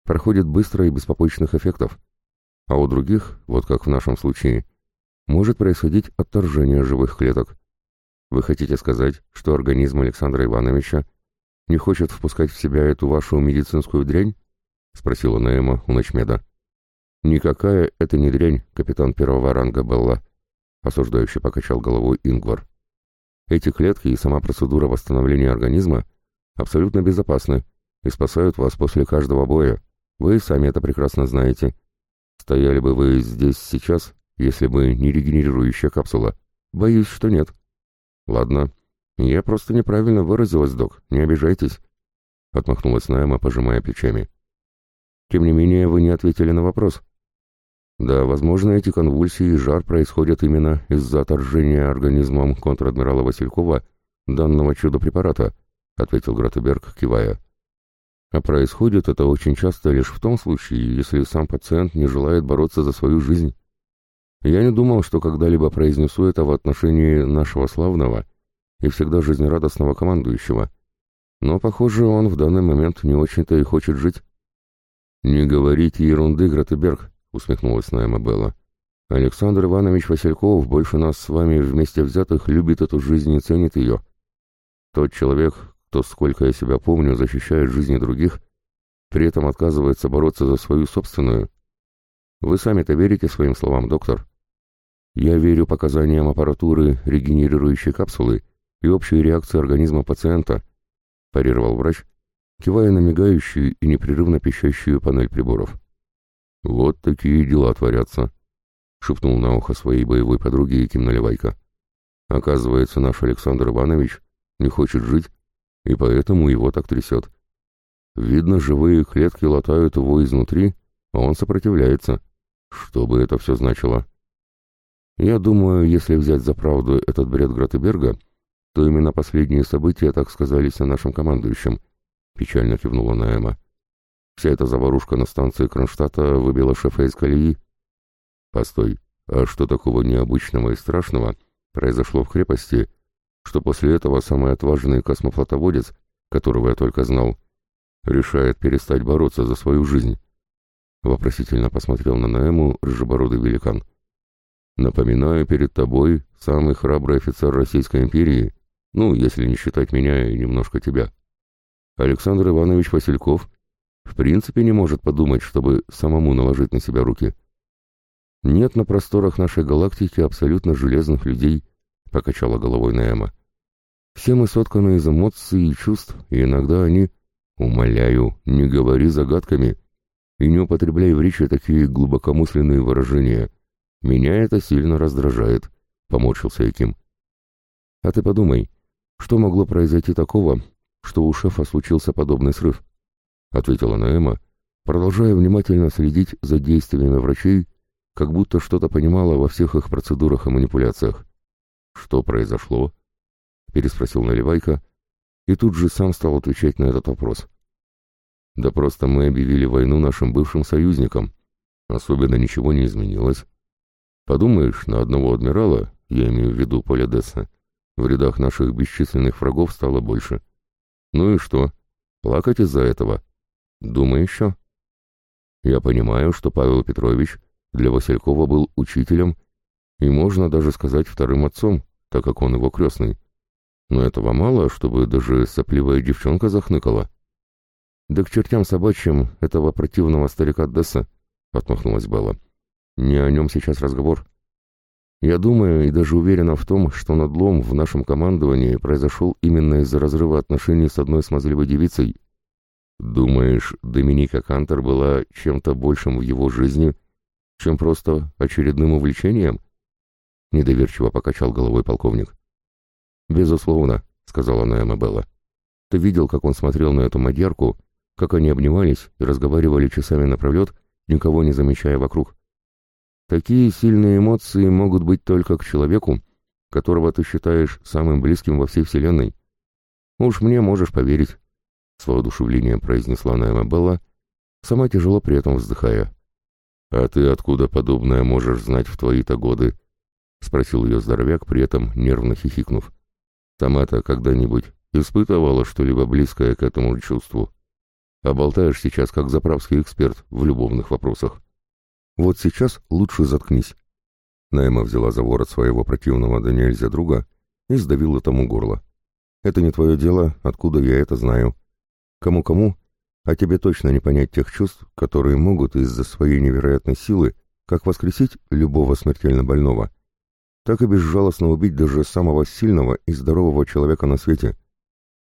проходит быстро и без побочных эффектов, а у других, вот как в нашем случае, может происходить отторжение живых клеток. Вы хотите сказать, что организм Александра Ивановича не хочет впускать в себя эту вашу медицинскую дрянь? спросила Наэма у ночмеда. Никакая это не дрянь, капитан первого ранга Белла, осуждающе покачал головой Ингвар. Эти клетки и сама процедура восстановления организма абсолютно безопасны и спасают вас после каждого боя. Вы сами это прекрасно знаете. Стояли бы вы здесь сейчас, если бы не регенерирующая капсула? Боюсь, что нет. Ладно, я просто неправильно выразилась, док, не обижайтесь. Отмахнулась Найма, пожимая плечами. Тем не менее, вы не ответили на вопрос. Да, возможно, эти конвульсии и жар происходят именно из-за отторжения организмом контр-адмирала Василькова данного чудо-препарата», — ответил Гратеберг, кивая. «А происходит это очень часто лишь в том случае, если сам пациент не желает бороться за свою жизнь. Я не думал, что когда-либо произнесу это в отношении нашего славного и всегда жизнерадостного командующего. Но, похоже, он в данный момент не очень-то и хочет жить». «Не говорите ерунды, Гратеберг», — усмехнулась Наэма Белла. «Александр Иванович Васильков больше нас с вами вместе взятых любит эту жизнь и ценит ее. Тот человек, кто, сколько я себя помню, защищает жизни других, при этом отказывается бороться за свою собственную. Вы сами-то верите своим словам, доктор?» «Я верю показаниям аппаратуры регенерирующей капсулы и общей реакции организма пациента», — парировал врач, кивая на мигающую и непрерывно пищащую панель приборов. «Вот такие дела творятся», — шепнул на ухо своей боевой подруге Ким Наливайко. «Оказывается, наш Александр Иванович не хочет жить, и поэтому его так трясет. Видно, живые клетки латают его изнутри, а он сопротивляется. Что бы это все значило?» Я думаю, если взять за правду этот бред Гратеберга, то именно последние события так сказались о нашем командующем —— печально кивнула Наэма. «Вся эта заварушка на станции Кронштадта выбила шефа из колеи». «Постой, а что такого необычного и страшного произошло в крепости, что после этого самый отважный космофлотоводец, которого я только знал, решает перестать бороться за свою жизнь?» Вопросительно посмотрел на Наэму рыжебородый великан. «Напоминаю перед тобой самый храбрый офицер Российской империи, ну, если не считать меня и немножко тебя». Александр Иванович Васильков в принципе не может подумать, чтобы самому наложить на себя руки. Нет на просторах нашей галактики абсолютно железных людей, покачала головой Наэма. Все мы сотканы из эмоций и чувств, и иногда они... Умоляю, не говори загадками и не употребляй в речи такие глубокомысленные выражения. Меня это сильно раздражает, — поморщился Яким. А ты подумай, что могло произойти такого, что у шефа случился подобный срыв», — ответила Наэма, продолжая внимательно следить за действиями врачей, как будто что-то понимала во всех их процедурах и манипуляциях. «Что произошло?» — переспросил Наливайка, и тут же сам стал отвечать на этот вопрос. «Да просто мы объявили войну нашим бывшим союзникам. Особенно ничего не изменилось. Подумаешь, на одного адмирала, я имею в виду Поля Десса, в рядах наших бесчисленных врагов стало больше». Ну и что? Плакать из-за этого? Думаю еще. Я понимаю, что Павел Петрович для Василькова был учителем и, можно даже сказать, вторым отцом, так как он его крестный. Но этого мало, чтобы даже сопливая девчонка захныкала. «Да к чертям собачьим этого противного старика Десса», — отмахнулась Белла. «Не о нем сейчас разговор. Я думаю и даже уверена в том, что надлом в нашем командовании произошел именно из-за разрыва отношений с одной смазливой девицей. Думаешь, Доминика Кантер была чем-то большим в его жизни, чем просто очередным увлечением? Недоверчиво покачал головой полковник. «Безусловно», — сказала она Эммабелла. «Ты видел, как он смотрел на эту мадьярку, как они обнимались и разговаривали часами напролет, никого не замечая вокруг. Такие сильные эмоции могут быть только к человеку, которого ты считаешь самым близким во всей Вселенной. Уж мне можешь поверить, — с воодушевлением произнесла Найма Белла, сама тяжело при этом вздыхая. «А ты откуда подобное можешь знать в твои-то годы?» — спросил ее здоровяк, при этом нервно хихикнув. «Сама-то когда-нибудь испытывала что-либо близкое к этому чувству? А болтаешь сейчас как заправский эксперт в любовных вопросах». Вот сейчас лучше заткнись. Найма взяла за ворот своего противного да друга и сдавила тому горло. Это не твое дело, откуда я это знаю. Кому-кому, а тебе точно не понять тех чувств, которые могут из-за своей невероятной силы как воскресить любого смертельно больного, так и безжалостно убить даже самого сильного и здорового человека на свете.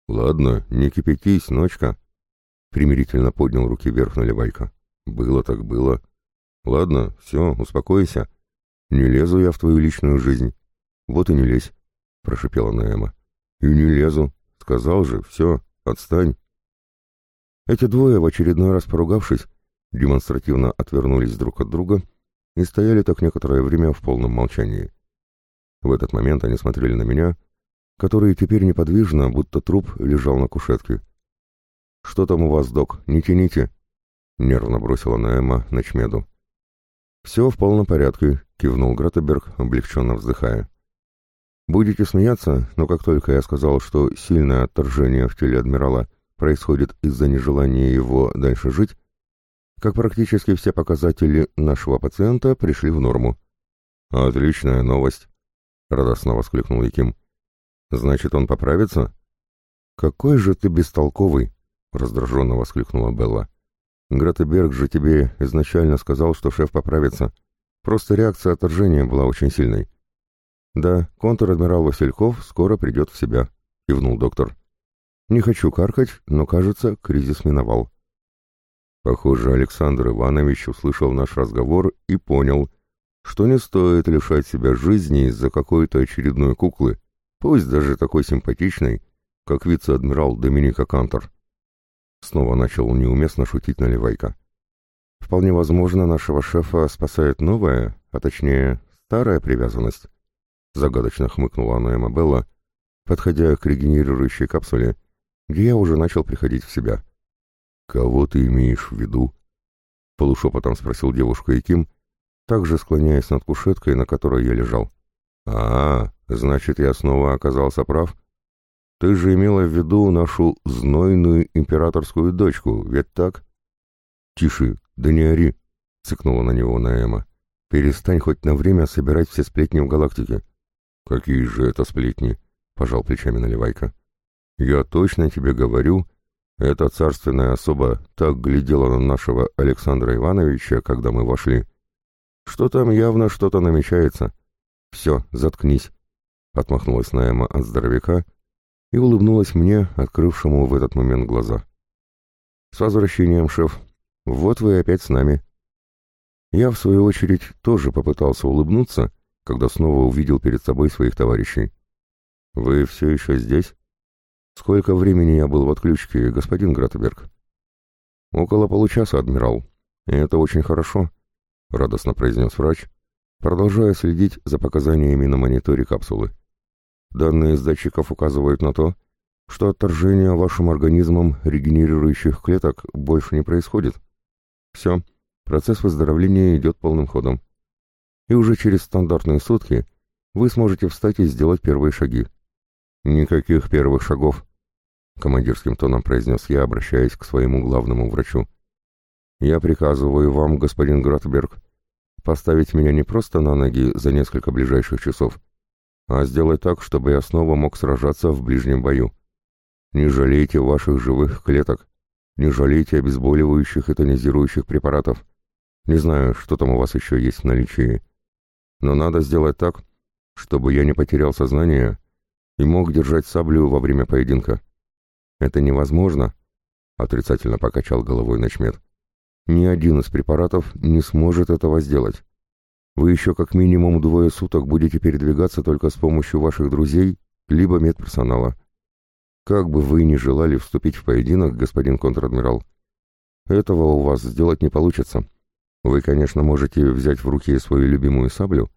«Ладно, не кипятись, ночка», — примирительно поднял руки вверх наливайка. «Было так было. Ладно, все, успокойся. Не лезу я в твою личную жизнь. Вот и не лезь, прошипела Наэма. И не лезу. Сказал же, все, отстань. Эти двое, в очередной раз поругавшись, демонстративно отвернулись друг от друга и стояли так некоторое время в полном молчании. В этот момент они смотрели на меня, который теперь неподвижно, будто труп, лежал на кушетке. «Что там у вас, док? Не тяните!» — нервно бросила Наэма Ночмеду. «Все в полном порядке», — кивнул Гратеберг, облегченно вздыхая. «Будете смеяться, но как только я сказал, что сильное отторжение в теле адмирала происходит из-за нежелания его дальше жить, как практически все показатели нашего пациента пришли в норму. «Отличная новость!» — радостно воскликнул Яким. «Значит, он поправится?» «Какой же ты бестолковый!» — раздраженно воскликнула Белла. Гратеберг же тебе изначально сказал, что шеф поправится. Просто реакция отторжения была очень сильной. Да, контр-адмирал Васильков скоро придет в себя, кивнул доктор. Не хочу каркать, но, кажется, кризис миновал. Похоже, Александр Иванович услышал наш разговор и понял, что не стоит лишать себя жизни из-за какой-то очередной куклы, пусть даже такой симпатичной, как вице-адмирал Доминика Кантор. Снова начал неуместно шутить Наливайка. Вполне возможно, нашего шефа спасает новая, а точнее, старая привязанность. Загадочно хмыкнула она Эмабелла, подходя к регенерирующей капсуле, где я уже начал приходить в себя. «Кого ты имеешь в виду?» Полушепотом спросил девушка Яким, также склоняясь над кушеткой, на которой я лежал. «А, значит, я снова оказался прав?» Ты же имела в виду нашу знойную императорскую дочку, ведь так? Тише, да не ори, цыкнула на него Наэма. Перестань хоть на время собирать все сплетни в галактике. Какие же это сплетни? Пожал плечами Наливайка. Я точно тебе говорю, эта царственная особа так глядела на нашего Александра Ивановича, когда мы вошли, что там явно что-то намечается. Все, заткнись, отмахнулась Наэма от здоровяка, и улыбнулась мне, открывшему в этот момент глаза. «С возвращением, шеф. Вот вы опять с нами». Я, в свою очередь, тоже попытался улыбнуться, когда снова увидел перед собой своих товарищей. «Вы все еще здесь? Сколько времени я был в отключке, господин Гратеберг?» «Около получаса, адмирал. И это очень хорошо», — радостно произнес врач, продолжая следить за показаниями на мониторе капсулы. Данные из датчиков указывают на то, что отторжение вашим организмом регенерирующих клеток больше не происходит. Все, процесс выздоровления идет полным ходом. И уже через стандартные сутки вы сможете встать и сделать первые шаги. Никаких первых шагов, командирским тоном произнес я, обращаясь к своему главному врачу. Я приказываю вам, господин Гратберг, поставить меня не просто на ноги за несколько ближайших часов, а сделать так, чтобы я снова мог сражаться в ближнем бою. Не жалейте ваших живых клеток, не жалейте обезболивающих и тонизирующих препаратов. Не знаю, что там у вас еще есть в наличии. Но надо сделать так, чтобы я не потерял сознание и мог держать саблю во время поединка. Это невозможно, отрицательно покачал головой Ночмед. Ни один из препаратов не сможет этого сделать. Вы еще как минимум двое суток будете передвигаться только с помощью ваших друзей, либо медперсонала. Как бы вы ни желали вступить в поединок, господин контр-адмирал, этого у вас сделать не получится. Вы, конечно, можете взять в руки свою любимую саблю,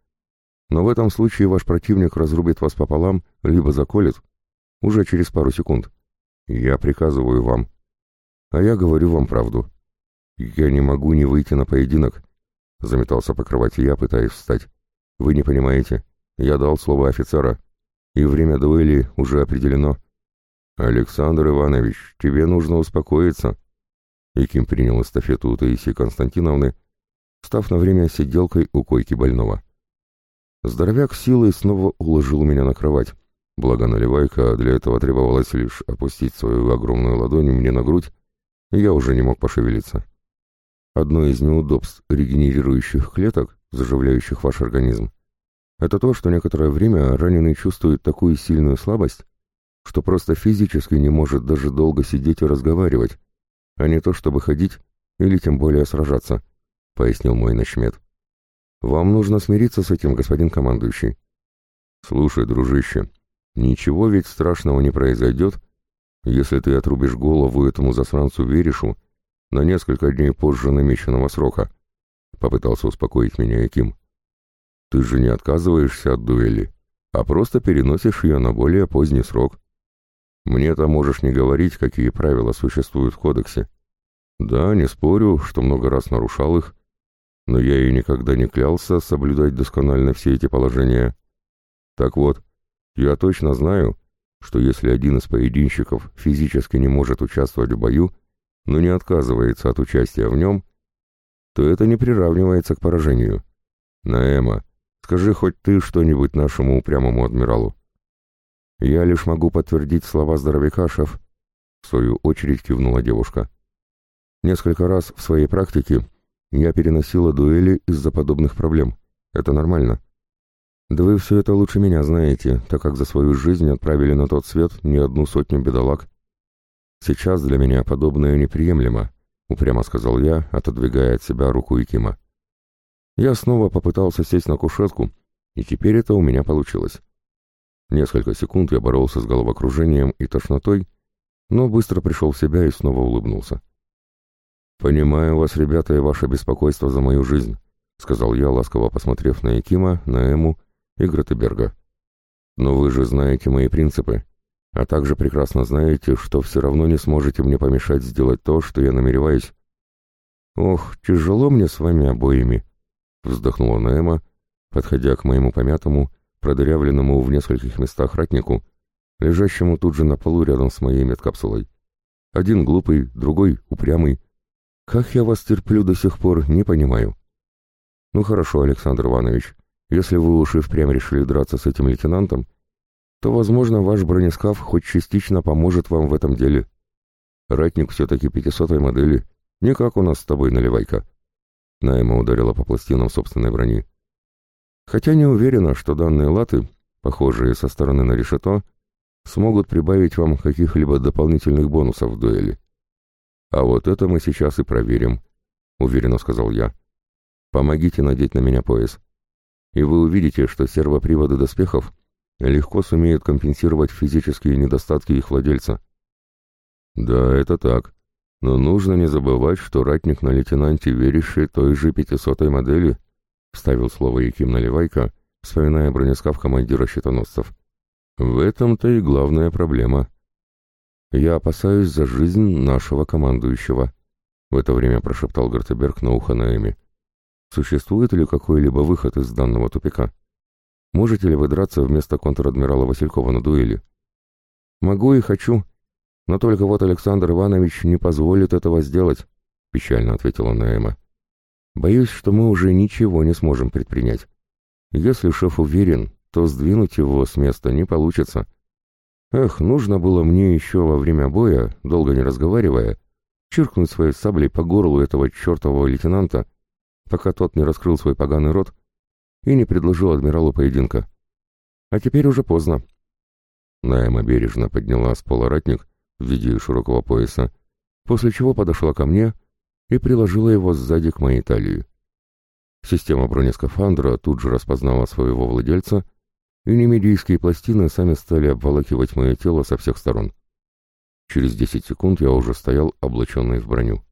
но в этом случае ваш противник разрубит вас пополам, либо заколет, уже через пару секунд. Я приказываю вам. А я говорю вам правду. Я не могу не выйти на поединок, Заметался по кровати я, пытаясь встать. Вы не понимаете. Я дал слово офицера, и время дуэли уже определено. Александр Иванович, тебе нужно успокоиться. Яким принял эстафету у Таисии Константиновны, став на время сиделкой у койки больного. Здоровяк силой снова уложил меня на кровать, благо наливайка для этого требовалось лишь опустить свою огромную ладонь мне на грудь, и я уже не мог пошевелиться. Одно из неудобств регенерирующих клеток, заживляющих ваш организм, это то, что некоторое время раненый чувствует такую сильную слабость, что просто физически не может даже долго сидеть и разговаривать, а не то чтобы ходить или тем более сражаться, — пояснил мой начмет. Вам нужно смириться с этим, господин командующий. Слушай, дружище, ничего ведь страшного не произойдет, если ты отрубишь голову этому засранцу Веришу на несколько дней позже намеченного срока», — попытался успокоить меня Яким. «Ты же не отказываешься от дуэли? а просто переносишь ее на более поздний срок. Мне-то можешь не говорить, какие правила существуют в кодексе. Да, не спорю, что много раз нарушал их, но я и никогда не клялся соблюдать досконально все эти положения. Так вот, я точно знаю, что если один из поединщиков физически не может участвовать в бою, но не отказывается от участия в нем, то это не приравнивается к поражению. Наэма, скажи хоть ты что-нибудь нашему упрямому адмиралу. Я лишь могу подтвердить слова здоровяка, шеф. В свою очередь кивнула девушка. Несколько раз в своей практике я переносила дуэли из-за подобных проблем. Это нормально. Да вы все это лучше меня знаете, так как за свою жизнь отправили на тот свет не одну сотню бедолаг. Сейчас для меня подобное неприемлемо, упрямо сказал я, отодвигая от себя руку Икима. Я снова попытался сесть на кушетку, и теперь это у меня получилось. Несколько секунд я боролся с головокружением и тошнотой, но быстро пришел в себя и снова улыбнулся. «Понимаю вас, ребята, и ваше беспокойство за мою жизнь», — сказал я, ласково посмотрев на Якима, на Эму и Гратеберга. «Но вы же знаете мои принципы, а также прекрасно знаете, что все равно не сможете мне помешать сделать то, что я намереваюсь». «Ох, тяжело мне с вами обоими», — вздохнула Наэма, подходя к моему помятому, продырявленному в нескольких местах ратнику, лежащему тут же на полу рядом с моей медкапсулой. Один глупый, другой упрямый. Как я вас терплю до сих пор, не понимаю. Ну хорошо, Александр Иванович, если вы уж и впрямь решили драться с этим лейтенантом, то, возможно, ваш бронескаф хоть частично поможет вам в этом деле. Ратник все-таки пятисотой модели, не как у нас с тобой наливайка. Найма ударила по пластинам собственной брони. Хотя не уверена, что данные латы, похожие со стороны на решето, смогут прибавить вам каких-либо дополнительных бонусов в дуэли. А вот это мы сейчас и проверим, уверенно сказал я. Помогите надеть на меня пояс. И вы увидите, что сервоприводы доспехов легко сумеют компенсировать физические недостатки их владельца. Да, это так. Но нужно не забывать, что ратник на лейтенанте веришь той же пятисотой модели —— вставил слово Яким Наливайко, вспоминая бронескаф командира щитоносцев. «В этом-то и главная проблема. Я опасаюсь за жизнь нашего командующего», — в это время прошептал Гартеберг на ухо Наэми. «Существует ли какой-либо выход из данного тупика? Можете ли вы драться вместо контр-адмирала Василькова на дуэли?» «Могу и хочу, но только вот Александр Иванович не позволит этого сделать», — печально ответила Наэма. Боюсь, что мы уже ничего не сможем предпринять. Если шеф уверен, то сдвинуть его с места не получится. Эх, нужно было мне еще во время боя, долго не разговаривая, чиркнуть своей саблей по горлу этого чертового лейтенанта, пока тот не раскрыл свой поганый рот и не предложил адмиралу поединка. А теперь уже поздно. Найма бережно подняла с пола ратник в виде широкого пояса, после чего подошла ко мне и приложила его сзади к моей талии. Система бронескафандра тут же распознала своего владельца, и немедийские пластины сами стали обволакивать мое тело со всех сторон. Через 10 секунд я уже стоял облаченный в броню.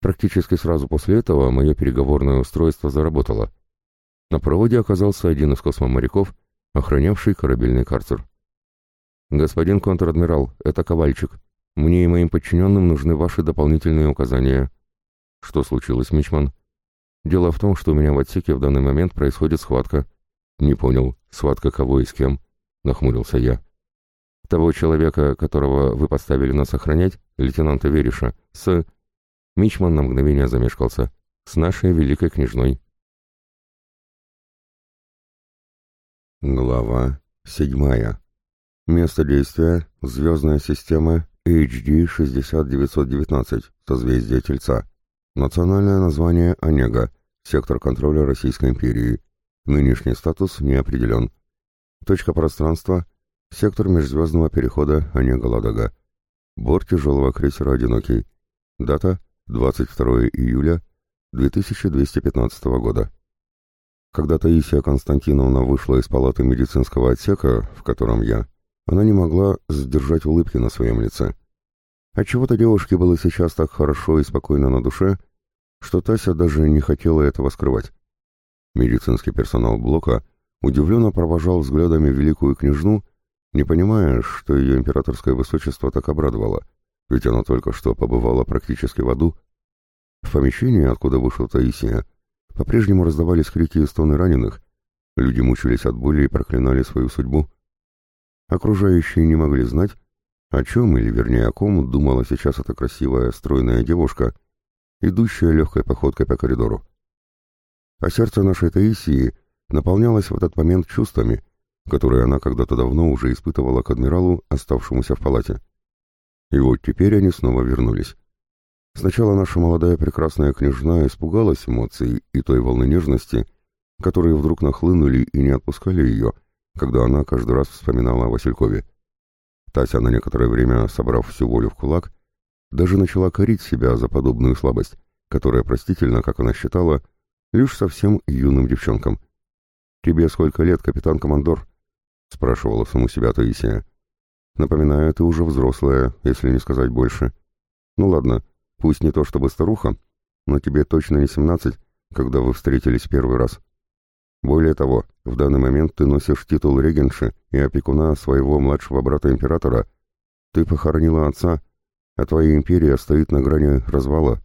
Практически сразу после этого мое переговорное устройство заработало. На проводе оказался один из космоморяков, охранявший корабельный карцер. «Господин контр-адмирал, это Ковальчик. Мне и моим подчиненным нужны ваши дополнительные указания», что случилось, Мичман? Дело в том, что у меня в отсеке в данный момент происходит схватка. Не понял, схватка кого и с кем? Нахмурился я. Того человека, которого вы поставили нас охранять, лейтенанта Вериша, с... Мичман на мгновение замешкался. С нашей великой княжной. Глава седьмая. Место действия — звездная система HD 60919, созвездие Тельца. Национальное название Онега, сектор контроля Российской империи. Нынешний статус не определен. Точка пространства – сектор межзвездного перехода Онега-Ладога. Борт тяжелого крейсера «Одинокий». Дата – 22 июля 2215 года. Когда Таисия Константиновна вышла из палаты медицинского отсека, в котором я, она не могла сдержать улыбки на своем лице. Отчего-то девушке было сейчас так хорошо и спокойно на душе, что Тася даже не хотела этого скрывать. Медицинский персонал блока удивленно провожал взглядами великую княжну, не понимая, что ее императорское высочество так обрадовало, ведь она только что побывала практически в аду. В помещении, откуда вышла Таисия, по-прежнему раздавались крики и стоны раненых, люди мучились от боли и проклинали свою судьбу. Окружающие не могли знать, о чем, или вернее о ком, думала сейчас эта красивая, стройная девушка, идущая легкой походкой по коридору. А сердце нашей Таисии наполнялось в этот момент чувствами, которые она когда-то давно уже испытывала к адмиралу, оставшемуся в палате. И вот теперь они снова вернулись. Сначала наша молодая прекрасная княжна испугалась эмоций и той волны нежности, которые вдруг нахлынули и не отпускали ее, когда она каждый раз вспоминала о Василькове. Тася на некоторое время, собрав всю волю в кулак, даже начала корить себя за подобную слабость, которая простительна, как она считала, лишь совсем юным девчонкам. «Тебе сколько лет, капитан-командор?» — спрашивала саму себя Таисия. «Напоминаю, ты уже взрослая, если не сказать больше. Ну ладно, пусть не то чтобы старуха, но тебе точно не семнадцать, когда вы встретились первый раз. Более того, в данный момент ты носишь титул регенши и опекуна своего младшего брата-императора. Ты похоронила отца, а твоя империя стоит на грани развала.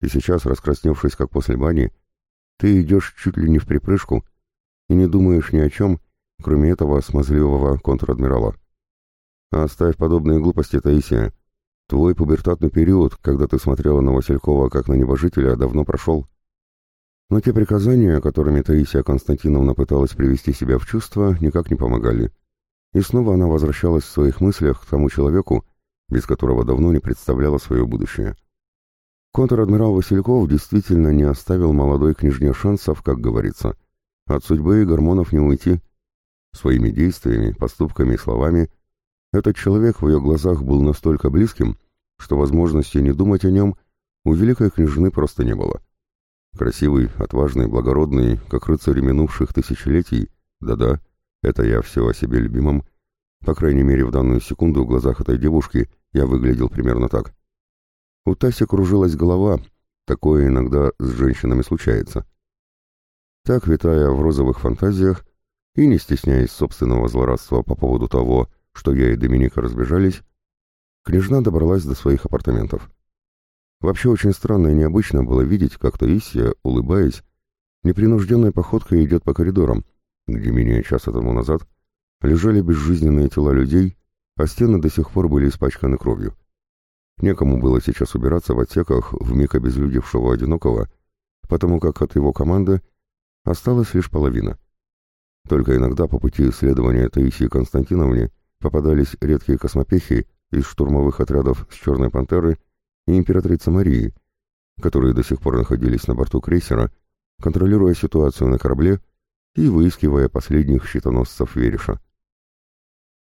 И сейчас, раскрасневшись как после бани, ты идешь чуть ли не в припрыжку и не думаешь ни о чем, кроме этого смазливого контр-адмирала. Оставь подобные глупости, Таисия. Твой пубертатный период, когда ты смотрела на Василькова как на небожителя, давно прошел. Но те приказания, которыми Таисия Константиновна пыталась привести себя в чувство, никак не помогали. И снова она возвращалась в своих мыслях к тому человеку, без которого давно не представляла свое будущее. Контр-адмирал Васильков действительно не оставил молодой княжне шансов, как говорится. От судьбы и гормонов не уйти. Своими действиями, поступками и словами этот человек в ее глазах был настолько близким, что возможности не думать о нем у великой княжны просто не было. Красивый, отважный, благородный, как рыцарь минувших тысячелетий, да-да, это я все о себе любимом, по крайней мере в данную секунду в глазах этой девушки я выглядел примерно так. У Таси кружилась голова, такое иногда с женщинами случается. Так, витая в розовых фантазиях и не стесняясь собственного злорадства по поводу того, что я и Доминика разбежались, княжна добралась до своих апартаментов. Вообще очень странно и необычно было видеть, как Таисия, улыбаясь, непринужденной походкой идет по коридорам, где менее часа тому назад лежали безжизненные тела людей, а стены до сих пор были испачканы кровью. Некому было сейчас убираться в отсеках вмиг обезлюдевшего одинокого, потому как от его команды осталась лишь половина. Только иногда по пути исследования Таисии Константиновне попадались редкие космопехи из штурмовых отрядов с «Черной пантеры» и императрицы Марии, которые до сих пор находились на борту крейсера, контролируя ситуацию на корабле и выискивая последних щитоносцев Вереша.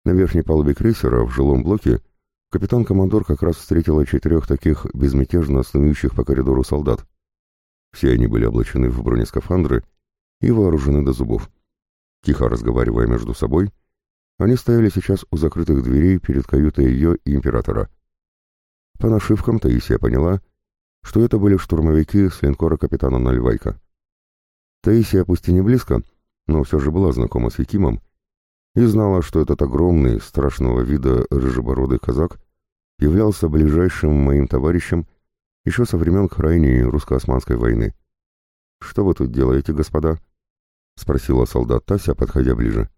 На верхней палубе крейсера в жилом блоке капитан-командор как раз встретила четырех таких безмятежно снующих по коридору солдат. Все они были облачены в бронескафандры и вооружены до зубов. Тихо разговаривая между собой, они стояли сейчас у закрытых дверей перед каютой ее и императора — по нашивкам Таисия поняла, что это были штурмовики с линкора капитана Нальвайка. Таисия пусть и не близко, но все же была знакома с Якимом и знала, что этот огромный, страшного вида рыжебородый казак являлся ближайшим моим товарищем еще со времен крайней русско-османской войны. «Что вы тут делаете, господа?» — спросила солдат Тася, подходя ближе.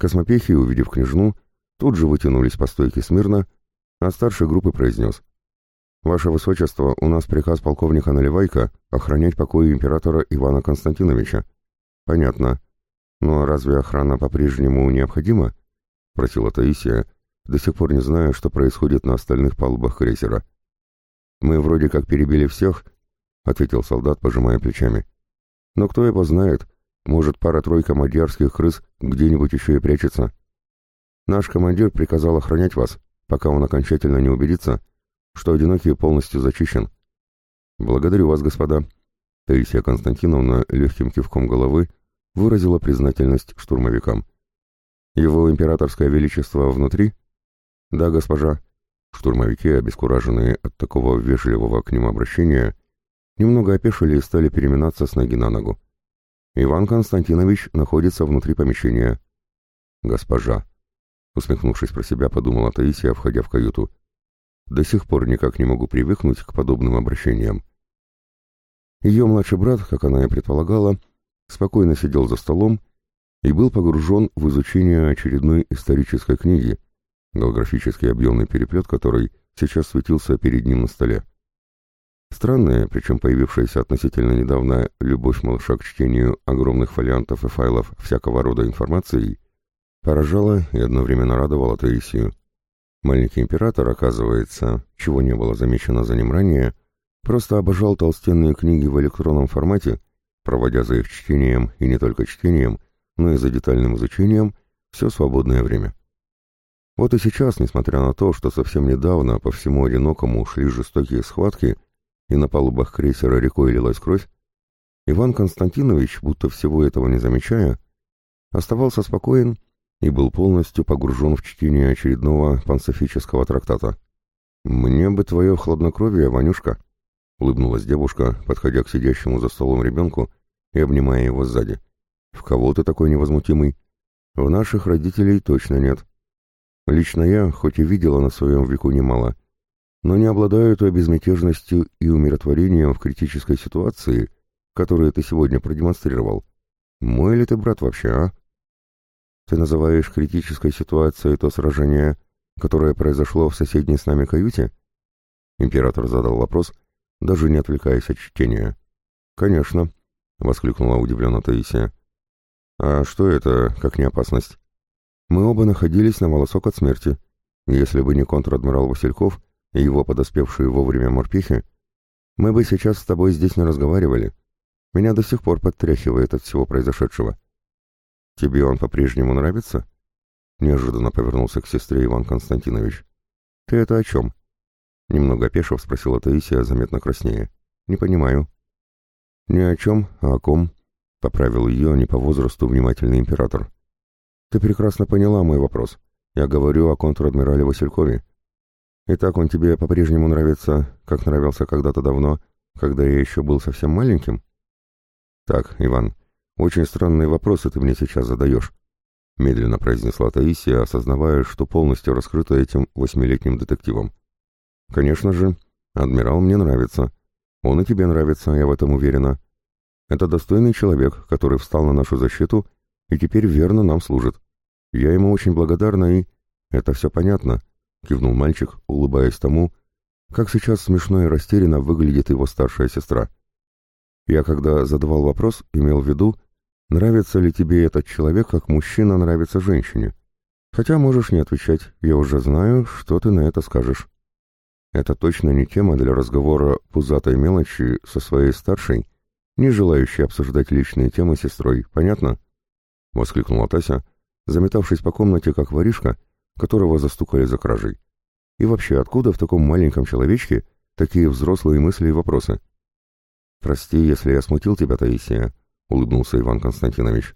Космопехи, увидев княжну, тут же вытянулись по стойке смирно а старший группы произнес. «Ваше Высочество, у нас приказ полковника Наливайка охранять покои императора Ивана Константиновича». «Понятно. Но разве охрана по-прежнему необходима?» — просила Таисия, до сих пор не зная, что происходит на остальных палубах крейсера. «Мы вроде как перебили всех», — ответил солдат, пожимая плечами. «Но кто его знает, может, пара-тройка мадьярских крыс где-нибудь еще и прячется. Наш командир приказал охранять вас, пока он окончательно не убедится, что одинокий полностью зачищен. Благодарю вас, господа. Таисия Константиновна легким кивком головы выразила признательность штурмовикам. Его императорское величество внутри? Да, госпожа. Штурмовики, обескураженные от такого вежливого к ним обращения, немного опешили и стали переминаться с ноги на ногу. Иван Константинович находится внутри помещения. Госпожа, усмехнувшись про себя, подумала Таисия, входя в каюту. До сих пор никак не могу привыкнуть к подобным обращениям. Ее младший брат, как она и предполагала, спокойно сидел за столом и был погружен в изучение очередной исторической книги, голографический объемный переплет которой сейчас светился перед ним на столе. Странная, причем появившаяся относительно недавно любовь малыша к чтению огромных фолиантов и файлов всякого рода информации поражала и одновременно радовала Таисию. Маленький император, оказывается, чего не было замечено за ним ранее, просто обожал толстенные книги в электронном формате, проводя за их чтением и не только чтением, но и за детальным изучением все свободное время. Вот и сейчас, несмотря на то, что совсем недавно по всему одинокому шли жестокие схватки, и на палубах крейсера рекой лилась кровь, Иван Константинович, будто всего этого не замечая, оставался спокоен и был полностью погружен в чтение очередного пансофического трактата. «Мне бы твое хладнокровие, Ванюшка», — улыбнулась девушка, подходя к сидящему за столом ребенку и обнимая его сзади. «В кого ты такой невозмутимый? В наших родителей точно нет. Лично я, хоть и видела на своем веку немало, но не обладаю той безмятежностью и умиротворением в критической ситуации, которую ты сегодня продемонстрировал. Мой ли ты брат вообще, а? Ты называешь критической ситуацией то сражение, которое произошло в соседней с нами каюте? Император задал вопрос, даже не отвлекаясь от чтения. «Конечно», — воскликнула удивленно Таисия. «А что это, как не опасность? Мы оба находились на волосок от смерти. Если бы не контр-адмирал Васильков, и его подоспевшие вовремя морпехи, мы бы сейчас с тобой здесь не разговаривали. Меня до сих пор подтряхивает от всего произошедшего. Тебе он по-прежнему нравится? Неожиданно повернулся к сестре Иван Константинович. Ты это о чем? Немного опешив, спросила Таисия, заметно краснее. Не понимаю. Ни о чем, а о ком? Поправил ее не по возрасту внимательный император. Ты прекрасно поняла мой вопрос. Я говорю о контр-адмирале Василькове. И так он тебе по-прежнему нравится, как нравился когда-то давно, когда я еще был совсем маленьким? Так, Иван, очень странные вопросы ты мне сейчас задаешь, медленно произнесла Таисия, осознавая, что полностью раскрыта этим восьмилетним детективом. Конечно же, адмирал мне нравится. Он и тебе нравится, я в этом уверена. Это достойный человек, который встал на нашу защиту и теперь верно нам служит. Я ему очень благодарна и... Это все понятно, — кивнул мальчик, улыбаясь тому, как сейчас смешно и растерянно выглядит его старшая сестра. «Я, когда задавал вопрос, имел в виду, нравится ли тебе этот человек, как мужчина нравится женщине. Хотя можешь не отвечать, я уже знаю, что ты на это скажешь». Это точно не тема для разговора пузатой мелочи со своей старшей, не желающей обсуждать личные темы с сестрой, понятно? — воскликнула Тася, заметавшись по комнате, как воришка, которого застукали за кражей. И вообще, откуда в таком маленьком человечке такие взрослые мысли и вопросы? «Прости, если я смутил тебя, Таисия», — улыбнулся Иван Константинович.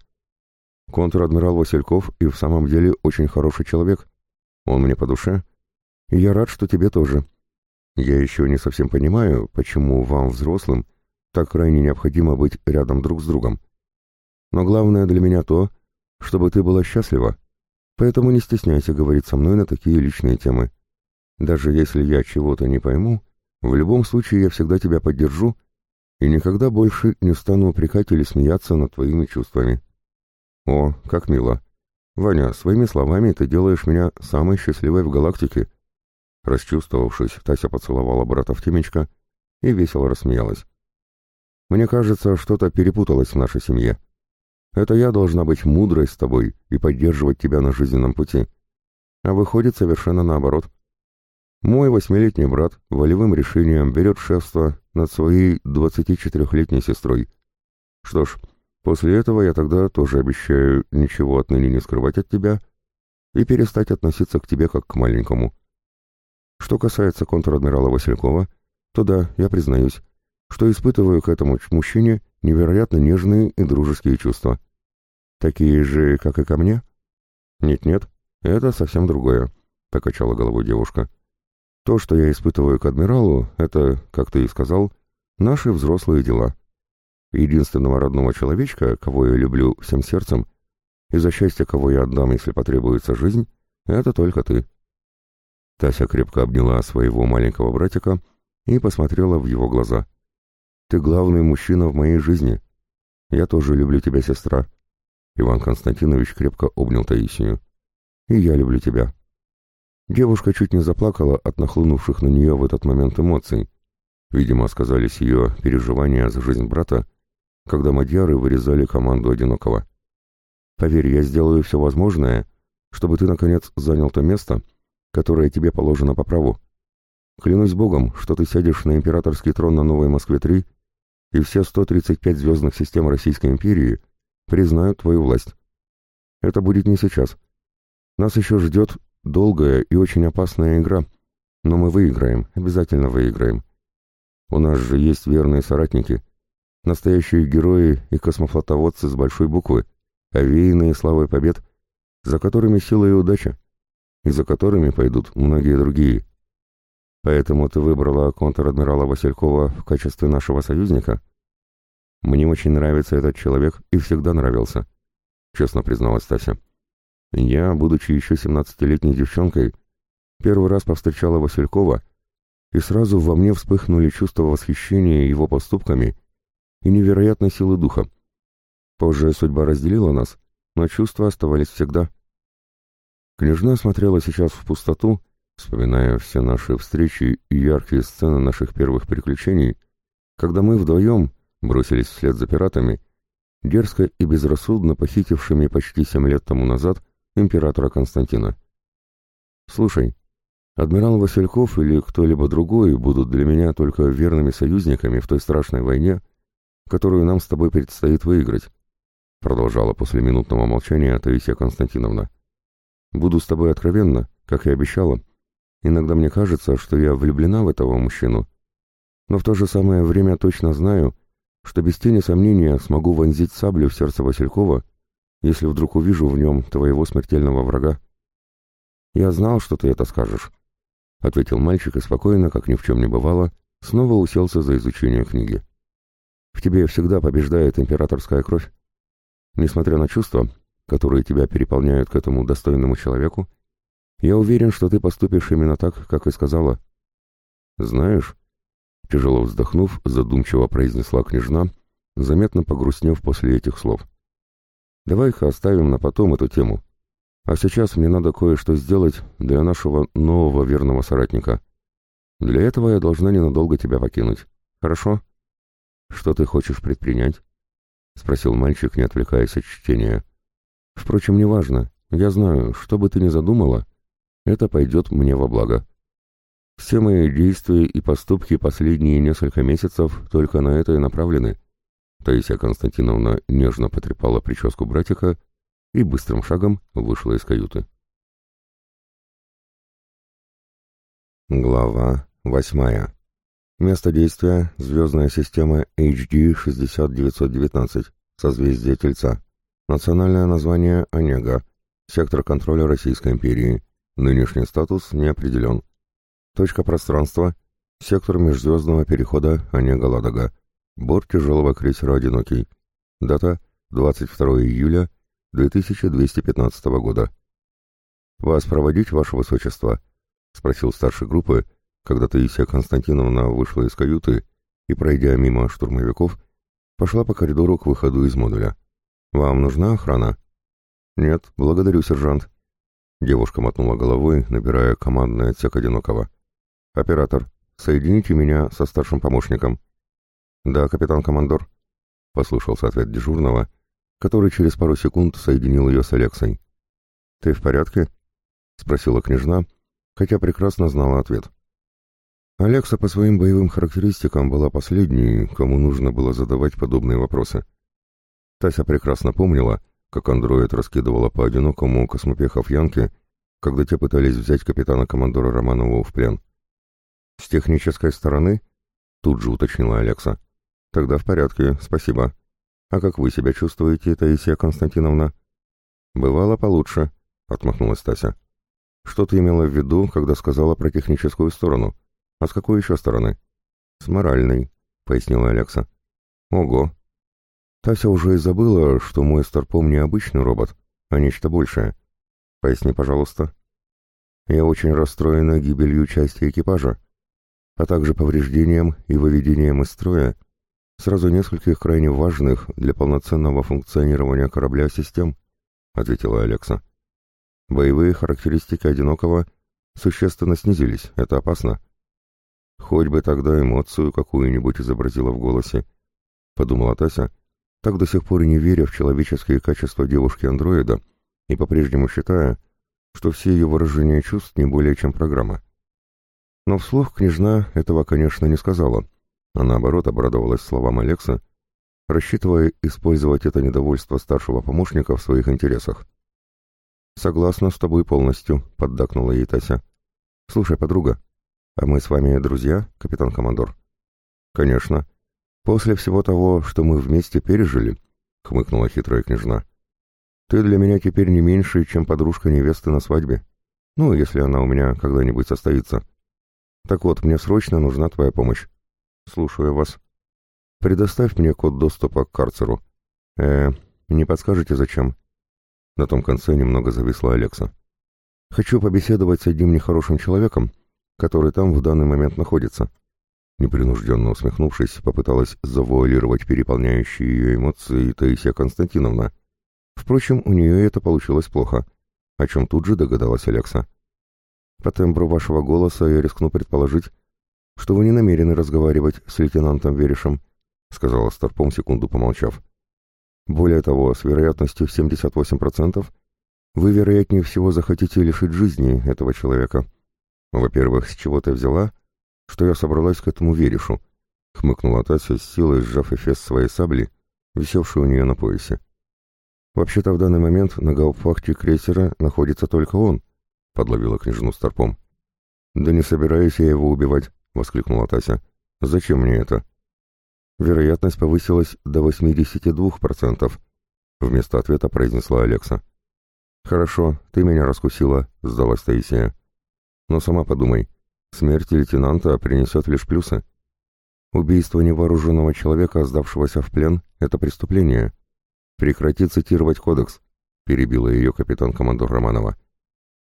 «Контр-адмирал Васильков и в самом деле очень хороший человек. Он мне по душе. И я рад, что тебе тоже. Я еще не совсем понимаю, почему вам, взрослым, так крайне необходимо быть рядом друг с другом. Но главное для меня то, чтобы ты была счастлива, Поэтому не стесняйся говорить со мной на такие личные темы. Даже если я чего-то не пойму, в любом случае я всегда тебя поддержу и никогда больше не стану упрекать или смеяться над твоими чувствами. О, как мило. Ваня, своими словами ты делаешь меня самой счастливой в галактике. Расчувствовавшись, Тася поцеловала брата в темечко и весело рассмеялась. Мне кажется, что-то перепуталось в нашей семье. Это я должна быть мудрой с тобой и поддерживать тебя на жизненном пути. А выходит совершенно наоборот. Мой восьмилетний брат волевым решением берет шефство над своей 24-летней сестрой. Что ж, после этого я тогда тоже обещаю ничего отныне не скрывать от тебя и перестать относиться к тебе как к маленькому. Что касается контр-адмирала Василькова, то да, я признаюсь, что испытываю к этому мужчине невероятно нежные и дружеские чувства. Такие же, как и ко мне? Нет-нет, это совсем другое, покачала головой девушка. То, что я испытываю к адмиралу, это, как ты и сказал, наши взрослые дела. Единственного родного человечка, кого я люблю всем сердцем, и за счастье, кого я отдам, если потребуется жизнь, это только ты. Тася крепко обняла своего маленького братика и посмотрела в его глаза. «Ты главный мужчина в моей жизни. Я тоже люблю тебя, сестра». Иван Константинович крепко обнял Таисию. «И я люблю тебя». Девушка чуть не заплакала от нахлынувших на нее в этот момент эмоций. Видимо, сказались ее переживания за жизнь брата, когда мадьяры вырезали команду одинокого. «Поверь, я сделаю все возможное, чтобы ты, наконец, занял то место, которое тебе положено по праву. Клянусь Богом, что ты сядешь на императорский трон на Новой Москве-3, и все 135 звездных систем Российской империи признают твою власть. Это будет не сейчас. Нас еще ждет долгая и очень опасная игра, но мы выиграем, обязательно выиграем. У нас же есть верные соратники, настоящие герои и космофлотоводцы с большой буквы, овеянные славой побед, за которыми сила и удача, и за которыми пойдут многие другие. Поэтому ты выбрала контр-адмирала Василькова в качестве нашего союзника? Мне очень нравится этот человек и всегда нравился, честно призналась Тася. Я, будучи еще семнадцатилетней девчонкой, первый раз повстречала Василькова, и сразу во мне вспыхнули чувства восхищения его поступками и невероятной силы духа. Позже судьба разделила нас, но чувства оставались всегда. Княжна смотрела сейчас в пустоту, вспоминая все наши встречи и яркие сцены наших первых приключений, когда мы вдвоем бросились вслед за пиратами, дерзко и безрассудно похитившими почти семь лет тому назад императора Константина. «Слушай, адмирал Васильков или кто-либо другой будут для меня только верными союзниками в той страшной войне, которую нам с тобой предстоит выиграть», продолжала после минутного молчания Таисия Константиновна. «Буду с тобой откровенна, как и обещала. Иногда мне кажется, что я влюблена в этого мужчину, но в то же самое время точно знаю, что без тени сомнения смогу вонзить саблю в сердце Василькова если вдруг увижу в нем твоего смертельного врага. «Я знал, что ты это скажешь», — ответил мальчик и спокойно, как ни в чем не бывало, снова уселся за изучение книги. «В тебе всегда побеждает императорская кровь. Несмотря на чувства, которые тебя переполняют к этому достойному человеку, я уверен, что ты поступишь именно так, как и сказала. Знаешь, тяжело вздохнув, задумчиво произнесла княжна, заметно погрустнев после этих слов. Давай-ка оставим на потом эту тему. А сейчас мне надо кое-что сделать для нашего нового верного соратника. Для этого я должна ненадолго тебя покинуть. Хорошо? Что ты хочешь предпринять? Спросил мальчик, не отвлекаясь от чтения. Впрочем, неважно. Я знаю, что бы ты ни задумала, это пойдет мне во благо. Все мои действия и поступки последние несколько месяцев только на это и направлены. Таисия Константиновна нежно потрепала прическу братика и быстрым шагом вышла из каюты. Глава восьмая. Место действия — звездная система HD 60919, созвездие Тельца. Национальное название — Онега, сектор контроля Российской империи. Нынешний статус не определен. Точка пространства — сектор межзвездного перехода Онега-Ладога. Борт тяжелого крейсера «Одинокий». Дата 22 июля 2215 года. «Вас проводить, ваше высочество?» — спросил старший группы, когда Таисия Константиновна вышла из каюты и, пройдя мимо штурмовиков, пошла по коридору к выходу из модуля. «Вам нужна охрана?» «Нет, благодарю, сержант». Девушка мотнула головой, набирая командный отсек одинокого. «Оператор, соедините меня со старшим помощником». «Да, капитан-командор», — послушался ответ дежурного, который через пару секунд соединил ее с Алексой. «Ты в порядке?» — спросила княжна, хотя прекрасно знала ответ. Алекса по своим боевым характеристикам была последней, кому нужно было задавать подобные вопросы. Тася прекрасно помнила, как андроид раскидывала по одинокому космопехов Янки, когда те пытались взять капитана-командора Романову в плен. «С технической стороны?» — тут же уточнила Алекса. «Тогда в порядке, спасибо. А как вы себя чувствуете, Таисия Константиновна?» «Бывало получше», — отмахнулась Тася. «Что ты имела в виду, когда сказала про техническую сторону? А с какой еще стороны?» «С моральной», — пояснила Алекса. «Ого! Тася уже и забыла, что мой Старпом не обычный робот, а нечто большее. Поясни, пожалуйста. Я очень расстроена гибелью части экипажа, а также повреждением и выведением из строя сразу нескольких крайне важных для полноценного функционирования корабля систем, ответила Алекса. Боевые характеристики одинокого существенно снизились, это опасно. Хоть бы тогда эмоцию какую-нибудь изобразила в голосе, подумала Тася, так до сих пор и не веря в человеческие качества девушки-андроида и по-прежнему считая, что все ее выражения чувств не более чем программа. Но вслух княжна этого, конечно, не сказала, а наоборот обрадовалась словам Алекса, рассчитывая использовать это недовольство старшего помощника в своих интересах. «Согласна с тобой полностью», — поддакнула ей Тася. «Слушай, подруга, а мы с вами друзья, капитан-командор?» «Конечно. После всего того, что мы вместе пережили», — хмыкнула хитрая княжна. «Ты для меня теперь не меньше, чем подружка невесты на свадьбе. Ну, если она у меня когда-нибудь состоится. Так вот, мне срочно нужна твоя помощь. Слушаю вас. Предоставь мне код доступа к карцеру. Э, не подскажете, зачем?» На том конце немного зависла Алекса. «Хочу побеседовать с одним нехорошим человеком, который там в данный момент находится». Непринужденно усмехнувшись, попыталась завуалировать переполняющие ее эмоции Таисия Константиновна. Впрочем, у нее это получилось плохо, о чем тут же догадалась Алекса. «По тембру вашего голоса я рискну предположить, что вы не намерены разговаривать с лейтенантом Веришем», сказала Старпом, секунду помолчав. «Более того, с вероятностью в 78% вы, вероятнее всего, захотите лишить жизни этого человека. Во-первых, с чего ты взяла?» что я собралась к этому веришу, — хмыкнула Тася с силой, сжав эфес своей сабли, висевшей у нее на поясе. «Вообще-то в данный момент на гауптвахте крейсера находится только он», — подловила княжну старпом. «Да не собираюсь я его убивать», — воскликнула Тася. «Зачем мне это?» Вероятность повысилась до 82%, — вместо ответа произнесла Алекса. «Хорошо, ты меня раскусила», — сдалась Таисия. «Но сама подумай, Смерть лейтенанта принесет лишь плюсы. Убийство невооруженного человека, сдавшегося в плен, — это преступление. Прекрати цитировать кодекс, — перебила ее капитан-командор Романова.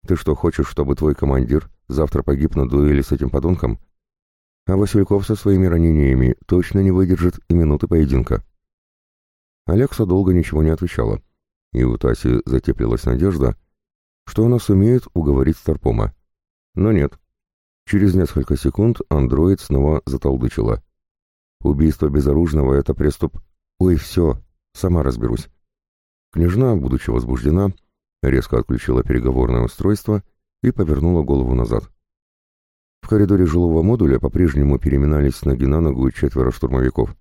Ты что, хочешь, чтобы твой командир завтра погиб на дуэли с этим подонком? А Васильков со своими ранениями точно не выдержит и минуты поединка. Алекса долго ничего не отвечала, и у Таси затеплилась надежда, что она сумеет уговорить Старпома. Но нет. Через несколько секунд андроид снова затолдычила. «Убийство безоружного — это преступ...» «Ой, все, сама разберусь». Княжна, будучи возбуждена, резко отключила переговорное устройство и повернула голову назад. В коридоре жилого модуля по-прежнему переминались ноги на ногу четверо штурмовиков.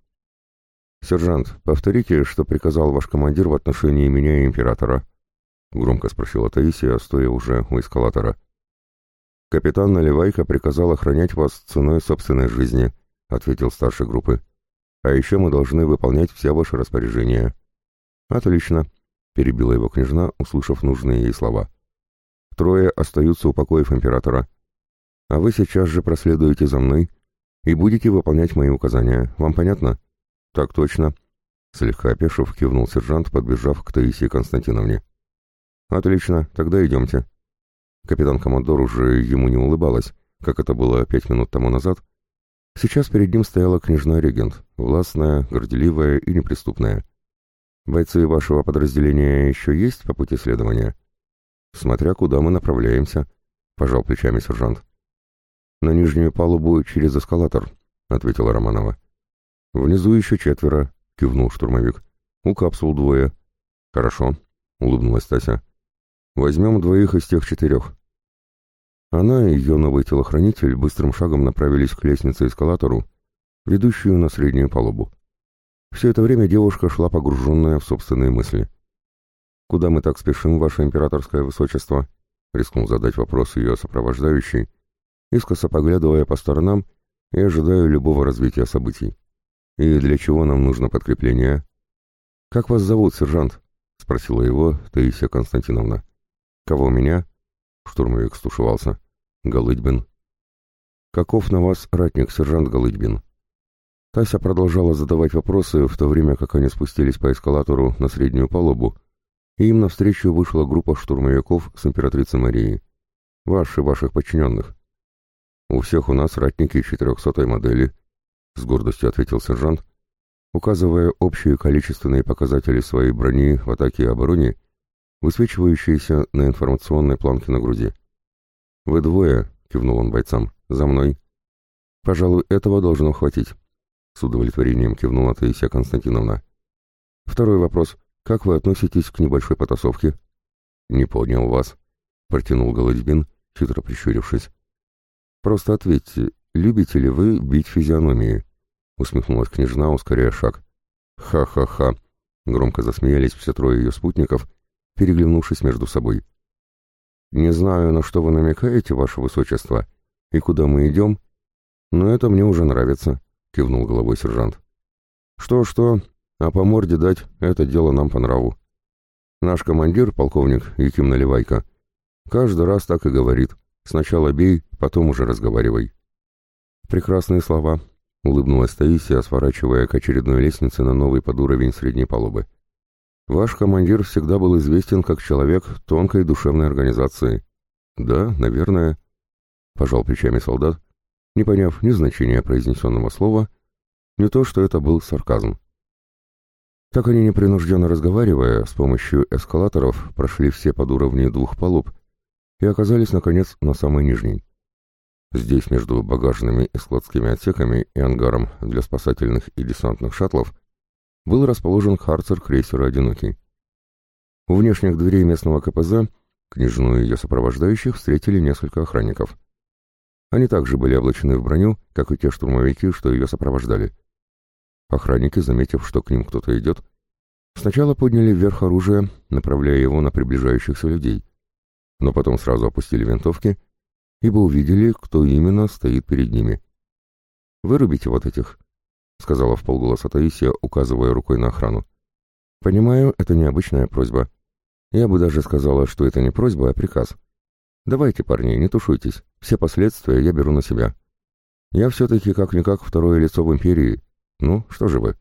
«Сержант, повторите, что приказал ваш командир в отношении меня и императора?» — громко спросила Таисия, стоя уже у эскалатора. «Капитан Наливайко приказал охранять вас ценой собственной жизни», — ответил старший группы. «А еще мы должны выполнять все ваши распоряжения». «Отлично», — перебила его княжна, услышав нужные ей слова. «Трое остаются у покоев императора. А вы сейчас же проследуете за мной и будете выполнять мои указания. Вам понятно?» «Так точно», — слегка опешив, кивнул сержант, подбежав к Таисии Константиновне. «Отлично, тогда идемте». Капитан-командор уже ему не улыбалась, как это было пять минут тому назад. Сейчас перед ним стояла княжна-регент, властная, горделивая и неприступная. «Бойцы вашего подразделения еще есть по пути следования?» «Смотря куда мы направляемся», — пожал плечами сержант. «На нижнюю палубу через эскалатор», — ответила Романова. «Внизу еще четверо», — кивнул штурмовик. «У капсул двое». «Хорошо», — улыбнулась Тася. «Возьмем двоих из тех четырех. Она и ее новый телохранитель быстрым шагом направились к лестнице-эскалатору, ведущую на среднюю палубу. Все это время девушка шла погруженная в собственные мысли. «Куда мы так спешим, ваше императорское высочество?» — рискнул задать вопрос ее сопровождающий, искоса поглядывая по сторонам и ожидая любого развития событий. «И для чего нам нужно подкрепление?» «Как вас зовут, сержант?» — спросила его Таисия Константиновна. «Кого меня?» Штурмовик стушевался. Голыдьбин. «Каков на вас ратник, сержант Голыдьбин?» Тася продолжала задавать вопросы, в то время как они спустились по эскалатору на среднюю палубу, и им навстречу вышла группа штурмовиков с императрицей Марией. Ваши, ваших подчиненных. У всех у нас ратники 400 модели, с гордостью ответил сержант, указывая общие количественные показатели своей брони в атаке и обороне, высвечивающиеся на информационной планке на груди. «Вы двое», — кивнул он бойцам, — «за мной». «Пожалуй, этого должно хватить», — с удовлетворением кивнула Таисия Константиновна. «Второй вопрос. Как вы относитесь к небольшой потасовке?» «Не понял вас», — протянул Голодьбин, хитро прищурившись. «Просто ответьте, любите ли вы бить физиономии?» — усмехнулась княжна, ускоряя шаг. «Ха-ха-ха!» — громко засмеялись все трое ее спутников, переглянувшись между собой. «Не знаю, на что вы намекаете, ваше высочество, и куда мы идем, но это мне уже нравится», — кивнул головой сержант. «Что-что, а по морде дать — это дело нам по нраву. Наш командир, полковник Яким Наливайко, каждый раз так и говорит. Сначала бей, потом уже разговаривай». «Прекрасные слова», — улыбнулась Таисия, сворачивая к очередной лестнице на новый подуровень средней палубы. Ваш командир всегда был известен как человек тонкой душевной организации. Да, наверное, пожал плечами солдат, не поняв ни значения произнесенного слова, не то, что это был сарказм. Так они непринужденно разговаривая, с помощью эскалаторов прошли все подуровни двух палуб и оказались, наконец, на самой нижней. Здесь, между багажными и складскими отсеками и ангаром для спасательных и десантных шаттлов, был расположен харцер крейсера «Одинокий». У внешних дверей местного КПЗ княжну и ее сопровождающих встретили несколько охранников. Они также были облачены в броню, как и те штурмовики, что ее сопровождали. Охранники, заметив, что к ним кто-то идет, сначала подняли вверх оружие, направляя его на приближающихся людей, но потом сразу опустили винтовки, ибо увидели, кто именно стоит перед ними. «Вырубите вот этих», — сказала в полголоса Таисия, указывая рукой на охрану. «Понимаю, это необычная просьба. Я бы даже сказала, что это не просьба, а приказ. Давайте, парни, не тушуйтесь. Все последствия я беру на себя. Я все-таки как-никак второе лицо в империи. Ну, что же вы?»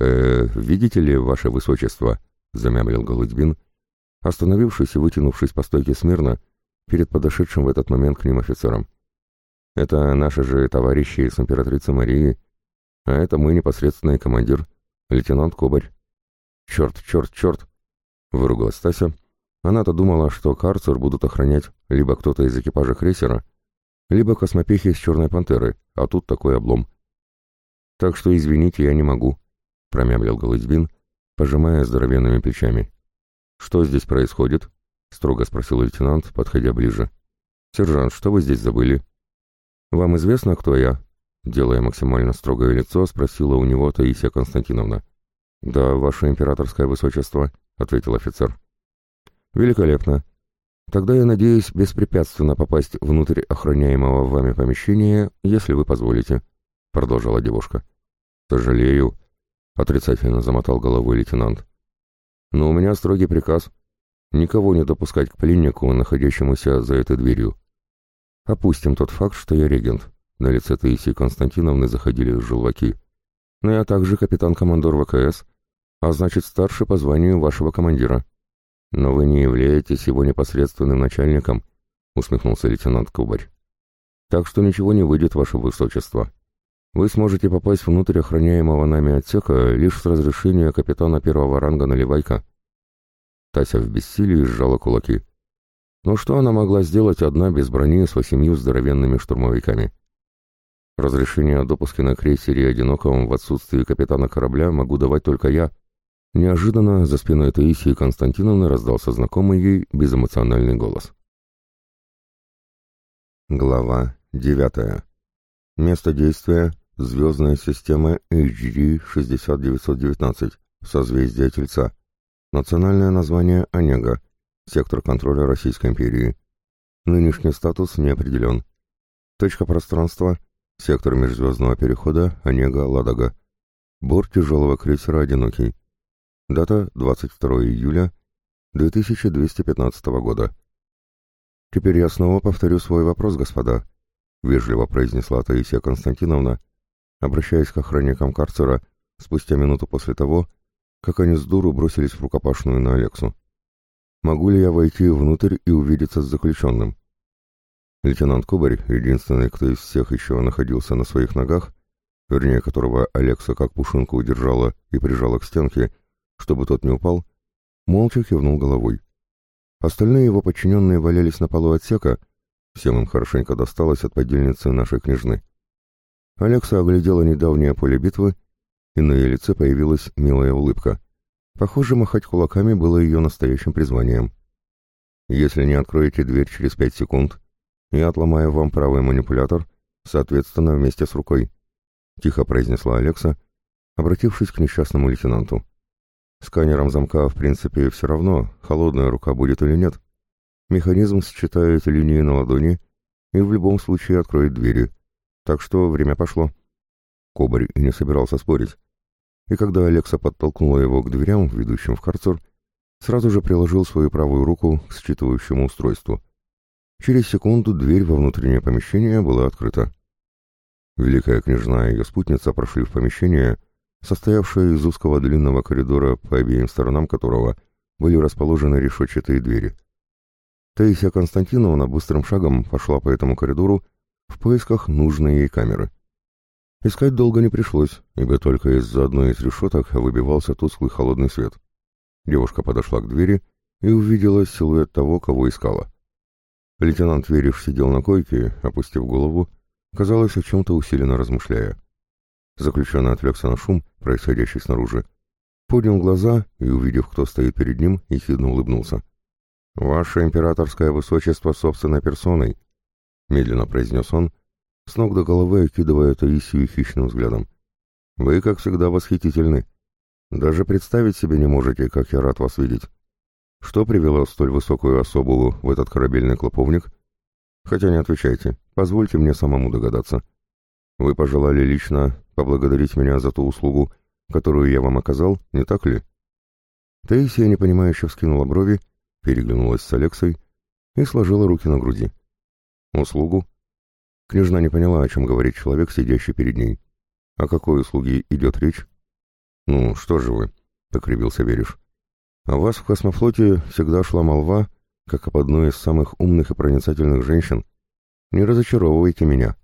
«Э, видите ли, ваше высочество?» — замямлил Голудьбин, остановившись и вытянувшись по стойке смирно перед подошедшим в этот момент к ним офицером. «Это наши же товарищи с императрицей Марии, а это мой непосредственный командир, лейтенант Кобарь. Черт, черт, черт, выругалась Стася. Она-то думала, что карцер будут охранять либо кто-то из экипажа крейсера, либо космопехи из Черной Пантеры, а тут такой облом. Так что, извините, я не могу, промямлил Голызбин, пожимая здоровенными плечами. Что здесь происходит? строго спросил лейтенант, подходя ближе. Сержант, что вы здесь забыли? Вам известно, кто я? Делая максимально строгое лицо, спросила у него Таисия Константиновна. «Да, ваше императорское высочество», — ответил офицер. «Великолепно. Тогда я надеюсь беспрепятственно попасть внутрь охраняемого вами помещения, если вы позволите», — продолжила девушка. «Сожалею», — отрицательно замотал головой лейтенант. «Но у меня строгий приказ — никого не допускать к пленнику, находящемуся за этой дверью. Опустим тот факт, что я регент. На лице Таисии Константиновны заходили желваки. «Ну я также капитан-командор ВКС, а значит старший по званию вашего командира». «Но вы не являетесь его непосредственным начальником», — усмехнулся лейтенант Кубарь. «Так что ничего не выйдет, ваше высочество. Вы сможете попасть внутрь охраняемого нами отсека лишь с разрешения капитана первого ранга Наливайка». Тася в бессилии сжала кулаки. Но что она могла сделать одна без брони с восемью здоровенными штурмовиками? Разрешение о допуске на крейсере одиноком в отсутствии капитана корабля могу давать только я. Неожиданно за спиной Таисии Константиновны раздался знакомый ей безэмоциональный голос. Глава 9. Место действия — звездная система HD 6919, созвездие Тельца. Национальное название — Онега, сектор контроля Российской империи. Нынешний статус не определен. Точка пространства — Сектор межзвездного перехода Онега-Ладога. Борт тяжелого крейсера «Одинокий». Дата 22 июля 2215 года. «Теперь я снова повторю свой вопрос, господа», — вежливо произнесла Таисия Константиновна, обращаясь к охранникам карцера спустя минуту после того, как они с дуру бросились в рукопашную на Алексу. «Могу ли я войти внутрь и увидеться с заключенным?» Лейтенант Кубарь, единственный, кто из всех еще находился на своих ногах, вернее, которого Алекса как пушинку удержала и прижала к стенке, чтобы тот не упал, молча кивнул головой. Остальные его подчиненные валялись на полу отсека, всем им хорошенько досталось от подельницы нашей княжны. Алекса оглядела недавнее поле битвы, и на ее лице появилась милая улыбка. Похоже, махать кулаками было ее настоящим призванием. «Если не откроете дверь через пять секунд, я отломаю вам правый манипулятор, соответственно, вместе с рукой», — тихо произнесла Алекса, обратившись к несчастному лейтенанту. «Сканером замка, в принципе, все равно, холодная рука будет или нет. Механизм считает линии на ладони и в любом случае откроет двери. Так что время пошло». Кобарь и не собирался спорить. И когда Алекса подтолкнула его к дверям, ведущим в карцер, сразу же приложил свою правую руку к считывающему устройству — Через секунду дверь во внутреннее помещение была открыта. Великая княжна и ее спутница прошли в помещение, состоявшее из узкого длинного коридора, по обеим сторонам которого были расположены решетчатые двери. Таисия Константиновна быстрым шагом пошла по этому коридору в поисках нужной ей камеры. Искать долго не пришлось, ибо только из-за одной из решеток выбивался тусклый холодный свет. Девушка подошла к двери и увидела силуэт того, кого искала. Лейтенант Вериш сидел на койке, опустив голову, казалось, о чем-то усиленно размышляя. Заключенный отвлекся на шум, происходящий снаружи, поднял глаза и, увидев, кто стоит перед ним, ехидно улыбнулся. «Ваше императорское высочество собственной персоной», — медленно произнес он, с ног до головы окидывая Таисию хищным взглядом. «Вы, как всегда, восхитительны. Даже представить себе не можете, как я рад вас видеть. Что привело столь высокую особу в этот корабельный клоповник? Хотя не отвечайте, позвольте мне самому догадаться. Вы пожелали лично поблагодарить меня за ту услугу, которую я вам оказал, не так ли? Таисия непонимающе вскинула брови, переглянулась с Алексой и сложила руки на груди. Услугу? Княжна не поняла, о чем говорит человек, сидящий перед ней. О какой услуге идет речь? Ну, что же вы, — покривился Вериш. О вас в космофлоте всегда шла молва, как об одной из самых умных и проницательных женщин. Не разочаровывайте меня.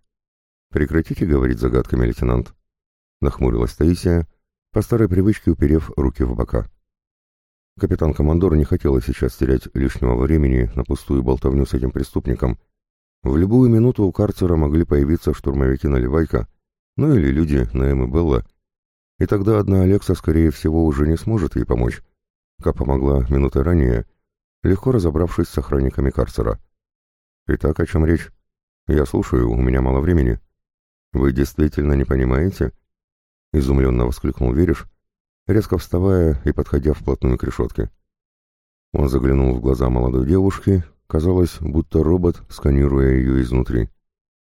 Прекратите говорить загадками, лейтенант. Нахмурилась Таисия, по старой привычке уперев руки в бока. Капитан-командор не хотела сейчас терять лишнего времени на пустую болтовню с этим преступником. В любую минуту у карцера могли появиться штурмовики Наливайка, ну или люди на и Белла, и тогда одна Алекса, скорее всего, уже не сможет ей помочь как помогла минуты ранее, легко разобравшись с охранниками карцера. «Итак, о чем речь? Я слушаю, у меня мало времени». «Вы действительно не понимаете?» — изумленно воскликнул Вериш, резко вставая и подходя вплотную к решетке. Он заглянул в глаза молодой девушки, казалось, будто робот, сканируя ее изнутри.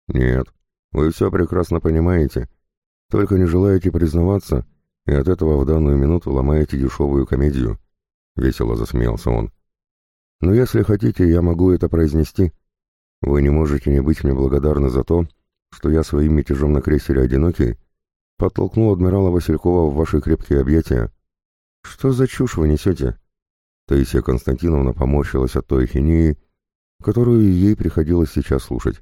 «Нет, вы все прекрасно понимаете, только не желаете признаваться, и от этого в данную минуту ломаете дешевую комедию. — весело засмеялся он. «Но если хотите, я могу это произнести. Вы не можете не быть мне благодарны за то, что я своим мятежом на крейсере «Одинокий» подтолкнул адмирала Василькова в ваши крепкие объятия. Что за чушь вы несете?» Таисия Константиновна поморщилась от той хинеи, которую ей приходилось сейчас слушать.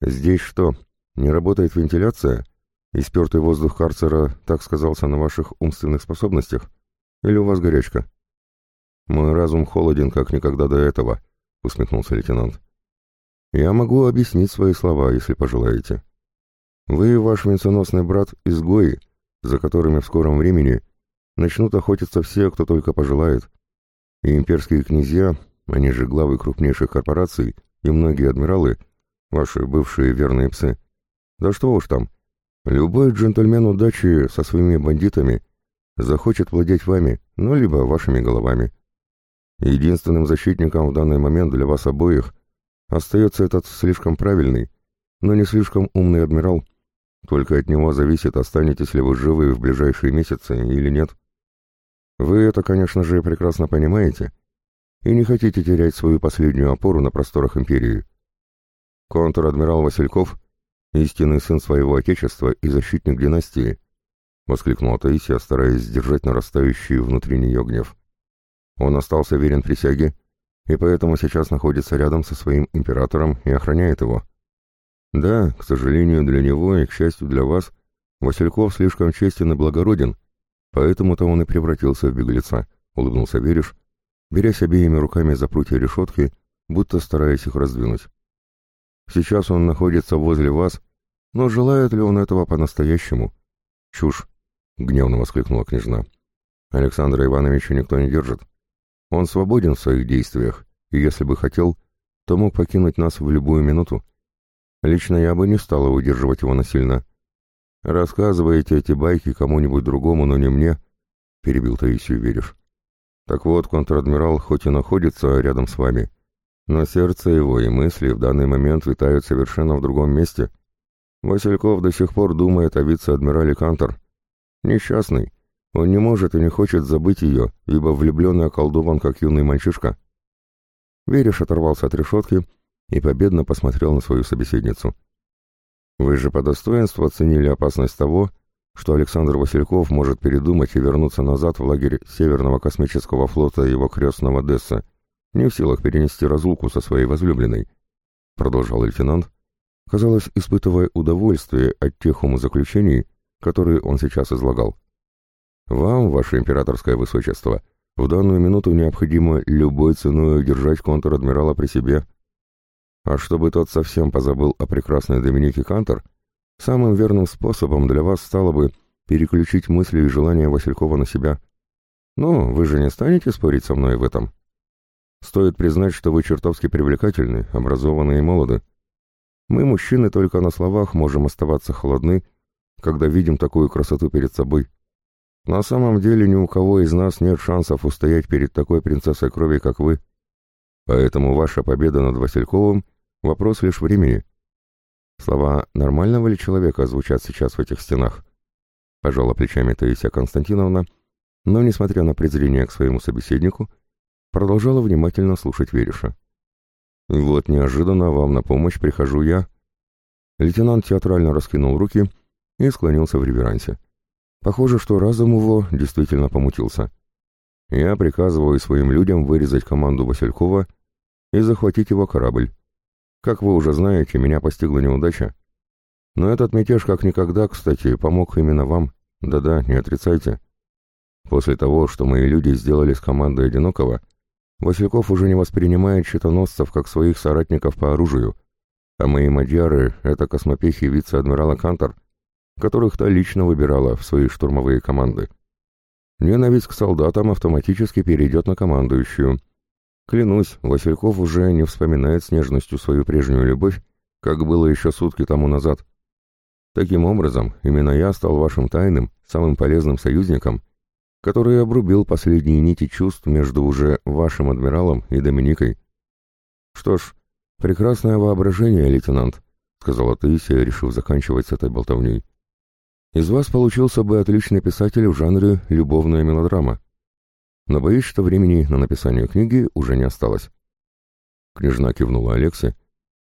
«Здесь что, не работает вентиляция? И спертый воздух карцера так сказался на ваших умственных способностях? Или у вас горячка?» «Мой разум холоден, как никогда до этого», — усмехнулся лейтенант. «Я могу объяснить свои слова, если пожелаете. Вы и ваш венценосный брат — изгои, за которыми в скором времени начнут охотиться все, кто только пожелает. И имперские князья, они же главы крупнейших корпораций, и многие адмиралы, ваши бывшие верные псы. Да что уж там, любой джентльмен удачи со своими бандитами захочет владеть вами, ну, либо вашими головами. Единственным защитником в данный момент для вас обоих остается этот слишком правильный, но не слишком умный адмирал. Только от него зависит, останетесь ли вы живы в ближайшие месяцы или нет. Вы это, конечно же, прекрасно понимаете и не хотите терять свою последнюю опору на просторах империи. Контр-адмирал Васильков истинный сын своего отечества и защитник династии», — воскликнула Таисия, стараясь сдержать нарастающий внутри нее гнев. «Он остался верен присяге, и поэтому сейчас находится рядом со своим императором и охраняет его. Да, к сожалению для него и к счастью для вас, Васильков слишком честен и благороден, поэтому-то он и превратился в беглеца», — улыбнулся Вериш, берясь обеими руками за прутья решетки, будто стараясь их раздвинуть. «Сейчас он находится возле вас, но желает ли он этого по-настоящему?» «Чушь!» — гневно воскликнула княжна. «Александра Ивановича никто не держит. Он свободен в своих действиях, и если бы хотел, то мог покинуть нас в любую минуту. Лично я бы не стала удерживать его насильно. Рассказываете эти байки кому-нибудь другому, но не мне», — перебил Таисию Вериш. Так вот, контр-адмирал хоть и находится рядом с вами, но сердце его и мысли в данный момент витают совершенно в другом месте. Васильков до сих пор думает о вице-адмирале Кантор. Несчастный. Он не может и не хочет забыть ее, ибо влюбленный околдован, как юный мальчишка. Вериш оторвался от решетки и победно посмотрел на свою собеседницу. «Вы же по достоинству оценили опасность того, что Александр Васильков может передумать и вернуться назад в лагерь Северного космического флота его крестного Десса, не в силах перенести разлуку со своей возлюбленной, продолжал лейтенант, казалось, испытывая удовольствие от тех умозаключений, которые он сейчас излагал. Вам, ваше императорское высочество, в данную минуту необходимо любой ценой удержать контр-адмирала при себе. А чтобы тот совсем позабыл о прекрасной Доминике Кантор, Самым верным способом для вас стало бы переключить мысли и желания Василькова на себя. Но вы же не станете спорить со мной в этом? Стоит признать, что вы чертовски привлекательны, образованы и молоды. Мы, мужчины, только на словах можем оставаться холодны, когда видим такую красоту перед собой. На самом деле ни у кого из нас нет шансов устоять перед такой принцессой крови, как вы. Поэтому ваша победа над Васильковым — вопрос лишь времени. Слова нормального ли человека звучат сейчас в этих стенах? Пожала плечами Таисия Константиновна, но, несмотря на презрение к своему собеседнику, продолжала внимательно слушать Вериша. «Вот неожиданно вам на помощь прихожу я». Лейтенант театрально раскинул руки и склонился в реверансе. Похоже, что разум его действительно помутился. «Я приказываю своим людям вырезать команду Василькова и захватить его корабль. Как вы уже знаете, меня постигла неудача. Но этот мятеж как никогда, кстати, помог именно вам. Да-да, не отрицайте. После того, что мои люди сделали с командой Одинокого, Васильков уже не воспринимает щитоносцев как своих соратников по оружию, а мои мадьяры — это космопехи вице-адмирала Кантор, которых та лично выбирала в свои штурмовые команды. Ненависть к солдатам автоматически перейдет на командующую — Клянусь, Васильков уже не вспоминает с нежностью свою прежнюю любовь, как было еще сутки тому назад. Таким образом, именно я стал вашим тайным, самым полезным союзником, который обрубил последние нити чувств между уже вашим адмиралом и Доминикой. Что ж, прекрасное воображение, лейтенант, сказала Таисия, решив заканчивать с этой болтовней. Из вас получился бы отличный писатель в жанре любовная мелодрама но боюсь, что времени на написание книги уже не осталось. Княжна кивнула Алексе,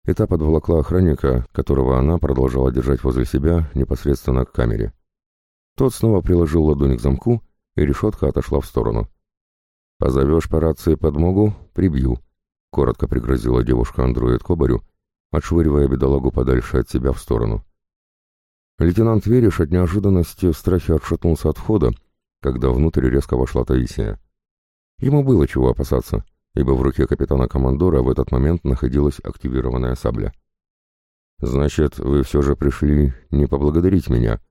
и та подволокла охранника, которого она продолжала держать возле себя непосредственно к камере. Тот снова приложил ладонь к замку, и решетка отошла в сторону. «Позовешь по рации подмогу — прибью», — коротко пригрозила девушка-андроид Кобарю, отшвыривая бедолагу подальше от себя в сторону. Лейтенант Вериш от неожиданности в страхе отшатнулся от входа, когда внутрь резко вошла Таисия. Ему было чего опасаться, ибо в руке капитана-командора в этот момент находилась активированная сабля. «Значит, вы все же пришли не поблагодарить меня?»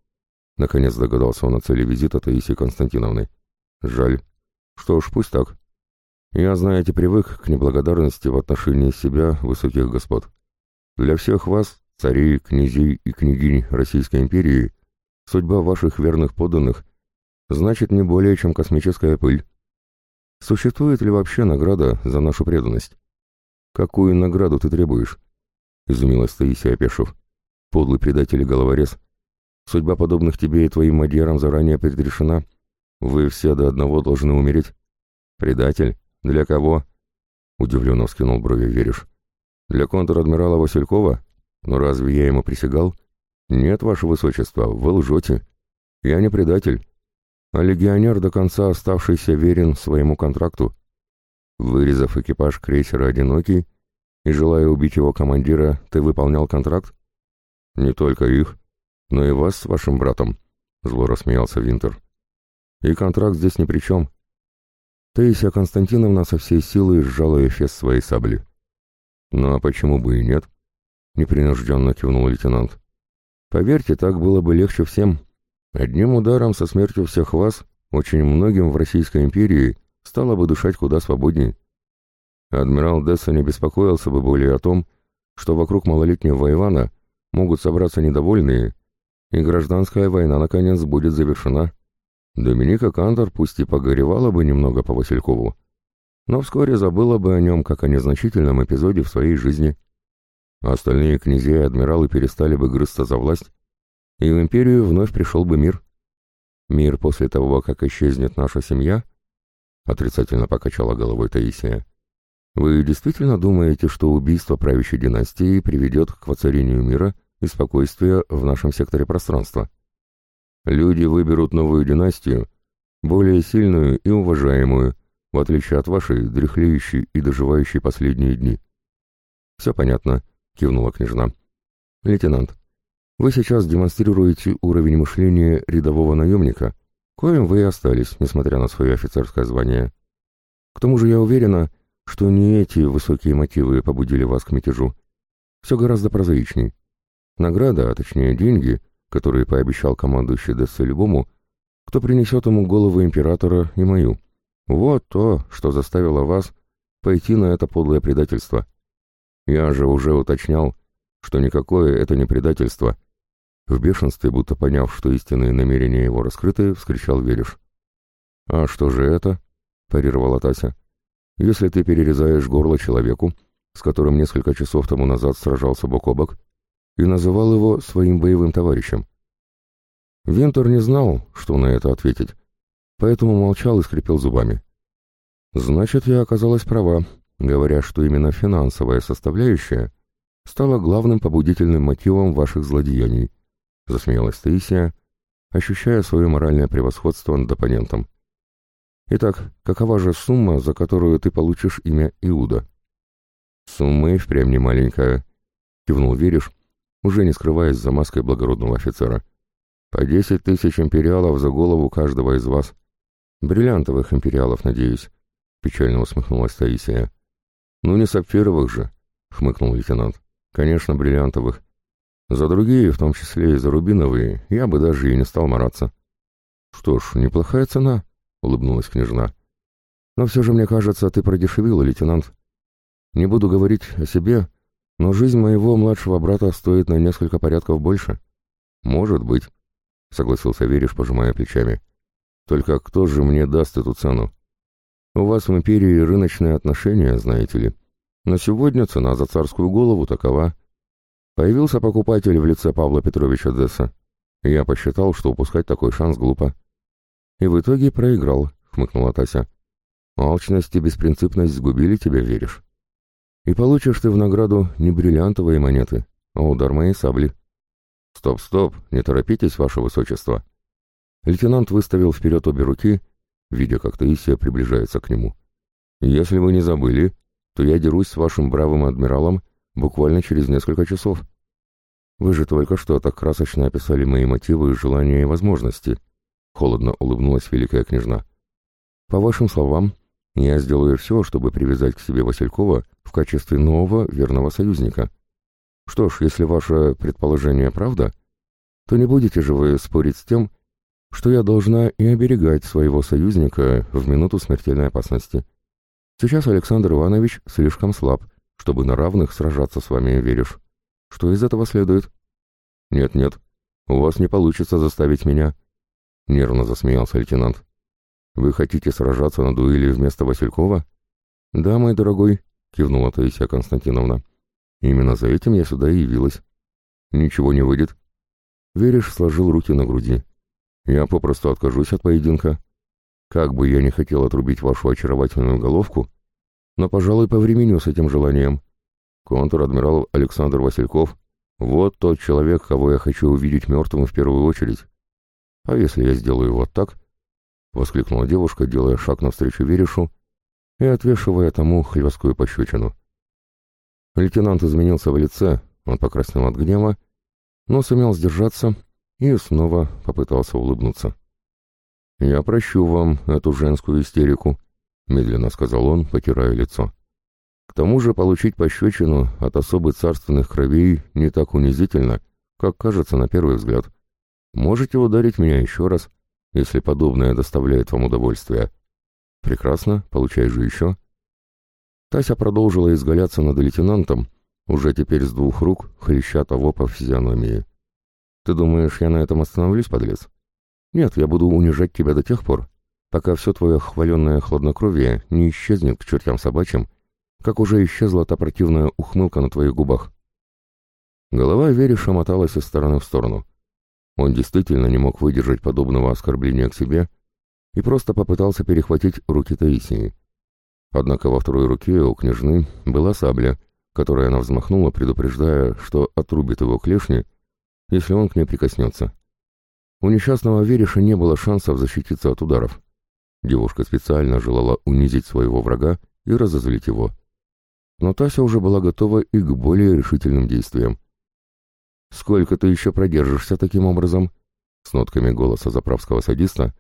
Наконец догадался он о цели визита Таисии Константиновны. «Жаль. Что ж, пусть так. Я, знаете, привык к неблагодарности в отношении себя высоких господ. Для всех вас, царей, князей и княгинь Российской империи, судьба ваших верных подданных значит не более, чем космическая пыль. Существует ли вообще награда за нашу преданность? Какую награду ты требуешь? Изумилась Таисия опешив. Подлый предатель и головорез. Судьба подобных тебе и твоим мадьярам заранее предрешена. Вы все до одного должны умереть. Предатель? Для кого? Удивленно вскинул брови Вериш. Для контр-адмирала Василькова? Но разве я ему присягал? «Нет, ваше высочество, вы лжете. Я не предатель, а легионер до конца оставшийся верен своему контракту. Вырезав экипаж крейсера «Одинокий» и желая убить его командира, ты выполнял контракт? Не только их, но и вас с вашим братом, — зло рассмеялся Винтер. И контракт здесь ни при чем. Таисия Константиновна со всей силы сжала эфес своей сабли. «Ну а почему бы и нет?» — непринужденно кивнул лейтенант. «Поверьте, так было бы легче всем. Одним ударом со смертью всех вас очень многим в Российской империи стало бы дышать куда свободнее. Адмирал Десса не беспокоился бы более о том, что вокруг малолетнего Ивана могут собраться недовольные, и гражданская война наконец будет завершена. Доминика Кантор пусть и погоревала бы немного по Василькову, но вскоре забыла бы о нем как о незначительном эпизоде в своей жизни. Остальные князья и адмиралы перестали бы грызться за власть, и в империю вновь пришел бы мир. Мир после того, как исчезнет наша семья? Отрицательно покачала головой Таисия. Вы действительно думаете, что убийство правящей династии приведет к воцарению мира и спокойствия в нашем секторе пространства? Люди выберут новую династию, более сильную и уважаемую, в отличие от вашей, дряхлеющей и доживающей последние дни. «Все понятно», — кивнула княжна. «Лейтенант, вы сейчас демонстрируете уровень мышления рядового наемника, коим вы и остались, несмотря на свое офицерское звание. К тому же я уверена, что не эти высокие мотивы побудили вас к мятежу. Все гораздо прозаичней. Награда, а точнее деньги — который пообещал командующий Дессе любому, кто принесет ему голову императора и мою. Вот то, что заставило вас пойти на это подлое предательство. Я же уже уточнял, что никакое это не предательство. В бешенстве, будто поняв, что истинные намерения его раскрыты, вскричал Вериш. «А что же это?» — парировала Тася. «Если ты перерезаешь горло человеку, с которым несколько часов тому назад сражался бок о бок, и называл его своим боевым товарищем. Винтер не знал, что на это ответить, поэтому молчал и скрипел зубами. «Значит, я оказалась права, говоря, что именно финансовая составляющая стала главным побудительным мотивом ваших злодеяний», — засмеялась Таисия, ощущая свое моральное превосходство над оппонентом. «Итак, какова же сумма, за которую ты получишь имя Иуда?» «Сумма и впрямь не маленькая», — кивнул Вериш, уже не скрываясь за маской благородного офицера. «По десять тысяч империалов за голову каждого из вас. Бриллиантовых империалов, надеюсь», — печально усмехнулась Таисия. «Ну не сапфировых же», — хмыкнул лейтенант. «Конечно, бриллиантовых. За другие, в том числе и за рубиновые, я бы даже и не стал мараться». «Что ж, неплохая цена», — улыбнулась княжна. «Но все же, мне кажется, ты продешевила, лейтенант. Не буду говорить о себе, но жизнь моего младшего брата стоит на несколько порядков больше. Может быть, согласился Вериш, пожимая плечами. Только кто же мне даст эту цену? У вас в империи рыночные отношения, знаете ли. Но сегодня цена за царскую голову такова. Появился покупатель в лице Павла Петровича Десса. Я посчитал, что упускать такой шанс глупо. И в итоге проиграл, хмыкнула Тася. Алчность и беспринципность сгубили тебя, веришь? И получишь ты в награду не бриллиантовые монеты, а удар моей сабли. Стоп, стоп, не торопитесь, ваше высочество. Лейтенант выставил вперед обе руки, видя, как Таисия приближается к нему. Если вы не забыли, то я дерусь с вашим бравым адмиралом буквально через несколько часов. Вы же только что так красочно описали мои мотивы, желания и возможности. Холодно улыбнулась великая княжна. По вашим словам, я сделаю все, чтобы привязать к себе Василькова в качестве нового верного союзника. Что ж, если ваше предположение правда, то не будете же вы спорить с тем, что я должна и оберегать своего союзника в минуту смертельной опасности. Сейчас Александр Иванович слишком слаб, чтобы на равных сражаться с вами, веришь. Что из этого следует? Нет-нет, у вас не получится заставить меня. Нервно засмеялся лейтенант. Вы хотите сражаться на дуэли вместо Василькова? Да, мой дорогой, кивнула Таисия Константиновна. Именно за этим я сюда и явилась. Ничего не выйдет. Вериш сложил руки на груди. Я попросту откажусь от поединка. Как бы я не хотел отрубить вашу очаровательную головку, но, пожалуй, повременю с этим желанием. Контур-адмирал Александр Васильков Вот тот человек, кого я хочу увидеть мертвым в первую очередь. А если я сделаю вот так? — воскликнула девушка, делая шаг навстречу Верешу и отвешивая тому хлесткую пощечину. Лейтенант изменился в лице, он покраснел от гнева, но сумел сдержаться и снова попытался улыбнуться. «Я прощу вам эту женскую истерику», — медленно сказал он, потирая лицо. «К тому же получить пощечину от особы царственных кровей не так унизительно, как кажется на первый взгляд. Можете ударить меня еще раз, если подобное доставляет вам удовольствие. Прекрасно, получай же еще». Тася продолжила изгаляться над лейтенантом, уже теперь с двух рук, хряща того по физиономии. «Ты думаешь, я на этом остановлюсь, подлец? Нет, я буду унижать тебя до тех пор, пока все твое хваленное хладнокровие не исчезнет к чертям собачьим, как уже исчезла та противная ухмылка на твоих губах». Голова Вериша моталась из стороны в сторону. Он действительно не мог выдержать подобного оскорбления к себе и просто попытался перехватить руки Таисии. Однако во второй руке у княжны была сабля, которой она взмахнула, предупреждая, что отрубит его клешни, если он к ней прикоснется. У несчастного Вериша не было шансов защититься от ударов. Девушка специально желала унизить своего врага и разозлить его. Но Тася уже была готова и к более решительным действиям. «Сколько ты еще продержишься таким образом?» С нотками голоса заправского садиста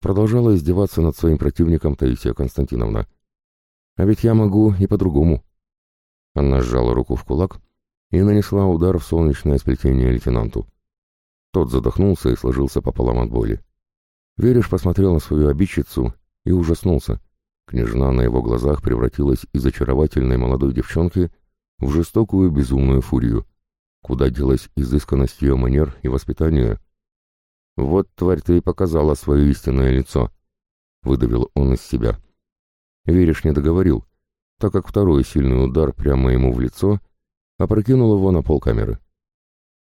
продолжала издеваться над своим противником Таисия Константиновна. А ведь я могу и по-другому. Она сжала руку в кулак и нанесла удар в солнечное сплетение лейтенанту. Тот задохнулся и сложился пополам от боли. Вериш посмотрел на свою обидчицу и ужаснулся. Княжна на его глазах превратилась из очаровательной молодой девчонки в жестокую безумную фурию. Куда делась изысканность ее манер и воспитания? «Вот, тварь, ты и показала свое истинное лицо», — выдавил он из себя. Вериш не договорил, так как второй сильный удар прямо ему в лицо опрокинул его на пол камеры.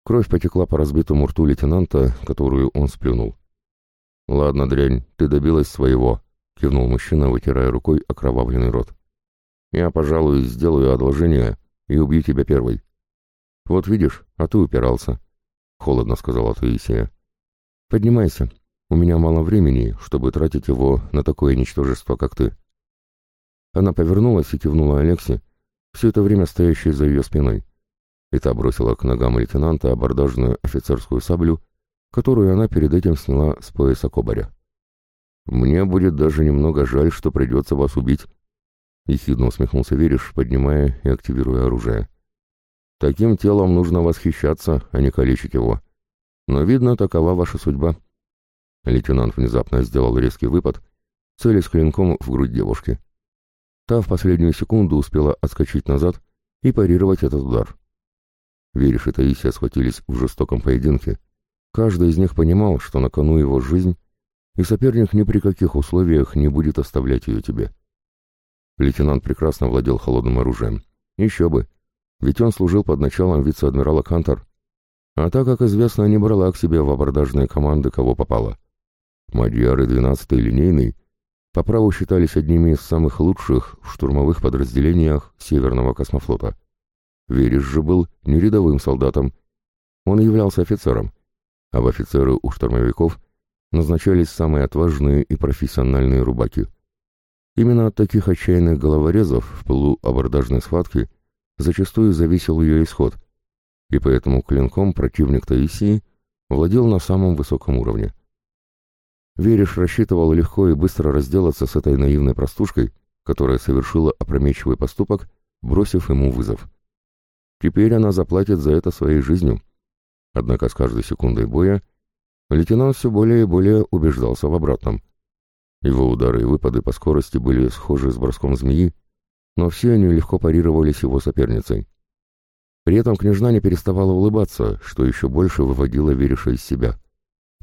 Кровь потекла по разбитому рту лейтенанта, которую он сплюнул. «Ладно, дрянь, ты добилась своего», — кивнул мужчина, вытирая рукой окровавленный рот. «Я, пожалуй, сделаю одолжение и убью тебя первой». «Вот видишь, а ты упирался», — холодно сказала Таисия. «Поднимайся, у меня мало времени, чтобы тратить его на такое ничтожество, как ты». Она повернулась и кивнула Алексе, все это время стоящей за ее спиной. И та бросила к ногам лейтенанта абордажную офицерскую саблю, которую она перед этим сняла с пояса кобаря. «Мне будет даже немного жаль, что придется вас убить», — ехидно усмехнулся Вериш, поднимая и активируя оружие. «Таким телом нужно восхищаться, а не калечить его. Но, видно, такова ваша судьба». Лейтенант внезапно сделал резкий выпад, целясь клинком в грудь девушки. Та в последнюю секунду успела отскочить назад и парировать этот удар. Вериш и Таисия схватились в жестоком поединке. Каждый из них понимал, что на кону его жизнь, и соперник ни при каких условиях не будет оставлять ее тебе. Лейтенант прекрасно владел холодным оружием. Еще бы, ведь он служил под началом вице-адмирала Кантор, а так, как известно, не брала к себе в абордажные команды, кого попало. Мадьяры 12-й линейный по праву считались одними из самых лучших в штурмовых подразделениях Северного космофлота. Вериш же был не рядовым солдатом, он являлся офицером, а в офицеры у штурмовиков назначались самые отважные и профессиональные рубаки. Именно от таких отчаянных головорезов в пылу абордажной схватки зачастую зависел ее исход, и поэтому клинком противник Таисии владел на самом высоком уровне. Вериш рассчитывал легко и быстро разделаться с этой наивной простушкой, которая совершила опрометчивый поступок, бросив ему вызов. Теперь она заплатит за это своей жизнью. Однако с каждой секундой боя лейтенант все более и более убеждался в обратном. Его удары и выпады по скорости были схожи с броском змеи, но все они легко парировались его соперницей. При этом княжна не переставала улыбаться, что еще больше выводило Вериша из себя.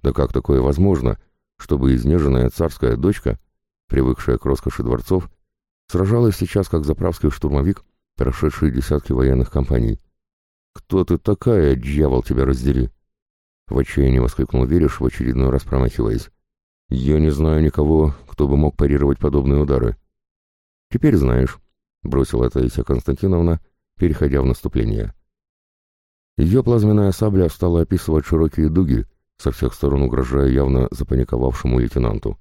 Да как такое возможно, чтобы изнеженная царская дочка, привыкшая к роскоши дворцов, сражалась сейчас как заправский штурмовик, прошедший десятки военных кампаний. «Кто ты такая, дьявол, тебя раздери!» В отчаянии воскликнул Вериш, в очередной раз промахиваясь. «Я не знаю никого, кто бы мог парировать подобные удары». «Теперь знаешь», — бросила Таисия Константиновна, переходя в наступление. Ее плазменная сабля стала описывать широкие дуги, со всех сторон угрожая явно запаниковавшему лейтенанту.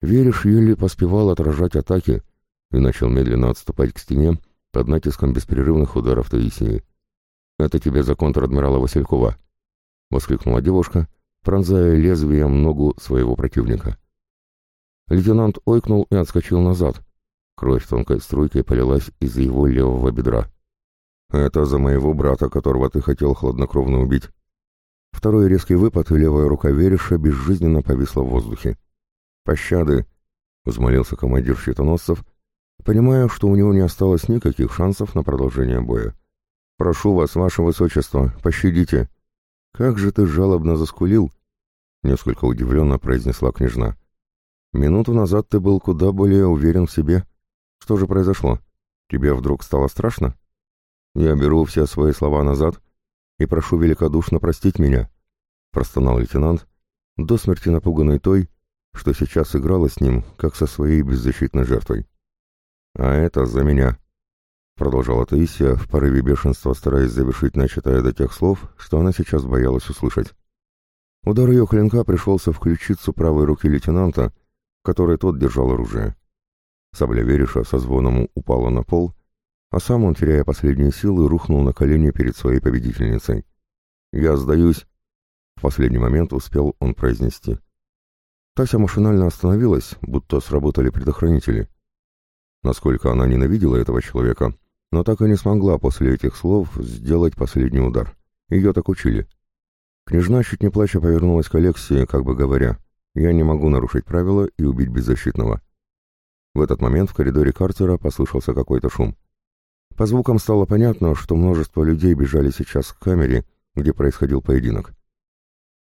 Вериш еле поспевал отражать атаки и начал медленно отступать к стене под натиском беспрерывных ударов Таисии. «Это тебе за контр-адмирала Василькова!» — воскликнула девушка, пронзая лезвием ногу своего противника. Лейтенант ойкнул и отскочил назад. Кровь тонкой струйкой полилась из его левого бедра. «Это за моего брата, которого ты хотел хладнокровно убить». Второй резкий выпад, и левая рука Вереша безжизненно повисла в воздухе. «Пощады!» — взмолился командир щитоносцев, понимая, что у него не осталось никаких шансов на продолжение боя. «Прошу вас, ваше высочество, пощадите!» «Как же ты жалобно заскулил!» — несколько удивленно произнесла княжна. «Минуту назад ты был куда более уверен в себе. Что же произошло? Тебе вдруг стало страшно?» «Я беру все свои слова назад и прошу великодушно простить меня», — простонал лейтенант, до смерти напуганный той, что сейчас играла с ним, как со своей беззащитной жертвой. «А это за меня», — продолжала Таисия, в порыве бешенства стараясь завершить начатое до тех слов, что она сейчас боялась услышать. Удар ее клинка пришелся в ключицу правой руки лейтенанта, которой тот держал оружие. Сабля Вериша со звоном упала на пол, а сам он, теряя последние силы, рухнул на колени перед своей победительницей. «Я сдаюсь!» В последний момент успел он произнести. Тася машинально остановилась, будто сработали предохранители. Насколько она ненавидела этого человека, но так и не смогла после этих слов сделать последний удар. Ее так учили. Княжна, чуть не плача, повернулась к Алексии, как бы говоря, «Я не могу нарушить правила и убить беззащитного». В этот момент в коридоре карцера послышался какой-то шум. По звукам стало понятно, что множество людей бежали сейчас к камере, где происходил поединок.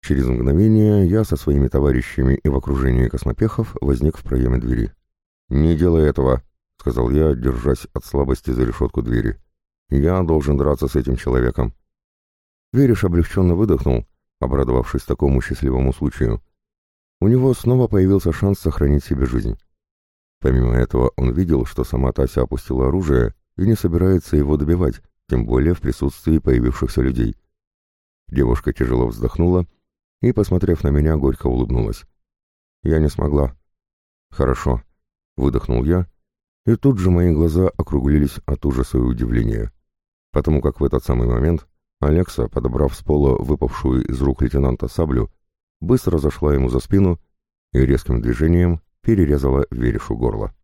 Через мгновение я со своими товарищами и в окружении космопехов возник в проеме двери. «Не делай этого», — сказал я, держась от слабости за решетку двери. «Я должен драться с этим человеком». Вериш облегченно выдохнул, обрадовавшись такому счастливому случаю. У него снова появился шанс сохранить себе жизнь. Помимо этого он видел, что сама Тася опустила оружие и не собирается его добивать, тем более в присутствии появившихся людей. Девушка тяжело вздохнула и, посмотрев на меня, горько улыбнулась. «Я не смогла». «Хорошо», — выдохнул я, и тут же мои глаза округлились от ужаса и удивления, потому как в этот самый момент Алекса, подобрав с пола выпавшую из рук лейтенанта саблю, быстро зашла ему за спину и резким движением перерезала Верешу горло.